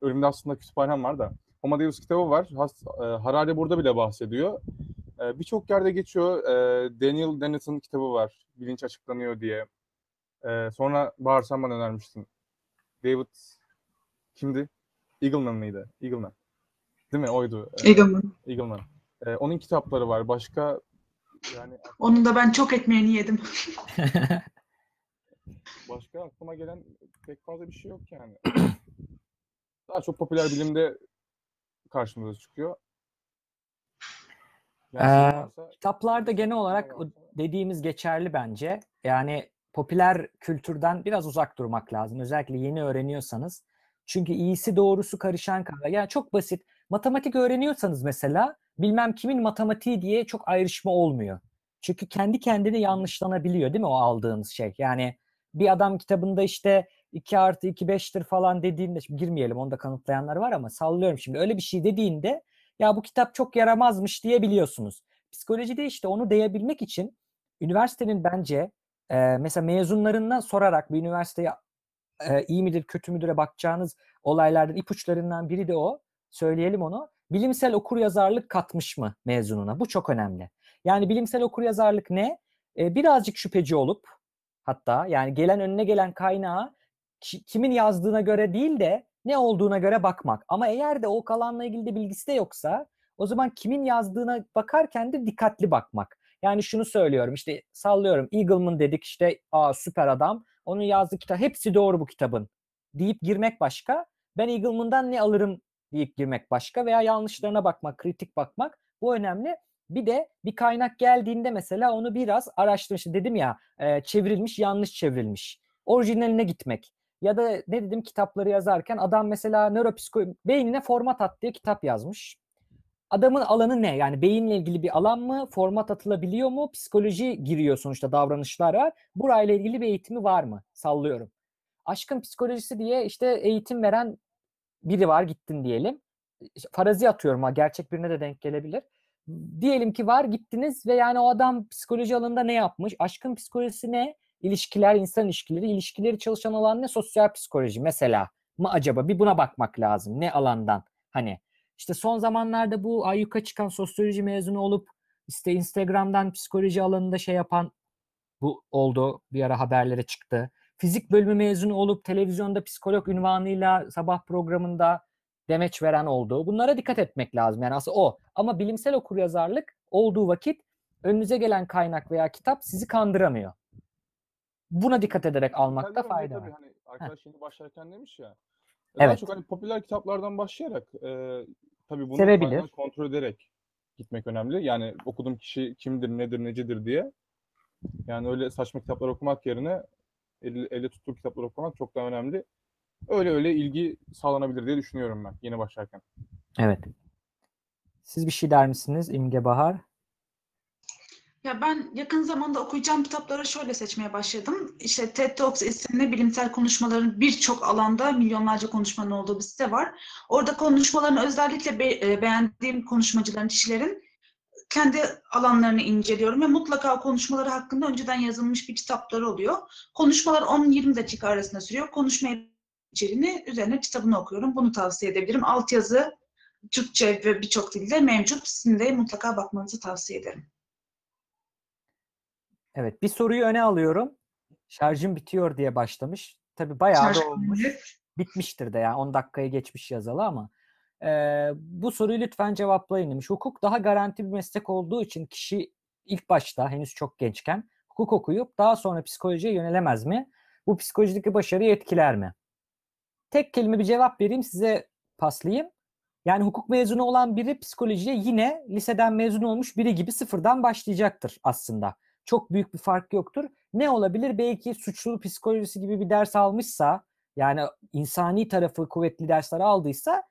önümde aslında kütüphanem var da Homo Deus kitabı var. Has, e, Harari burada bile bahsediyor. E, Birçok yerde geçiyor. E, Daniel Dennett'ın kitabı var. Bilinç açıklanıyor diye. E, sonra Bahar sen bana önermiştin. David kimdi? Eagleman mıydı? Eagleman. Değil mi? Oydu. E, Eagleman. Eagleman. E, onun kitapları var. Başka yani Onun da ben çok ekmeğini yedim. başka aklıma gelen pek fazla bir şey yok yani. Daha çok popüler bilimde karşımıza çıkıyor. Yani Ee, varsa- Kitaplarda genel olarak o dediğimiz geçerli bence. Yani popüler kültürden biraz uzak durmak lazım. Özellikle yeni öğreniyorsanız. Çünkü iyisi doğrusu karışan kavga. Yani çok basit. Matematik öğreniyorsanız mesela bilmem kimin matematiği diye çok ayrışma olmuyor. Çünkü kendi kendine yanlışlanabiliyor değil mi o aldığınız şey? Yani bir adam kitabında işte 2 artı 2 5'tir falan dediğinde şimdi girmeyelim onu da kanıtlayanlar var ama sallıyorum şimdi öyle bir şey dediğinde ya bu kitap çok yaramazmış diyebiliyorsunuz. Psikolojide işte onu diyebilmek için üniversitenin bence e, mesela mezunlarından sorarak bir üniversiteye e, iyi midir kötü müdüre bakacağınız olaylardan ipuçlarından biri de o. Söyleyelim onu. Bilimsel okuryazarlık katmış mı mezununa? Bu çok önemli. Yani bilimsel okuryazarlık ne? E, birazcık şüpheci olup hatta yani gelen önüne gelen kaynağa ki- kimin yazdığına göre değil de ne olduğuna göre bakmak. Ama eğer de o alanla ilgili de bilgisi de yoksa o zaman kimin yazdığına bakarken de dikkatli bakmak. Yani şunu söylüyorum işte sallıyorum Eagleman dedik işte aa süper adam. Onun yazdığı kitap hepsi doğru bu kitabın deyip girmek başka. Ben Eagleman'dan ne alırım deyip girmek başka veya yanlışlarına bakmak, kritik bakmak bu önemli. Bir de bir kaynak geldiğinde mesela onu biraz araştırmış. Dedim ya e, çevrilmiş, yanlış çevrilmiş. Orijinaline gitmek. Ya da ne dedim kitapları yazarken adam mesela nöropsiko beynine format at diye kitap yazmış. Adamın alanı ne? Yani beyinle ilgili bir alan mı? Format atılabiliyor mu? Psikoloji giriyor sonuçta davranışlar var. Burayla ilgili bir eğitimi var mı? Sallıyorum. Aşkın psikolojisi diye işte eğitim veren biri var gittin diyelim. Farazi atıyorum ha gerçek birine de denk gelebilir. Diyelim ki var gittiniz ve yani o adam psikoloji alanında ne yapmış? Aşkın psikolojisi ne? İlişkiler, insan ilişkileri, ilişkileri çalışan alan ne? Sosyal psikoloji mesela mı acaba? Bir buna bakmak lazım. Ne alandan? Hani işte son zamanlarda bu ayyuka çıkan sosyoloji mezunu olup işte Instagram'dan psikoloji alanında şey yapan bu oldu. Bir ara haberlere çıktı. Fizik bölümü mezunu olup televizyonda psikolog ünvanıyla sabah programında demeç veren oldu. Bunlara dikkat etmek lazım. Yani aslında o. Ama bilimsel okuryazarlık olduğu vakit önünüze gelen kaynak veya kitap sizi kandıramıyor. Buna dikkat ederek almakta Tabii, fayda tabii, var. Hani arkadaş şimdi başlarken demiş ya. e, Daha Evet. çok hani popüler kitaplardan başlayarak e, tabii bunu Sevebilir. kontrol ederek gitmek önemli. Yani okuduğum kişi kimdir, nedir, necidir diye. Yani öyle saçma kitaplar okumak yerine elle, elle tuttuğu kitaplar okumak çok daha önemli. Öyle öyle ilgi sağlanabilir diye düşünüyorum ben yeni başlarken. Evet. Siz bir şey der misiniz İmge Bahar? Ya ben yakın zamanda okuyacağım kitapları şöyle seçmeye başladım. İşte TED Talks isimli bilimsel konuşmaların birçok alanda milyonlarca konuşmanın olduğu bir site var. Orada konuşmaların özellikle be- e, beğendiğim konuşmacıların, kişilerin kendi alanlarını inceliyorum ve mutlaka o konuşmaları hakkında önceden yazılmış bir kitapları oluyor. Konuşmalar 10-20 dakika arasında sürüyor. Konuşma içeriğini üzerine kitabını okuyorum. Bunu tavsiye edebilirim. Altyazı Türkçe ve birçok dilde mevcut. Sizin de mutlaka bakmanızı tavsiye ederim. Evet, bir soruyu öne alıyorum. Şarjım bitiyor diye başlamış. Tabii bayağı da Şarj- olmuş. Bitmiştir de yani 10 dakikayı geçmiş yazalı ama eee, bu soruyu lütfen cevaplayın demiş. Hukuk daha garanti bir meslek olduğu için kişi ilk başta henüz çok gençken hukuk okuyup daha sonra psikolojiye yönelemez mi? Bu psikolojideki başarıyı etkiler mi? Tek kelime bir cevap vereyim size paslayayım. Yani hukuk mezunu olan biri psikolojiye yine liseden mezun olmuş biri gibi sıfırdan başlayacaktır aslında çok büyük bir fark yoktur. Ne olabilir? Belki suçluluk psikolojisi gibi bir ders almışsa yani insani tarafı kuvvetli dersler aldıysa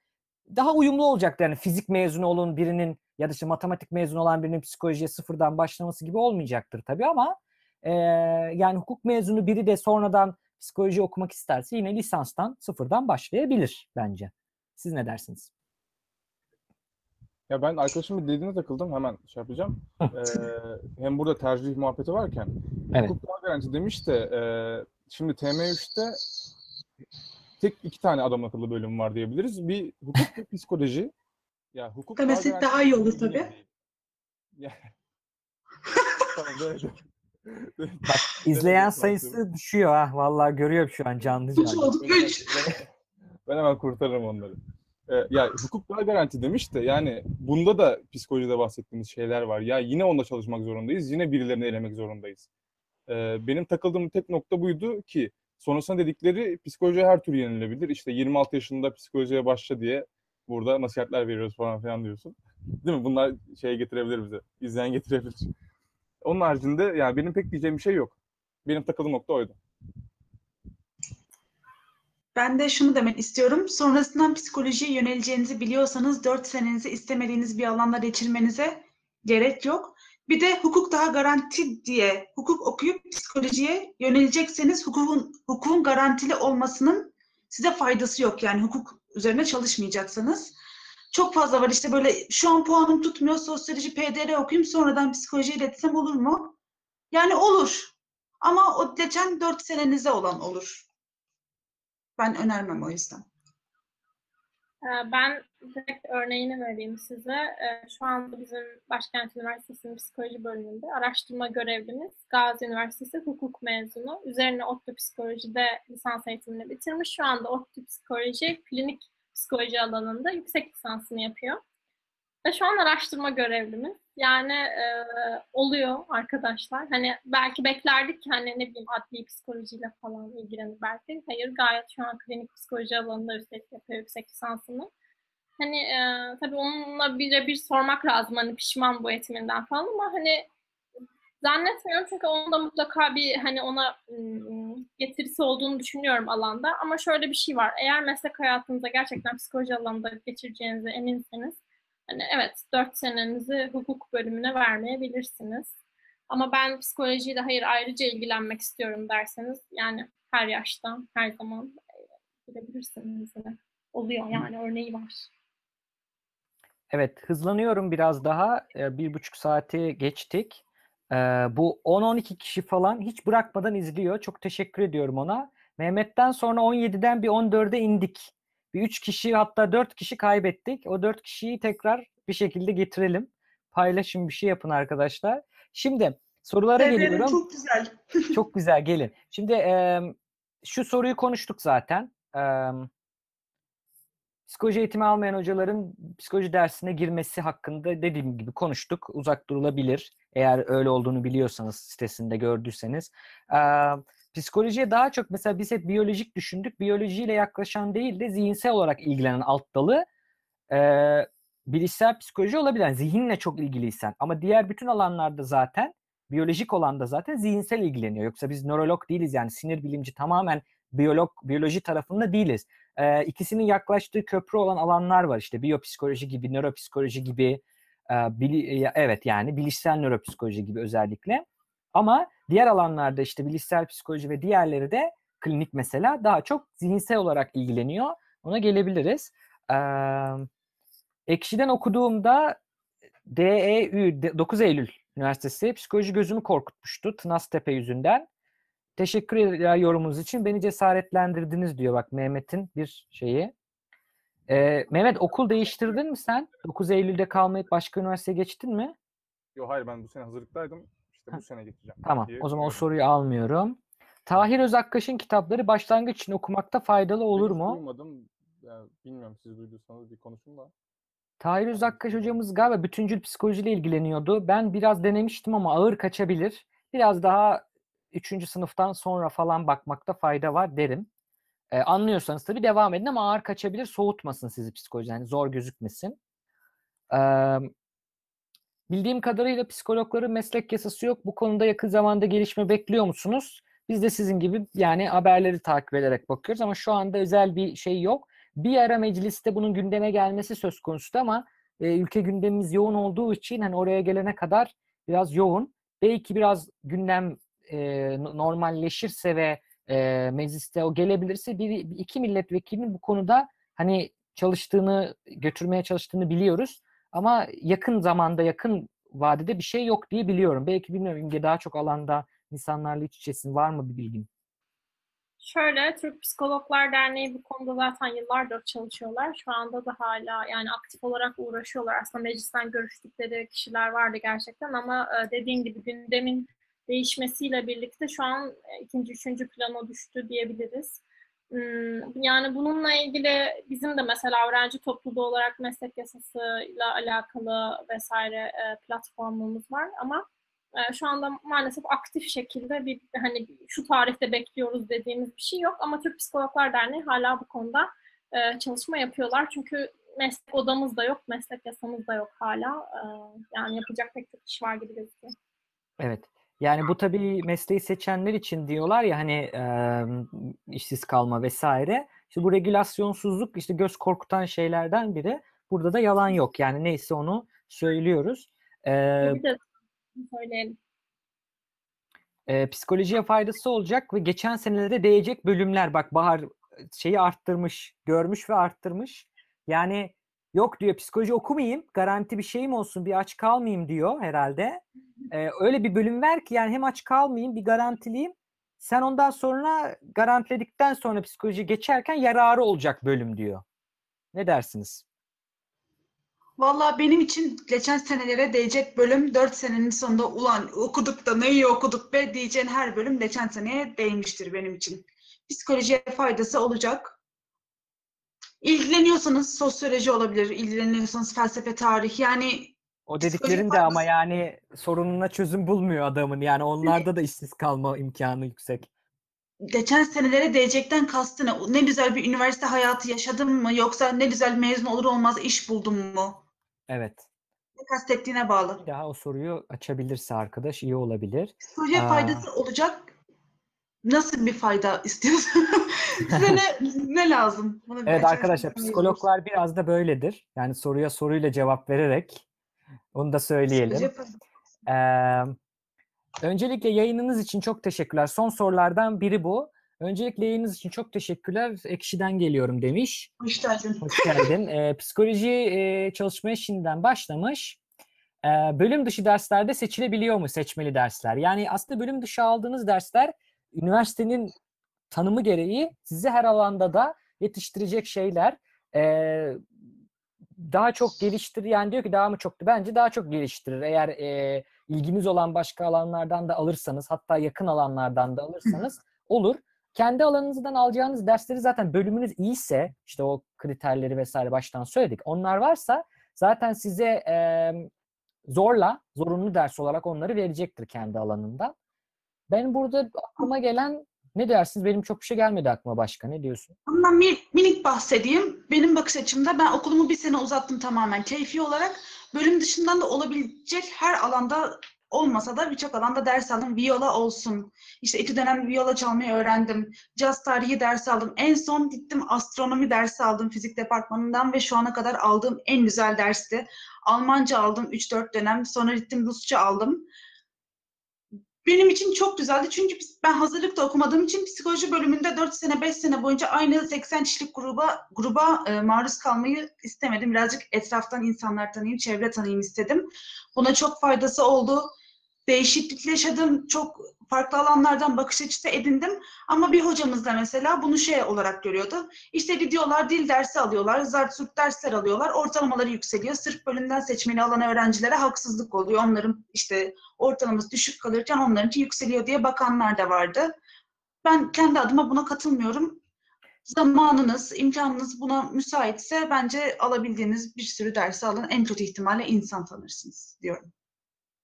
daha uyumlu olacaktır. Yani fizik mezunu olan birinin ya da işte matematik mezunu olan birinin psikolojiye sıfırdan başlaması gibi olmayacaktır tabii ama eee, yani hukuk mezunu biri de sonradan psikoloji okumak isterse yine lisanstan sıfırdan başlayabilir bence. Siz ne dersiniz? Ya ben arkadaşımın dediğine takıldım. Hemen şey yapacağım. Ee, hem burada tercih muhabbeti varken Evet. hukuk daha garanti demiş de e, şimdi TM3'te tek iki tane adam akıllı bölüm var diyebiliriz. Bir hukuk ve psikoloji. Ya hukuk Demesi daha iyi olur tabii. Ya. tamam, evet. Bak izleyen sayısı düşüyor ha. Vallahi görüyorum şu an canlı canlı. Ben hemen- Üç. ben- Ben hemen kurtarırım onları. Ee, ya hukuk daha garanti demiş de yani bunda da psikolojide bahsettiğimiz şeyler var. Ya yine onunla çalışmak zorundayız. Yine birilerini elemek zorundayız. Ee, benim takıldığım tek nokta buydu ki sonrasında dedikleri psikoloji her türlü yenilebilir. İşte 26 yaşında psikolojiye başla diye burada nasihatler veriyoruz falan filan diyorsun. Değil mi? Bunlar şeye getirebilir bize. İzleyen getirebilir. Onun haricinde yani benim pek diyeceğim bir şey yok. Benim takıldığım nokta oydu. Ben de şunu demek istiyorum. Sonrasından psikolojiye yöneleceğinizi biliyorsanız 4 senenizi istemediğiniz bir alanda geçirmenize gerek yok. Bir de hukuk daha garanti diye hukuk okuyup psikolojiye yönelecekseniz hukukun hukukun garantili olmasının size faydası yok. Yani hukuk üzerine çalışmayacaksanız. Çok fazla var. İşte böyle şu an puanım tutmuyor. Sosyoloji PDR okuyayım sonradan psikoloji iletişim olur mu? Yani olur. Ama o geçen dört senenize olan olur. Ben önermem o yüzden. Ee, Ben direkt örneğini vereyim size. Ee, Şu anda bizim Başkent Üniversitesi'nin psikoloji bölümünde araştırma görevlimiz Gazi Üniversitesi hukuk mezunu. Üzerine ODTÜ psikolojide lisans eğitimini bitirmiş. Şu anda ODTÜ klinik psikoloji alanında yüksek lisansını yapıyor. Ve şu an araştırma görevlimiz. Yani e, oluyor arkadaşlar. Hani belki beklerdik ki hani ne bileyim adli psikolojiyle falan ilgilenir belki. Hayır gayet şu an klinik psikoloji alanında üstelik yapıyor yüksek lisansını. Hani e, tabii onunla bir bir sormak lazım hani pişman bu eğitiminden falan ama hani zannetmiyorum çünkü onun da mutlaka bir hani ona getirisi olduğunu düşünüyorum alanda. Ama şöyle bir şey var. Eğer meslek hayatınızda gerçekten psikoloji alanında geçireceğinize eminseniz Hani evet 4 senenizi hukuk bölümüne vermeyebilirsiniz. Ama ben psikolojiyle hayır ayrıca ilgilenmek istiyorum derseniz yani her yaşta her zaman e, gidebilirsiniz yine. Oluyor yani örneği var. Evet, hızlanıyorum biraz daha. Bir buçuk saati geçtik. Ee, Bu 10-12 kişi falan hiç bırakmadan izliyor. Çok teşekkür ediyorum ona. Mehmet'ten sonra 17'den bir 14'e indik. Bir 3 kişi hatta 4 kişi kaybettik. O 4 kişiyi tekrar bir şekilde getirelim. Paylaşın bir şey yapın arkadaşlar. Şimdi sorulara PDR geliyorum. çok güzel. Çok güzel gelin. Şimdi em, şu soruyu konuştuk zaten. Em, psikoloji eğitimi almayan hocaların psikoloji dersine girmesi hakkında dediğim gibi konuştuk. Uzak durulabilir. Eğer öyle olduğunu biliyorsanız sitesinde gördüyseniz. Em, psikolojiye daha çok mesela biz hep biyolojik düşündük. Biyolojiyle yaklaşan değil de zihinsel olarak ilgilenen alt dalı e, bilişsel psikoloji olabilir. Yani zihinle çok ilgiliysen. Ama diğer bütün alanlarda zaten biyolojik olan da zaten zihinsel ilgileniyor. Yoksa biz nörolog değiliz yani sinir bilimci tamamen biyolog biyoloji tarafında değiliz. Ee, ikisinin yaklaştığı köprü olan alanlar var işte biyopsikoloji gibi, nöropsikoloji gibi, e, bili- evet yani bilişsel nöropsikoloji gibi özellikle. Ama diğer alanlarda işte bilişsel psikoloji ve diğerleri de klinik mesela daha çok zihinsel olarak ilgileniyor. Ona gelebiliriz. Ee, Ekşi'den okuduğumda DEÜ, de- 9 Eylül Üniversitesi psikoloji gözümü korkutmuştu Tınaztepe yüzünden. Teşekkür ederim yorumunuz için. Beni cesaretlendirdiniz diyor bak Mehmet'in bir şeyi. Ee, Mehmet okul değiştirdin mi sen? 9 Eylül'de kalmayıp başka üniversiteye geçtin mi? Yok hayır ben bu sene hazırlıktaydım. İşte bu sene geçeceğim. Tamam. diye O zaman o soruyu almıyorum. Tahir Özakkaş'ın kitapları başlangıç için okumakta faydalı olur Henüz mu? Duymadım. Yani bilmiyorum siz duyduysanız bir konuşun da. Tahir Özakkaş hocamız galiba bütüncül psikolojiyle ilgileniyordu. Ben biraz denemiştim ama ağır kaçabilir. Biraz daha 3. sınıftan sonra falan bakmakta fayda var derim. Ee, anlıyorsanız tabii devam edin ama ağır kaçabilir. Soğutmasın sizi psikoloji. Yani zor gözükmesin. Ee, bildiğim kadarıyla psikologların meslek yasası yok. Bu konuda yakın zamanda gelişme bekliyor musunuz? Biz de sizin gibi yani haberleri takip ederek bakıyoruz ama şu anda özel bir şey yok. Bir ara mecliste bunun gündeme gelmesi söz konusu ama e, ülke gündemimiz yoğun olduğu için hani oraya gelene kadar biraz yoğun. Belki biraz gündem e, no- normalleşirse ve e, mecliste o gelebilirse bir, iki milletvekilinin bu konuda hani çalıştığını götürmeye çalıştığını biliyoruz. Ama yakın zamanda yakın vadede bir şey yok diye biliyorum. Belki bilmiyorum İmge daha çok alanda insanlarla iç içesin var mı bir bilgin? Şöyle, Türk Psikologlar Derneği bu konuda zaten yıllardır çalışıyorlar. Şu anda da hala yani aktif olarak uğraşıyorlar. Aslında meclisten görüştükleri kişiler vardı gerçekten ama e, dediğin gibi gündemin değişmesiyle birlikte şu an e, ikinci, üçüncü plana düştü diyebiliriz. Hmm, Yani bununla ilgili bizim de mesela öğrenci topluluğu olarak meslek yasasıyla alakalı vesaire e, platformumuz var ama e, şu anda maalesef aktif şekilde bir hani şu tarihte bekliyoruz dediğimiz bir şey yok ama Türk Psikologlar Derneği hala bu konuda çalışma yapıyorlar. Çünkü meslek odamız da yok, meslek yasamız da yok hala. Yani yapacak pek çok iş var gibi gözüküyor. Evet. Yani bu tabii mesleği seçenler için diyorlar ya hani e, işsiz kalma vesaire. İşte bu regülasyonsuzluk işte göz korkutan şeylerden biri. Burada da yalan yok. Yani neyse onu söylüyoruz. E, de söyleyelim. e, psikolojiye faydası olacak ve geçen senelerde değecek bölümler bak Bahar şeyi arttırmış, görmüş ve arttırmış. Yani Yok diyor psikoloji okumayayım. Garanti bir şeyim olsun. Bir aç kalmayayım diyor herhalde. Ee, öyle bir bölüm ver ki yani hem aç kalmayayım bir garantiliyim. Sen ondan sonra garantiledikten sonra psikoloji geçerken yararı olacak bölüm diyor. Ne dersiniz? Vallahi benim için geçen senelere değecek bölüm 4 senenin sonunda ulan okuduk da ne iyi okuduk be diyeceğin her bölüm geçen seneye değmiştir benim için. Psikolojiye faydası olacak. İlgileniyorsanız sosyoloji olabilir, ilgileniyorsanız felsefe, tarih yani O dediklerin de ama yani sorununa çözüm bulmuyor adamın. Yani onlarda da işsiz kalma imkanı yüksek. geçen senelere değecekten kastı ne? Ne güzel bir üniversite hayatı yaşadın mı yoksa ne güzel mezun olur olmaz iş buldun mu? Evet. Ne kastettiğine bağlı. Bir daha o soruyu açabilirse arkadaş iyi olabilir. Psikolojiye Aa. faydası olacak. Nasıl bir fayda istiyorsun? Size ne, ne lazım? Bunu bir Evet arkadaşlar psikologlar biraz da böyledir. Yani soruya soruyla cevap vererek onu da söyleyelim. Ee, öncelikle yayınınız için çok teşekkürler. Son sorulardan biri bu. Öncelikle yayınınız için çok teşekkürler. Ekşi'den geliyorum demiş. Hoş geldin. Hoş geldin. Ee, psikoloji e, çalışmaya şimdiden başlamış. Ee, bölüm dışı derslerde seçilebiliyor mu seçmeli dersler? Yani aslında bölüm dışı aldığınız dersler üniversitenin tanımı gereği sizi her alanda da yetiştirecek şeyler. Ee, daha çok geliştirir. Yani diyor ki daha mı çoktu? Bence daha çok geliştirir. Eğer e, ilginiz olan başka alanlardan da alırsanız hatta yakın alanlardan da alırsanız olur. Kendi alanınızdan alacağınız dersleri zaten bölümünüz iyiyse işte o kriterleri vesaire baştan söyledik. Onlar varsa zaten size e, zorla zorunlu ders olarak onları verecektir kendi alanından. Ben burada aklıma gelen ne dersiniz? Benim çok bir şey gelmedi aklıma başka. Ne diyorsun? Bundan mi- minik bahsedeyim. Benim bakış açımda ben okulumu bir sene uzattım tamamen keyfi olarak. Bölüm dışından da olabilecek her alanda olmasa da birçok alanda ders aldım. Viola olsun. İşte iki dönem viola çalmayı öğrendim. Caz tarihi dersi aldım. En son gittim astronomi dersi aldım fizik departmanından ve şu ana kadar aldığım en güzel dersti. Almanca aldım 3-4 dönem. Sonra gittim Rusça aldım. Benim için çok güzeldi çünkü ben hazırlıkta okumadığım için psikoloji bölümünde 4 sene 5 sene boyunca aynı 80 kişilik gruba gruba e, maruz kalmayı istemedim. Birazcık etraftan insanlar tanıyayım, çevre tanıyayım istedim. Buna çok faydası oldu. Değişiklik yaşadım. Çok farklı alanlardan bakış açısı edindim. Ama bir hocamız da mesela bunu şey olarak görüyordu. İşte gidiyorlar dil dersi alıyorlar, zart zurt dersler alıyorlar. Ortalamaları yükseliyor. Sırf bölümden seçmeli alan öğrencilere haksızlık oluyor. Onların işte ortalaması düşük kalırken onlarınki yükseliyor diye bakanlar da vardı. Ben kendi adıma buna katılmıyorum. Zamanınız, imkanınız buna müsaitse bence alabildiğiniz bir sürü dersi alın. En kötü ihtimalle insan tanırsınız diyorum.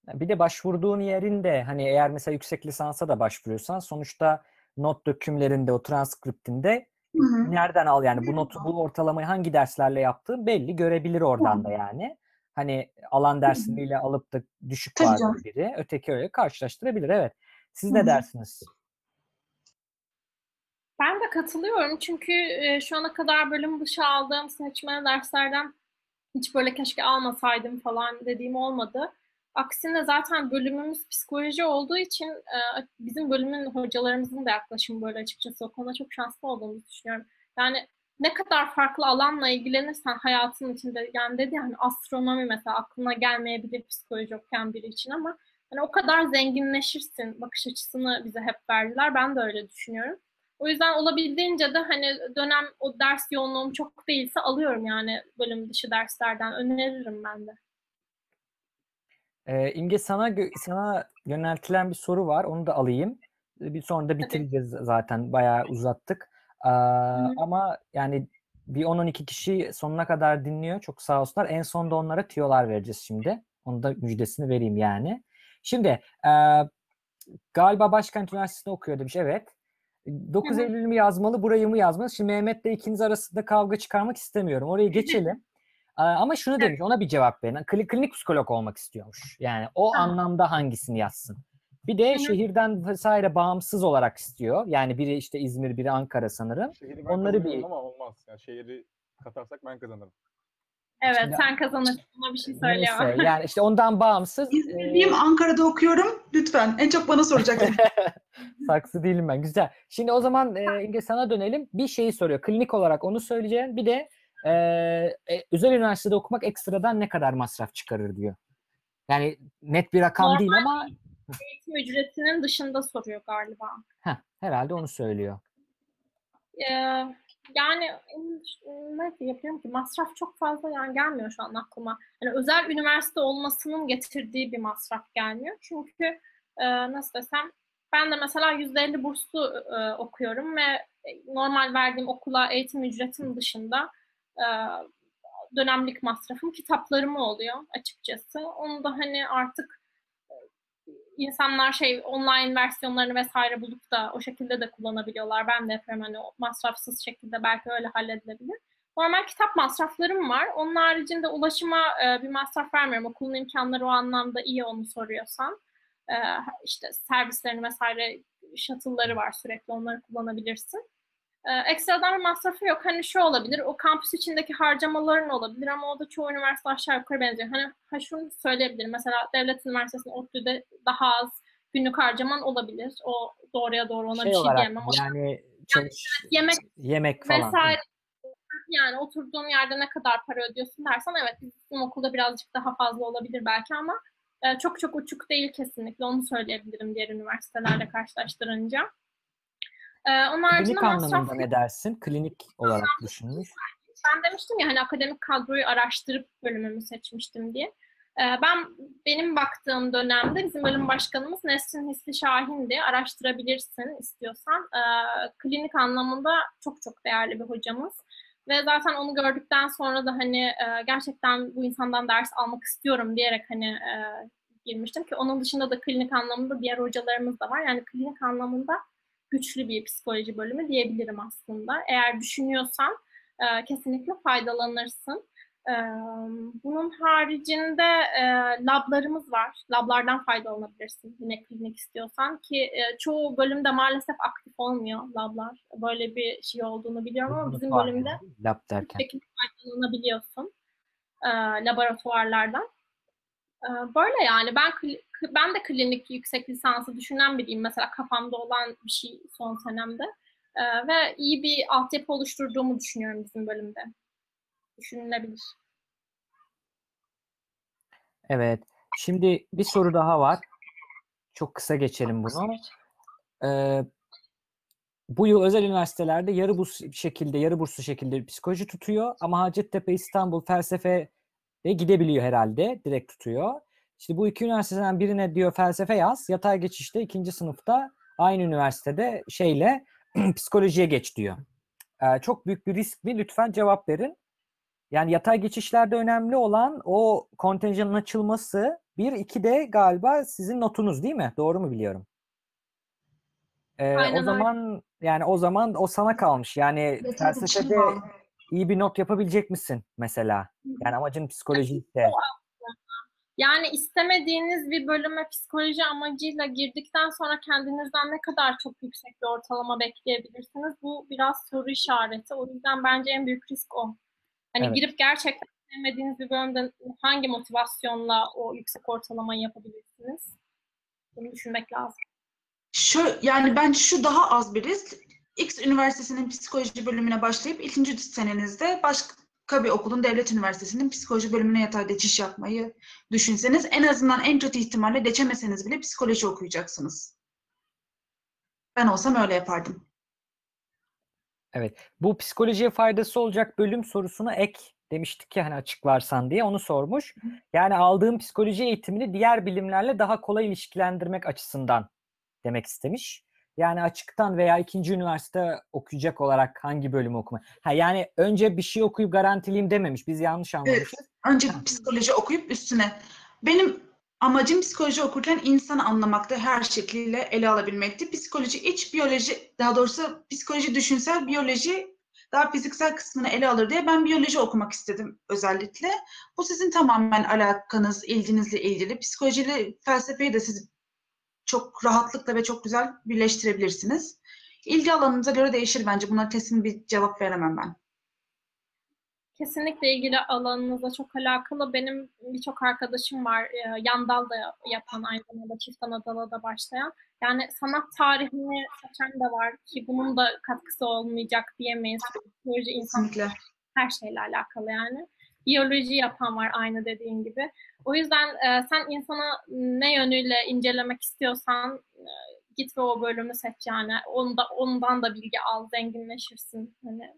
Bir de başvurduğun yerinde hani eğer mesela yüksek lisansa da başvuruyorsan sonuçta not dökümlerinde o transkriptinde Hı hı. nereden al yani bu notu bu ortalamayı hangi derslerle yaptığın belli görebilir oradan da yani. Hani alan dersiyle alıp da düşük Tabii canım. biri öteki öyle karşılaştırabilir evet. Siz Hı ne hı. dersiniz? Ben de katılıyorum çünkü e, şu ana kadar bölüm dışı aldığım seçmeli derslerden hiç böyle keşke almasaydım falan dediğim olmadı. Aksine zaten bölümümüz psikoloji olduğu için e, bizim bölümün hocalarımızın da yaklaşımı böyle açıkçası o konuda çok şanslı olduğumuzu düşünüyorum. Yani ne kadar farklı alanla ilgilenirsen hayatın içinde yani dedi yani astronomi mesela aklına gelmeyebilir psikoloji okuyan biri için ama hani o kadar zenginleşirsin bakış açısını bize hep verdiler. Ben de öyle düşünüyorum. O yüzden olabildiğince de hani dönem o ders yoğunluğum çok değilse alıyorum yani bölüm dışı derslerden öneririm ben de. Ee, İmge sana gö- sana yöneltilen bir soru var. Onu da alayım. Ee, Bir sonra da bitireceğiz zaten. Bayağı uzattık. Aa, ama yani bir 10-12 kişi sonuna kadar dinliyor. Çok sağ olsunlar. En sonda onlara tüyolar vereceğiz şimdi. Onu da müjdesini vereyim yani. Şimdi e, galiba Başkent Üniversitesi'nde okuyor demiş. Evet. 9 Hı hı. Eylül mü yazmalı, burayı mı yazmalı? Şimdi Mehmet'le ikiniz arasında kavga çıkarmak istemiyorum. Orayı geçelim. Ama şunu demiş, ona bir cevap verin. Kli- Klinik psikolog olmak istiyormuş. Yani o Tamam. anlamda hangisini yazsın? Bir de şehirden vesaire bağımsız olarak istiyor. Yani biri işte İzmir, biri Ankara sanırım. Şehri ben Onları bir- ama olmaz. Yani şehri katarsak ben kazanırım. Evet Şimdi- sen kazanırsın ona bir şey söyleyemem. Neyse, yani işte ondan bağımsız. İzmirliyim, eee, Ankara'da okuyorum. Lütfen. En çok bana soracaksın. saksı değilim ben. Güzel. Şimdi o zaman e, İnge sana dönelim. Bir şeyi soruyor. Klinik olarak onu söyleyeceğim. Bir de e, e, özel üniversitede okumak ekstradan ne kadar masraf çıkarır diyor. Yani net bir rakam Normal değil ama Eğitim ücretinin dışında soruyor galiba. heh, herhalde onu söylüyor. Ee, yani ne yapıyorum ki masraf çok fazla yani gelmiyor şu an aklıma. Yani özel üniversite olmasının getirdiği bir masraf gelmiyor. Çünkü e, nasıl desem ben de mesela %50 burslu e, okuyorum ve normal verdiğim okula eğitim ücretim dışında dönemlik masrafım kitaplarım oluyor açıkçası. Onu da hani artık insanlar şey online versiyonlarını vesaire bulup da o şekilde de kullanabiliyorlar. Ben de yapıyorum hani masrafsız şekilde belki öyle halledilebilir. Normal kitap masraflarım var. Onun haricinde ulaşıma e, bir masraf vermiyorum. Okulun imkanları o anlamda iyi onu soruyorsan. E, işte servislerini vesaire shuttle'ları var sürekli onları kullanabilirsin. E, ekstradan bir masrafı yok. Hani şu olabilir, o kampüs içindeki harcamaların olabilir ama o da çoğu üniversite aşağı yukarı benziyor. Hani ha şunu söyleyebilirim. Mesela devlet üniversitesinde ODTÜ'de daha az günlük harcaman olabilir. O doğruya doğru ona Şey bir şey olarak diyemem. Yani çalış, yemek yemek falan. vesaire yani oturduğun yerde ne kadar para ödüyorsun dersen evet bizim okulda birazcık daha fazla olabilir belki ama e, çok çok uçuk değil kesinlikle onu söyleyebilirim diğer üniversitelerle karşılaştırınca. E, onun haricinde Klinik masraf anlamında ne dersin? Klinik olarak düşünmüş. ben demiştim ya hani akademik kadroyu araştırıp bölümümü seçmiştim diye. Ee, Ben benim baktığım dönemde bizim bölüm başkanımız Nesrin Hisli Şahin'di. Araştırabilirsin istiyorsan. Ee, Klinik anlamında çok çok değerli bir hocamız. Ve zaten onu gördükten sonra da hani e, gerçekten bu insandan ders almak istiyorum diyerek hani e, girmiştim ki onun dışında da klinik anlamında diğer hocalarımız da var. Yani klinik anlamında güçlü bir psikoloji bölümü diyebilirim aslında. Eğer düşünüyorsan e, kesinlikle faydalanırsın. E, bunun haricinde e, lablarımız var. Lablardan faydalanabilirsin yine klinik istiyorsan ki e, çoğu bölümde maalesef aktif olmuyor lablar. Böyle bir şey olduğunu biliyorum ama bizim bölümde Lab derken. bir şekilde faydalanabiliyorsun e, laboratuvarlardan. Böyle yani ben ben de klinik yüksek lisansı düşünen biriyim. Mesela kafamda olan bir şey son senemde. Ve iyi bir altyapı oluşturduğumu düşünüyorum bizim bölümde. Düşünülebilir. Evet. Şimdi bir soru daha var. Çok kısa geçelim bunu. Ee, bu yıl özel üniversitelerde yarı burs şekilde, yarı burslu şekilde psikoloji tutuyor ama Hacettepe, İstanbul, felsefe de gidebiliyor herhalde. Direkt tutuyor. İşte bu iki üniversiteden birine diyor felsefe yaz. Yatay geçişte ikinci sınıfta aynı üniversitede şeyle psikolojiye geç diyor. Ee, çok büyük bir risk mi? Lütfen cevap verin. Yani yatay geçişlerde önemli olan o kontenjanın açılması. Bir, iki de galiba sizin notunuz değil mi? Doğru mu biliyorum? Ee, Aynen o öyle. zaman yani o zaman o sana kalmış. Yani felsefede iyi bir not yapabilecek misin mesela? Yani amacın psikoloji ise. Yani istemediğiniz bir bölüme psikoloji amacıyla girdikten sonra kendinizden ne kadar çok yüksek bir ortalama bekleyebilirsiniz? Bu biraz soru işareti. O yüzden bence en büyük risk o. Hani Evet. girip gerçekten sevmediğiniz bir bölümde hangi motivasyonla o yüksek ortalamayı yapabilirsiniz? Bunu düşünmek lazım. Şu yani bence şu daha az bir risk. X üniversitesinin psikoloji bölümüne başlayıp ikinci senenizde başka bir okulun devlet üniversitesinin psikoloji bölümüne yatay geçiş yapmayı düşünseniz en azından en kötü ihtimalle geçemeseniz bile psikoloji okuyacaksınız. Ben olsam öyle yapardım. Bu psikolojiye faydası olacak bölüm sorusuna ek demiştik ya hani açıklarsan diye onu sormuş. Yani aldığım psikoloji eğitimini diğer bilimlerle daha kolay ilişkilendirmek açısından demek istemiş. Yani açıktan veya ikinci üniversite okuyacak olarak hangi bölümü okuma? Ha yani önce bir şey okuyup garantileyim dememiş. Biz yanlış anlamışız. Önce Ha. psikoloji okuyup üstüne. Benim amacım psikoloji okurken insanı anlamakta, her şekliyle ele alabilmekti. Psikoloji iç, biyoloji, daha doğrusu psikoloji düşünsel, biyoloji daha fiziksel kısmını ele alır diye ben biyoloji okumak istedim özellikle. Bu sizin tamamen alakanız, ilginizle ilgili. Psikolojiyle felsefeyi de siz çok rahatlıkla ve çok güzel birleştirebilirsiniz. İlgi alanınıza göre değişir bence. Buna kesin bir cevap veremem ben. Kesinlikle ilgili alanınızla çok alakalı. Benim birçok arkadaşım var. e, Yan dal da yapan, aynı zamanda çift anadala da başlayan. Yani sanat tarihini seçen de var ki bunun da katkısı olmayacak diyemeyiz. Psikoloji insan her şeyle alakalı yani. Biyoloji yapan var aynı dediğin gibi. O yüzden e, sen insana ne yönüyle incelemek istiyorsan e, git ve o bölümü seç yani. Onda, ondan da bilgi al, zenginleşirsin. Hani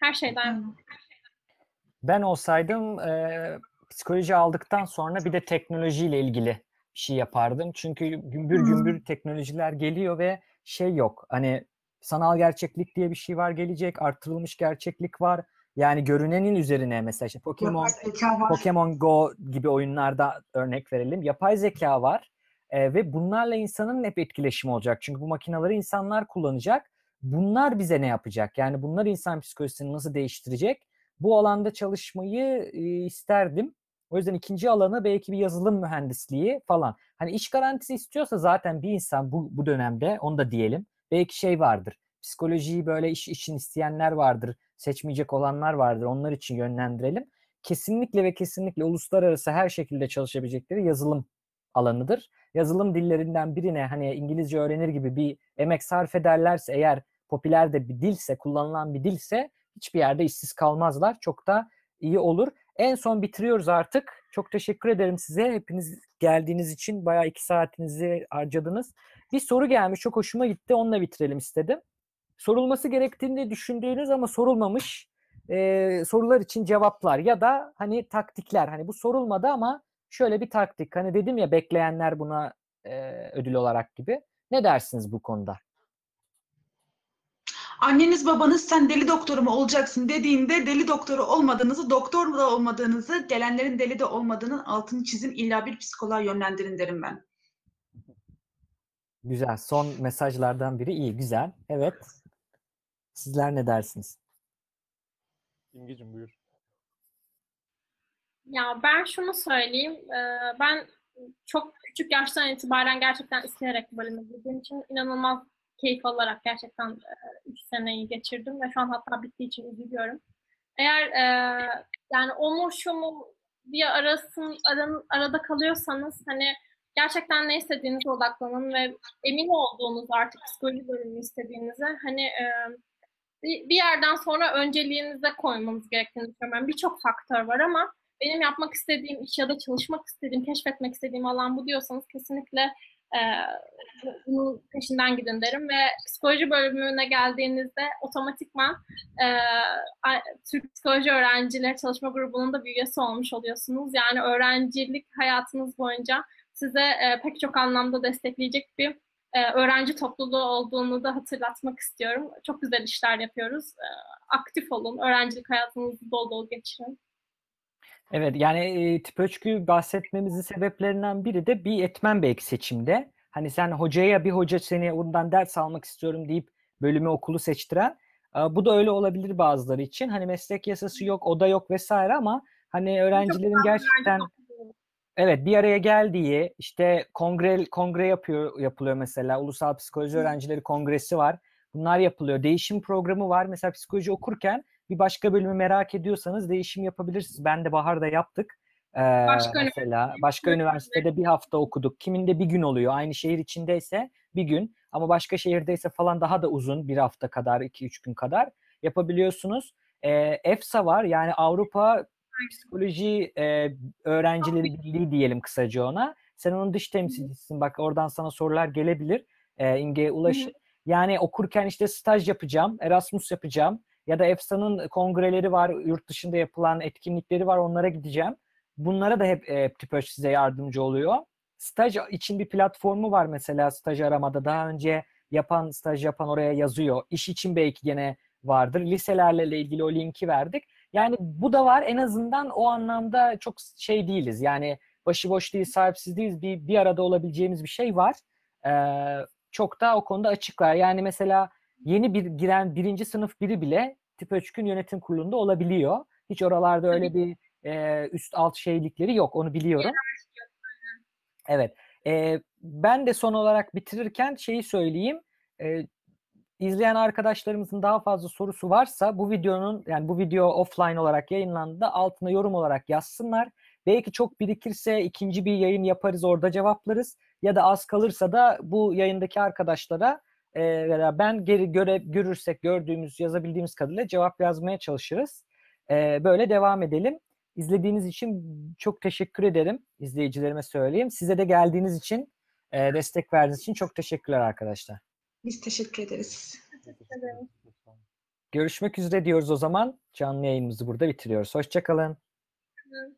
her şeyden Ben olsaydım e, psikoloji aldıktan sonra bir de teknolojiyle ilgili bir şey yapardım. Çünkü gümbür gümbür teknolojiler geliyor ve şey yok. Hani sanal gerçeklik diye bir şey var gelecek, artırılmış gerçeklik var. Yani görünenin üzerine mesela işte Pokemon. Pokemon Go gibi oyunlarda örnek verelim. Yapay zeka var E, ve bunlarla insanın hep etkileşimi olacak. Çünkü bu makineleri insanlar kullanacak. Bunlar bize ne yapacak? Yani bunlar insan psikolojisini nasıl değiştirecek? Bu alanda çalışmayı e, isterdim. O yüzden ikinci alanı belki bir yazılım mühendisliği falan. Hani iş garantisi istiyorsa zaten bir insan bu, bu dönemde onu da diyelim. Belki şey vardır. Psikolojiyi böyle iş için isteyenler vardır. Seçmeyecek olanlar vardır. Onlar için yönlendirelim kesinlikle ve kesinlikle uluslararası her şekilde çalışabilecekleri yazılım alanıdır. Yazılım dillerinden birine hani İngilizce öğrenir gibi bir emek sarf ederlerse eğer popüler de bir dilse, kullanılan bir dilse hiçbir yerde işsiz kalmazlar. Çok da iyi olur. En son bitiriyoruz artık. Çok teşekkür ederim size. Hepiniz geldiğiniz için bayağı iki saatinizi harcadınız. Bir soru gelmiş. Çok hoşuma gitti. Onunla bitirelim istedim. Sorulması gerektiğini düşündüğünüz ama sorulmamış e, sorular için cevaplar ya da hani taktikler. Hani bu sorulmadı ama şöyle bir taktik. Hani dedim ya bekleyenler buna e, ödül olarak gibi. Ne dersiniz bu konuda? Anneniz babanız sen deli doktoru mu olacaksın dediğinde deli doktoru olmadığınızı, doktor da olmadığınızı, gelenlerin deli de olmadığının altını çizin illa bir psikoloğa yönlendirin derim ben. Güzel. Son mesajlardan biri iyi. Güzel. Evet. Sizler ne dersiniz? İmgeciğim buyur. Ya ben şunu söyleyeyim. eee, Ben çok küçük yaştan itibaren gerçekten isteyerek bölüme girdiğim için inanılmaz keyif alarak gerçekten 3 seneyi geçirdim ve şu an hatta bittiği için üzülüyorum. Eğer eee, yani o mu şu mu diye arasın, aranın, arada kalıyorsanız hani gerçekten ne istediğinize odaklanın ve emin olduğunuz artık psikoloji bölümü istediğinize hani eee, bir yerden sonra önceliğinize koymanız gerektiğini düşünüyorum. Birçok faktör var ama benim yapmak istediğim iş ya da çalışmak istediğim, keşfetmek istediğim alan bu diyorsanız kesinlikle e, bu- bunun peşinden gidin derim ve psikoloji bölümüne geldiğinizde otomatikman e, Türk Psikoloji Öğrencileri Çalışma Grubu'nun da bir üyesi olmuş oluyorsunuz. Yani öğrencilik hayatınız boyunca size e, pek çok anlamda destekleyecek bir e, öğrenci topluluğu olduğunu da hatırlatmak istiyorum. Çok güzel işler yapıyoruz. E, aktif olun, öğrencilik hayatınızı dolu dolu geçirin. Evet yani e, tip ölçü bahsetmemizin sebeplerinden biri de bir etmen belki seçimde. Hani sen hocaya bir hoca seni ondan ders almak istiyorum deyip bölümü okulu seçtiren. e, Bu da öyle olabilir bazıları için. Hani meslek yasası yok, oda yok vesaire ama hani öğrencilerin gerçekten Evet bir araya geldiği işte kongre kongre yapıyor yapılıyor mesela Ulusal Psikoloji Öğrencileri Kongresi var. Bunlar yapılıyor. Değişim programı var. Mesela psikoloji okurken bir başka bölümü merak ediyorsanız değişim yapabilirsiniz. Ben de Bahar'da yaptık. Ee, Başka mesela başka üniversitede bir hafta okuduk. Kiminde bir gün oluyor. Aynı şehir içindeyse bir gün ama başka şehirdeyse falan daha da uzun bir hafta kadar, iki üç gün kadar yapabiliyorsunuz. Ee, EFSA var yani Avrupa Psikoloji e, Öğrencileri Birliği diyelim kısaca ona. Sen onun dış temsilcisisin. Bak oradan sana sorular gelebilir. E, İnge'ye ulaşın. Yani okurken işte staj yapacağım, Erasmus yapacağım ya da EFSA'nın kongreleri var, yurt dışında yapılan etkinlikleri var onlara gideceğim. Bunlara da hep e, Tipöş size yardımcı oluyor. Staj için bir platformu var mesela staj aramada. Daha önce yapan, staj yapan oraya yazıyor. İş için belki gene vardır. Liselerle ilgili o linki verdik. Yani bu da var. En azından o anlamda çok şey değiliz. Yani başıboş değil, sahipsiz değiliz. Bir, bir arada olabileceğimiz bir şey var. Ee, çok da o konuda açıklar. Yani mesela yeni bir giren birinci sınıf biri bile tip ölçkün yönetim kurulunda olabiliyor. Hiç oralarda öyle bir e, üst alt şeylikleri yok. Onu biliyorum. Evet. E, ben de son olarak bitirirken şeyi söyleyeyim. E, izleyen arkadaşlarımızın daha fazla sorusu varsa bu videonun yani bu video offline olarak yayınlandığında altına yorum olarak yazsınlar. Belki çok birikirse ikinci bir yayın yaparız orada cevaplarız ya da az kalırsa da bu yayındaki arkadaşlara e, ben geri göre görürsek gördüğümüz yazabildiğimiz kadarıyla cevap yazmaya çalışırız. Ee, böyle devam edelim. İzlediğiniz için çok teşekkür ederim. İzleyicilerime söyleyeyim. Size de geldiğiniz için, e, destek verdiğiniz için çok teşekkürler arkadaşlar. Biz teşekkür ederiz. ederim. Görüşmek üzere diyoruz o zaman. Canlı yayınımızı burada bitiriyoruz. Hoşçakalın. Evet.